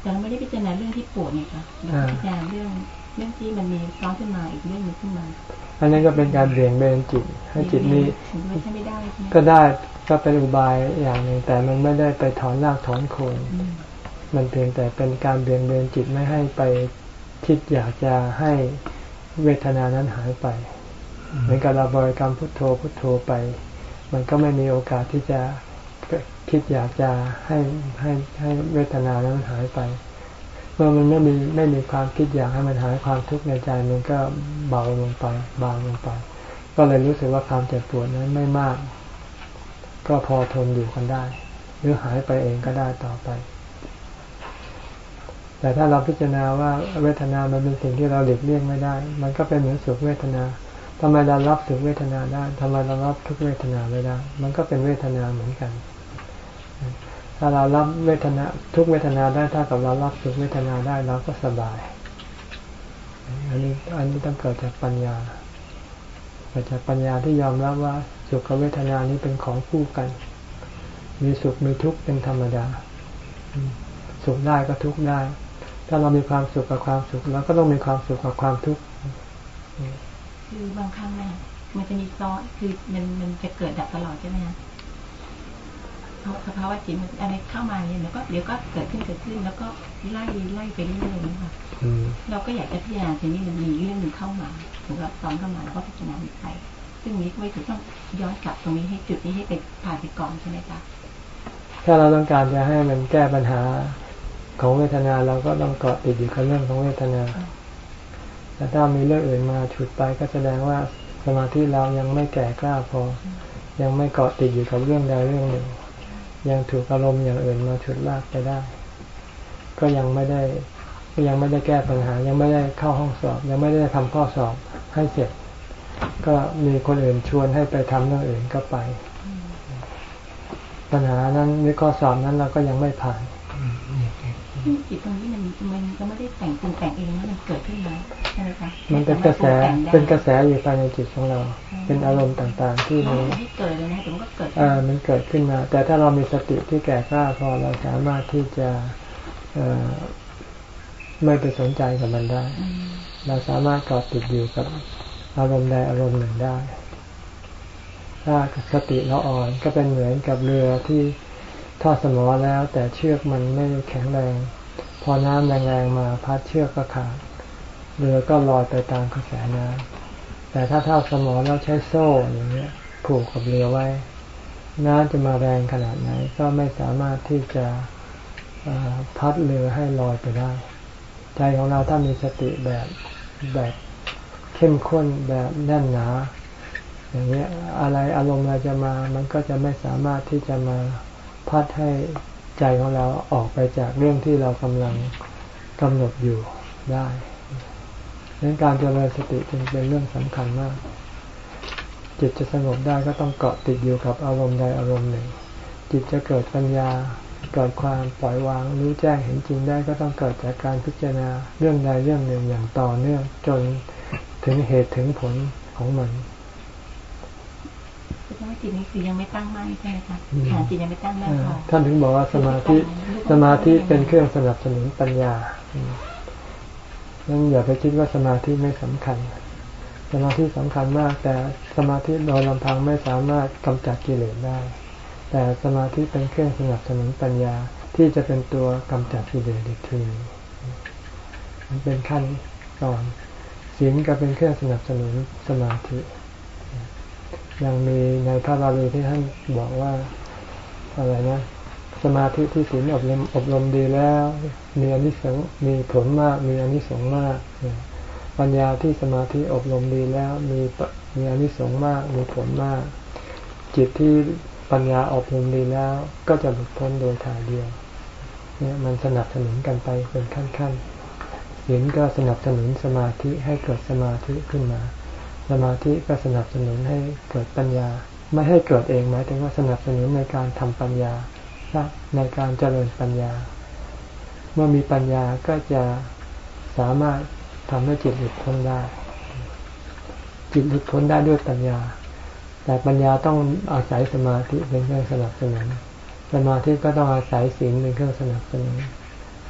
แต่เราไม่ได้พิจารณาเรื่องที่ปวดเนี่ยค่ะเราพิจารณาเรื่องเรื่องที่มันมีซ้อนขึ้นมาอีกเรื่องนึงขึ้นมาอันนั้นก็เป็นการเบี่ยงเบนจิตให้จิตนี้ก็ได้ ก็เป็นอุบายอย่างหนึ่งแต่มันไม่ได้ไปถอนรากถอนโคนมันเพียงแต่เป็นการเบี่ยงเบนจิตไม่ให้ไปคิดอยากจะให้เวทนานั้นหายไป เหมือนกับเราบริกรรมพุทโธพุทโธไป มันก็ไม่มีโอกาสที่จะคิดอยากจะให้ให้ให้เวทนานั้นหายไป เมื่อมันไม่มีไม่มีความคิดอยากให้มันหายความทุกข์ในใจมันก็เบาลงไปเบาลงไป ก็เลยรู้สึกว่าความเจ็บปวดนั้นไม่มาก ก็พอทนอยู่กันได้ หรือหายไปเองก็ได้ต่อไป แต่ถ้าเราพิจารณาว่าเวทนามันเป็นสิ่งที่เราหลีกเลี่ยงไม่ได้ มันก็เป็นเหมือนสุขเวทนาทำไมเรารับสุขเวทนาได้ทำไมเรารับทุกเวทนาไม่ได้ มันก็เป็นเวทนาเหมือนกัน ถ้าเรารับเวทนาทุกเวทนาได้ถ้ากับเรารับสุขเวทนาได้เราก็สบาย อันนี้อันนี้ต้องเกิดจากปัญญาเกิดจากปัญญาที่ยอมรับว่า สุขเวทนานี้เป็นของคู่กัน มีสุขมีทุกข์เป็นธรรมดา สุขได้ก็ทุกข์ได้ ถ้าเรามีความสุขกับความสุขเราก็ต้องมีความสุขกับความทุกข์คือบางครั้งเนี่ยมันจะมีซ้อนคือมันมันจะเกิดดับตลอดใช่ไหมคะสภาวะจิตอะไรเข้ามาเนี่ยแล้วก็เดี๋ยวก็เกิดขึ้นเกิดขึ้น แล้วก็ไล่ไล่ไปเรื่อยๆนะคะเราก็อยากจะพิจารณาทีนี้มันมีเรื่องหนึ่งเข้ามาถึงว่าซ้อนเข้ามาแล้วก็พิจารณาไป ซึ่งนี้ไม่ถึงต้องย้อนกลับตรงนี้ให้จุดนี้ให้ไปผ่านไปก่อนใช่ไหมคะถ้าเราต้องการจะให้มันแก้ปัญหาของเวทนาเราก็ต้องเกาะติดอยู่กับเรื่องของเวทนาแต่ถ้ามีเรื่องอื่นมาฉุดไปก็แสดงว่าสมาธิเรายังไม่แก่กล้าพอ ยังไม่เกาะติดอยู่กับเรื่องใดเรื่องหนึ่ง ยังถูกอารมณ์อย่างอื่นมาฉุดลากไปได้ ก็ยังไม่ได้ก็ยังไม่ได้แก้ปัญหา ยังไม่ได้เข้าห้องสอบ ยังไม่ได้ทำข้อสอบให้เสร็จ ก็มีคนอื่นชวนให้ไปทำเรื่องอื่นก็ไป ปัญหานั้นหรือข้อสอบนั้นเราก็ยังไม่ผ่านจิตตรงนี้มันมันก็ไม่ได้แต่งปรุงแต่งเองนะมันเกิดขึ้นมาใช่ไหมคะมันเป็นกระแสเป็นกระแสอยู่ภายในจิตของเรา เป็นอารมณ์ต่างๆ ที่มันเกิดเลยนะถึงก็เกิดอ่ามันเกิดขึ้นมา แต่ถ้าเรามีสติที่แก่กล้าพอเราสามารถที่จะเอไม่ไปสนใจกับมันได้ เราสามารถเกาะติดอยู่กับ อารมณ์ใดอารมณ์หนึ่งได้ ถ้าสติเราอ่อนก็เป็นเหมือนกับเรือที่ทอดสมอแล้ว แต่เชือกมันไม่แข็งแรง พอน้ำแรงๆมาพัดเชือกก็ขาดเรือก็ลอยไปตามกระแสน้ำแต่ถ้าทอดสมอแล้วใช้โซ่อย่างเงี้ยผูกกับเรือไว้ น้ำจะมาแรงขนาดไหน ก็ไม่สามารถที่จะพัดเรือให้ลอยไปได้ ใจของเราถ้ามีสติแบบแบบ เข้มข้นแบบแน่นหนา อย่างเงี้ยอะไรอารมณ์อะไรจะมา มันก็จะไม่สามารถที่จะมาพัดให้ใจของเราออกไปจากเรื่องที่เรากำลังกำหนดอยู่ได้ดังนั้นการเจริญสติจึงเป็นเรื่องสำคัญมาก จิตจะสงบได้ก็ต้องเกาะติดอยู่กับอารมณ์ใดอารมณ์หนึ่ง จิตจะเกิดปัญญาเกิดความปล่อยวางรู้แจ้งเห็นจริงได้ก็ต้องเกิดจากการพิจารณาเรื่องใดเรื่องหนึ่งอย่างต่อเนื่องจน ถึงเหตุถึงผลของมันว่าจิตนี้คือยังไม่ตั้งมั่นใช่ไหมคะฐานจิตยังไม่ตั้งมั่นพอท่านถึงบอกว่าสมาธิสมาธิเป็นเครื่องสนับสนุนปัญญานั่นอย่าไปคิดว่าสมาธิไม่สำคัญ สมาธิสำคัญมาก แต่สมาธิโดยลำพังไม่สามารถกำจัดกิเลสได้ แต่สมาธิเป็นเครื่องสนับสนุนปัญญาที่จะเป็นตัวกำจัดกิเลสอีกทีมันเป็นขั้นก่อน ศีลก็เป็นเครื่องสนับสนุนสมาธิ ยังมีในพระบาลีที่ท่านบอกว่าอะไรนะสมาธิที่ศีลอบรมอบรมดีแล้ว มีอนิสงส์มีผลมาก มีอนิสงส์มาก ปัญญาที่สมาธิอบรมดีแล้ว มีมีอนิสงส์มาก มีผลมาก จิตที่ปัญญาอบรมดีแล้ว ก็จะหลุดพ้นโดยถ่ายเดียว เนี่ยมันสนับสนุนกันไปเป็นขั้นๆ ศีลก็สนับสนุนสมาธิให้เกิดสมาธิขึ้นมา สมาธิก็สนับสนุนให้เกิดปัญญา ไม่ให้เกิดเองหมายถึงว่าสนับสนุนในการทำปัญญาในการเจริญปัญญา เมื่อมีปัญญาก็จะสามารถทำให้จิตหลุดพ้นได้ จิตหลุดพ้นได้ด้วยปัญญา แต่ปัญญาต้องอาศัยสมาธิเป็นเครื่องสนับสนุนสมาธิก็ต้องอาศัยศีลเป็นเครื่องสนับสนุน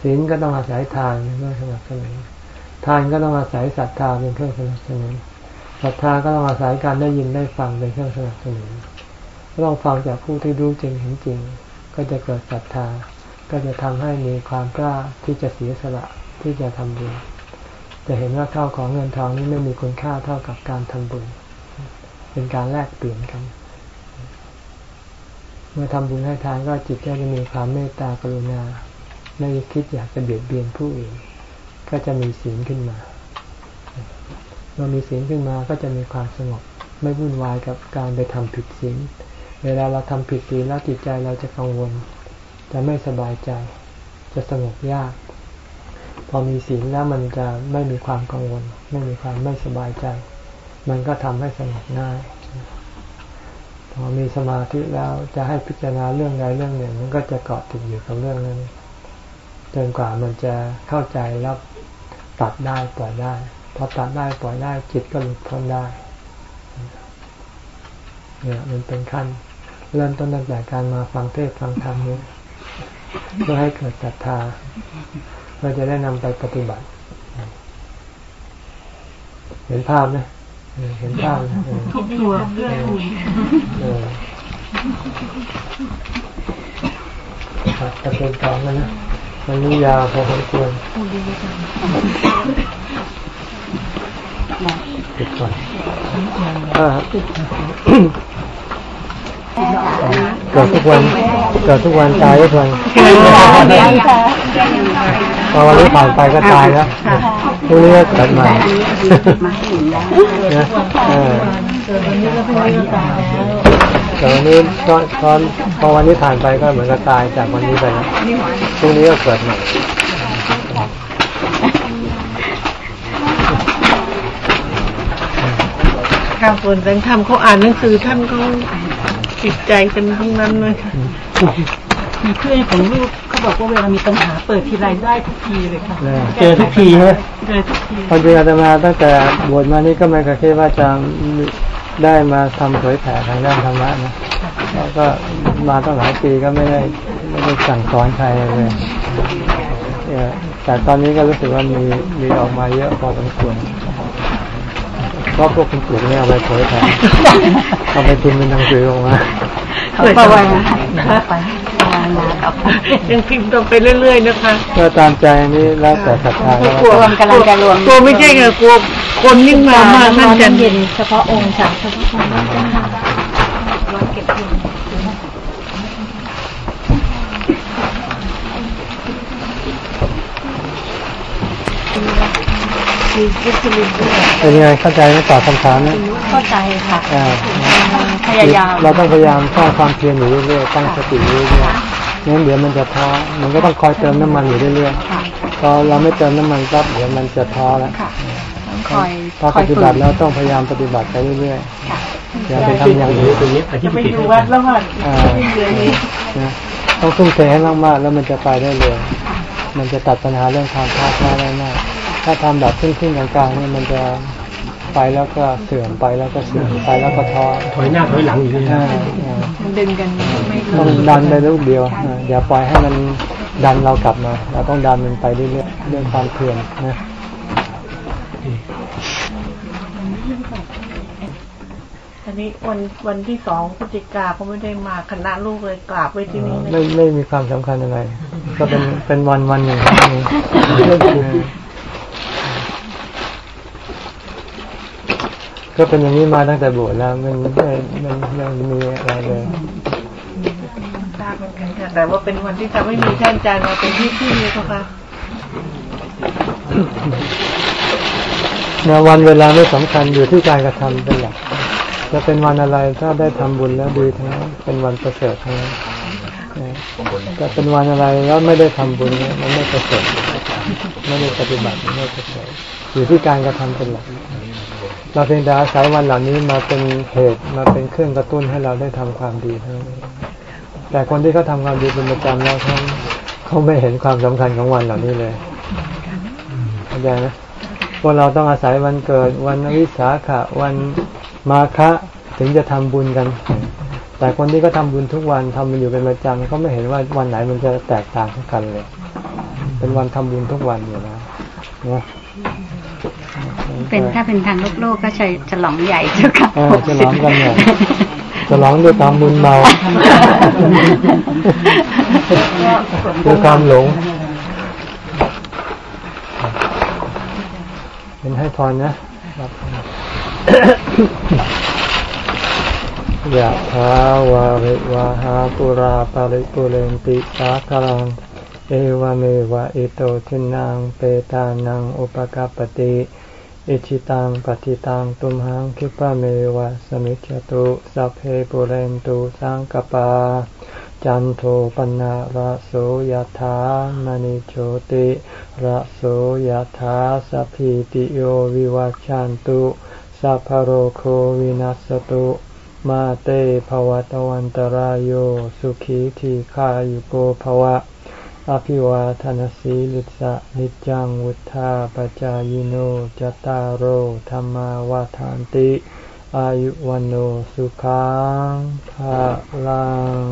ศีลก็ต้องอาศัยทานเป็นเครื่องสนับสนุนทานก็ต้องอาศัยศรัทธาเป็นเครื่องสนับสนุนศรัทธาก็ต้องอาศัยการได้ยินได้ฟังเป็นเครื่องสนับสนุนก็ต้องฟังจากผู้ที่รู้จริงเห็นจริง ก็จะเกิดศรัทธา ก็จะทำให้มีความกล้าที่จะเสียสละที่จะทำบุญจะเห็นว่าข้าวของเงินทองนี้ไม่มีคุณค่าเท่ากับการทำบุญ เป็นการแลกเปลี่ยนกัน เมื่อทำบุญให้ทานก็จิตก็จะมีความเมตตากรุณา ไม่คิดอยากจะเบียดเบียนผู้อื่น ก็จะมีศีลขึ้นมา เมื่อมีศีลขึ้นมาก็จะมีความสงบ ไม่วุ่นวายกับการไปทำผิดศีล เวลาเราทำผิดศีลแล้วจิตใจเราจะกังวล จะไม่สบายใจ จะสงบยาก พอมีศีลแล้วมันจะไม่มีความกังวล ไม่มีความไม่สบายใจ มันก็ทำให้สงบง่ายพอมีสมาธิแล้วจะให้พิจารณาเรื่องใดเรื่องหนึ่ง มันก็จะเกาะติดอยู่กับเรื่องนั้น จนกว่ามันจะเข้าใจแล้วตัดได้ปล่อยได้พอตัดได้ปล่อยได้จิตก็หลุดพ้นได้เนี่ยมันเป็นขั้น เริ่มต้นตั้งแต่การมาฟังเทศฟังธรรมนี้เพื่อให้เกิดศรัทธาเราจะได้นำไปปฏิบัติ เห็นภาพไหมเห็นภาพทุกตัวเพื่อนคุณจะเป็นกองมันนะ มันนี่ยาวพอสมควรติดก่อนเกิดทุกวันเกิดทุกวันตายทุกวันพอวันนี้ผ่านไปก็ตายแล้วพรุ่งนี้ก็เกิดใหม่นะ แต่วันนี้ตอนตอนพอวันนี้ผ่านไปก็เหมือนกับตายจากวันนี้ไปแล้วพรุ่งนี้ก็เกิดใหม่ข้าวฝนแสงธรรมเขาอ่านหนังสือท่านก็จิตใจกันทั้งนั้นเลยมีเพื่อนของลูกเขาบอกว่าเวลามีปัญหาเปิดทีไรได้ทุกทีเลยค่ะเจอทุกทีใช่ไหมเจอทุกทีพอเจออาตมาตั้งแต่บวชมานี่ก็ไม่เคยคิดว่าจะ ได้มาทำเผยแผ่ทางด้านธรรมะนะแล้วก็มาตั้งหลายปีก็ไม่ได้ไม่ได้สั่งสอนใครเลยแต่ตอนนี้ก็รู้สึกว่ามีมีออกมาเยอะพอสมควร เพราะพวกคุณปู่เนี่ยเอาไปเผยแผ่เอาไปพิมพ์เป็นหนังสือออกมาเขาปไว้ไปยังพิมพ์ต่อไปเรื่อย ๆ นะคะก็ตามใจนี้แล้วแต่ศรัทธากลัวมันกำลังจะรวมกลัวไม่ใช่ไงกลัวคนยิ่งมามากนั่นจะเย็นเฉพาะองค์ฉันเฉพาะองค์นั่นจะวัดเก็บเงิ เป็นยังไงเข้าใจไหมตอบคำถามนะเข้าใจค่ะพยายาม เราต้องพยายามสร้างความเพียรอยู่เรื่อยๆตั้งสติอยู่เรื่อยๆงั้นเดี๋ยวมันจะท้อมันก็ต้องคอยเติมน้ำมันอยู่เรื่อยๆพอเราไม่เติมน้ำมันปั๊บเดี๋ยวมันจะท้อแล้วคอยถ้าปฏิบัติแล้วต้องพยายามปฏิบัติไปเรื่อยๆอย่าไปทำอย่างนี้ตรงนี้จะไปอยู่วัดแล้วมันต้องทุ่มเทให้มากๆแล้วมันจะไปได้เลยมันจะตัดปัญหาเรื่องความท้อแท้ได้มาก ถ้าทำแบบครึ่งๆกลางๆนี่มันจะไปแล้วก็เสื่อมไปแล้วก็เสื่อมไปแล้วก็ท้อถอยหน้าถอยหลังอยู่นี่ดึงกันต้องดันไปลูกเดียวอย่าปล่อยให้มันดันเรากลับมาเราต้องดันมันไปเรื่อยๆเรื่องความเพียรนะอันนี้วันวันที่สองพฤศจิกาเขาไม่ได้มาคณะลูกเลยกราบไว้ที่นี่ไม่ไม่มีความสำคัญอะไร ก็เป็นเป็นวันวันหนึ่ง ก็เป็นอย่างนี้มาตั้งแต่บวชแล้วมันไม่มันไม่มีอะไรเลยทราบเหมือนกันค่ะแต่ว่าเป็นวันที่ทำให้มีท่านอาจารย์มาเป็นที่ที่นี้ค่ะนวันเวลาไม่สำคัญอยู่ที่การกระทำเป็นหลักจะเป็นวันอะไรถ้าได้ทำบุญแล้วดีทั้งนั้นเป็นวันประเสริฐทั้งนั้นจะเป็นวันอะไรแล้วไม่ได้ทำบุญเนี่ยมันไม่ประเสริฐไม่ได้ปฏิบัติไม่ประเสริฐอยู่ที่การกระทำเป็นหลัก เราเพียงแต่อาศัยวันเหล่านี้มาเป็นเหตุมาเป็นเครื่องกระตุ้นให้เราได้ทำความดีเท่านั้นแต่คนที่เขาทาความดีเป็นประจำแล้วเขาเขาไม่เห็นความสำคัญของวันเหล่านี้เลยเข้าใจไหมพวกเราต้องอาศัยวันเกิด วันวิสาขะ วันมาฆะถึงจะทำบุญกัน แต่คนที่ก็ทำบุญทุกวันทำมันอยู่เป็นประจำเขาไม่เห็นว่าวันไหนมันจะแตกต่างกันเลย เป็นวันทำบุญทุกวันอยู่แล้วนะ เป็นถ้าเป็นทางโลกโลกก็จะฉลองใหญ่เจ้าค่ะอ่าฉลองกันเนี่ยฉลองด้วยความมึนเมาด้วยความหลงเป็นให้พรนะครับยะถาวาริวาหาปุราปาริปุเรนติสาคลังเอวเมวะอิโตทินังเปตานังอุปกัปปติ อิชิตังปฏิตังตุมหังคิปะเมวะสมิจจตุสัพเพปุเรนตุสังกปา จันโทปนะระโสยถามณิโชติระโสยถาสัพพิติโยวิวัชชันตุสัพพโรโควินัสตุมาเตภวัตวันตรายโยสุขีทีขายุโกภวะ อภิวาทนสีลิสะนิจังวุธาปจายโนจตารโหธรรมาวาทานติ อายุวันโนสุขังภาลัง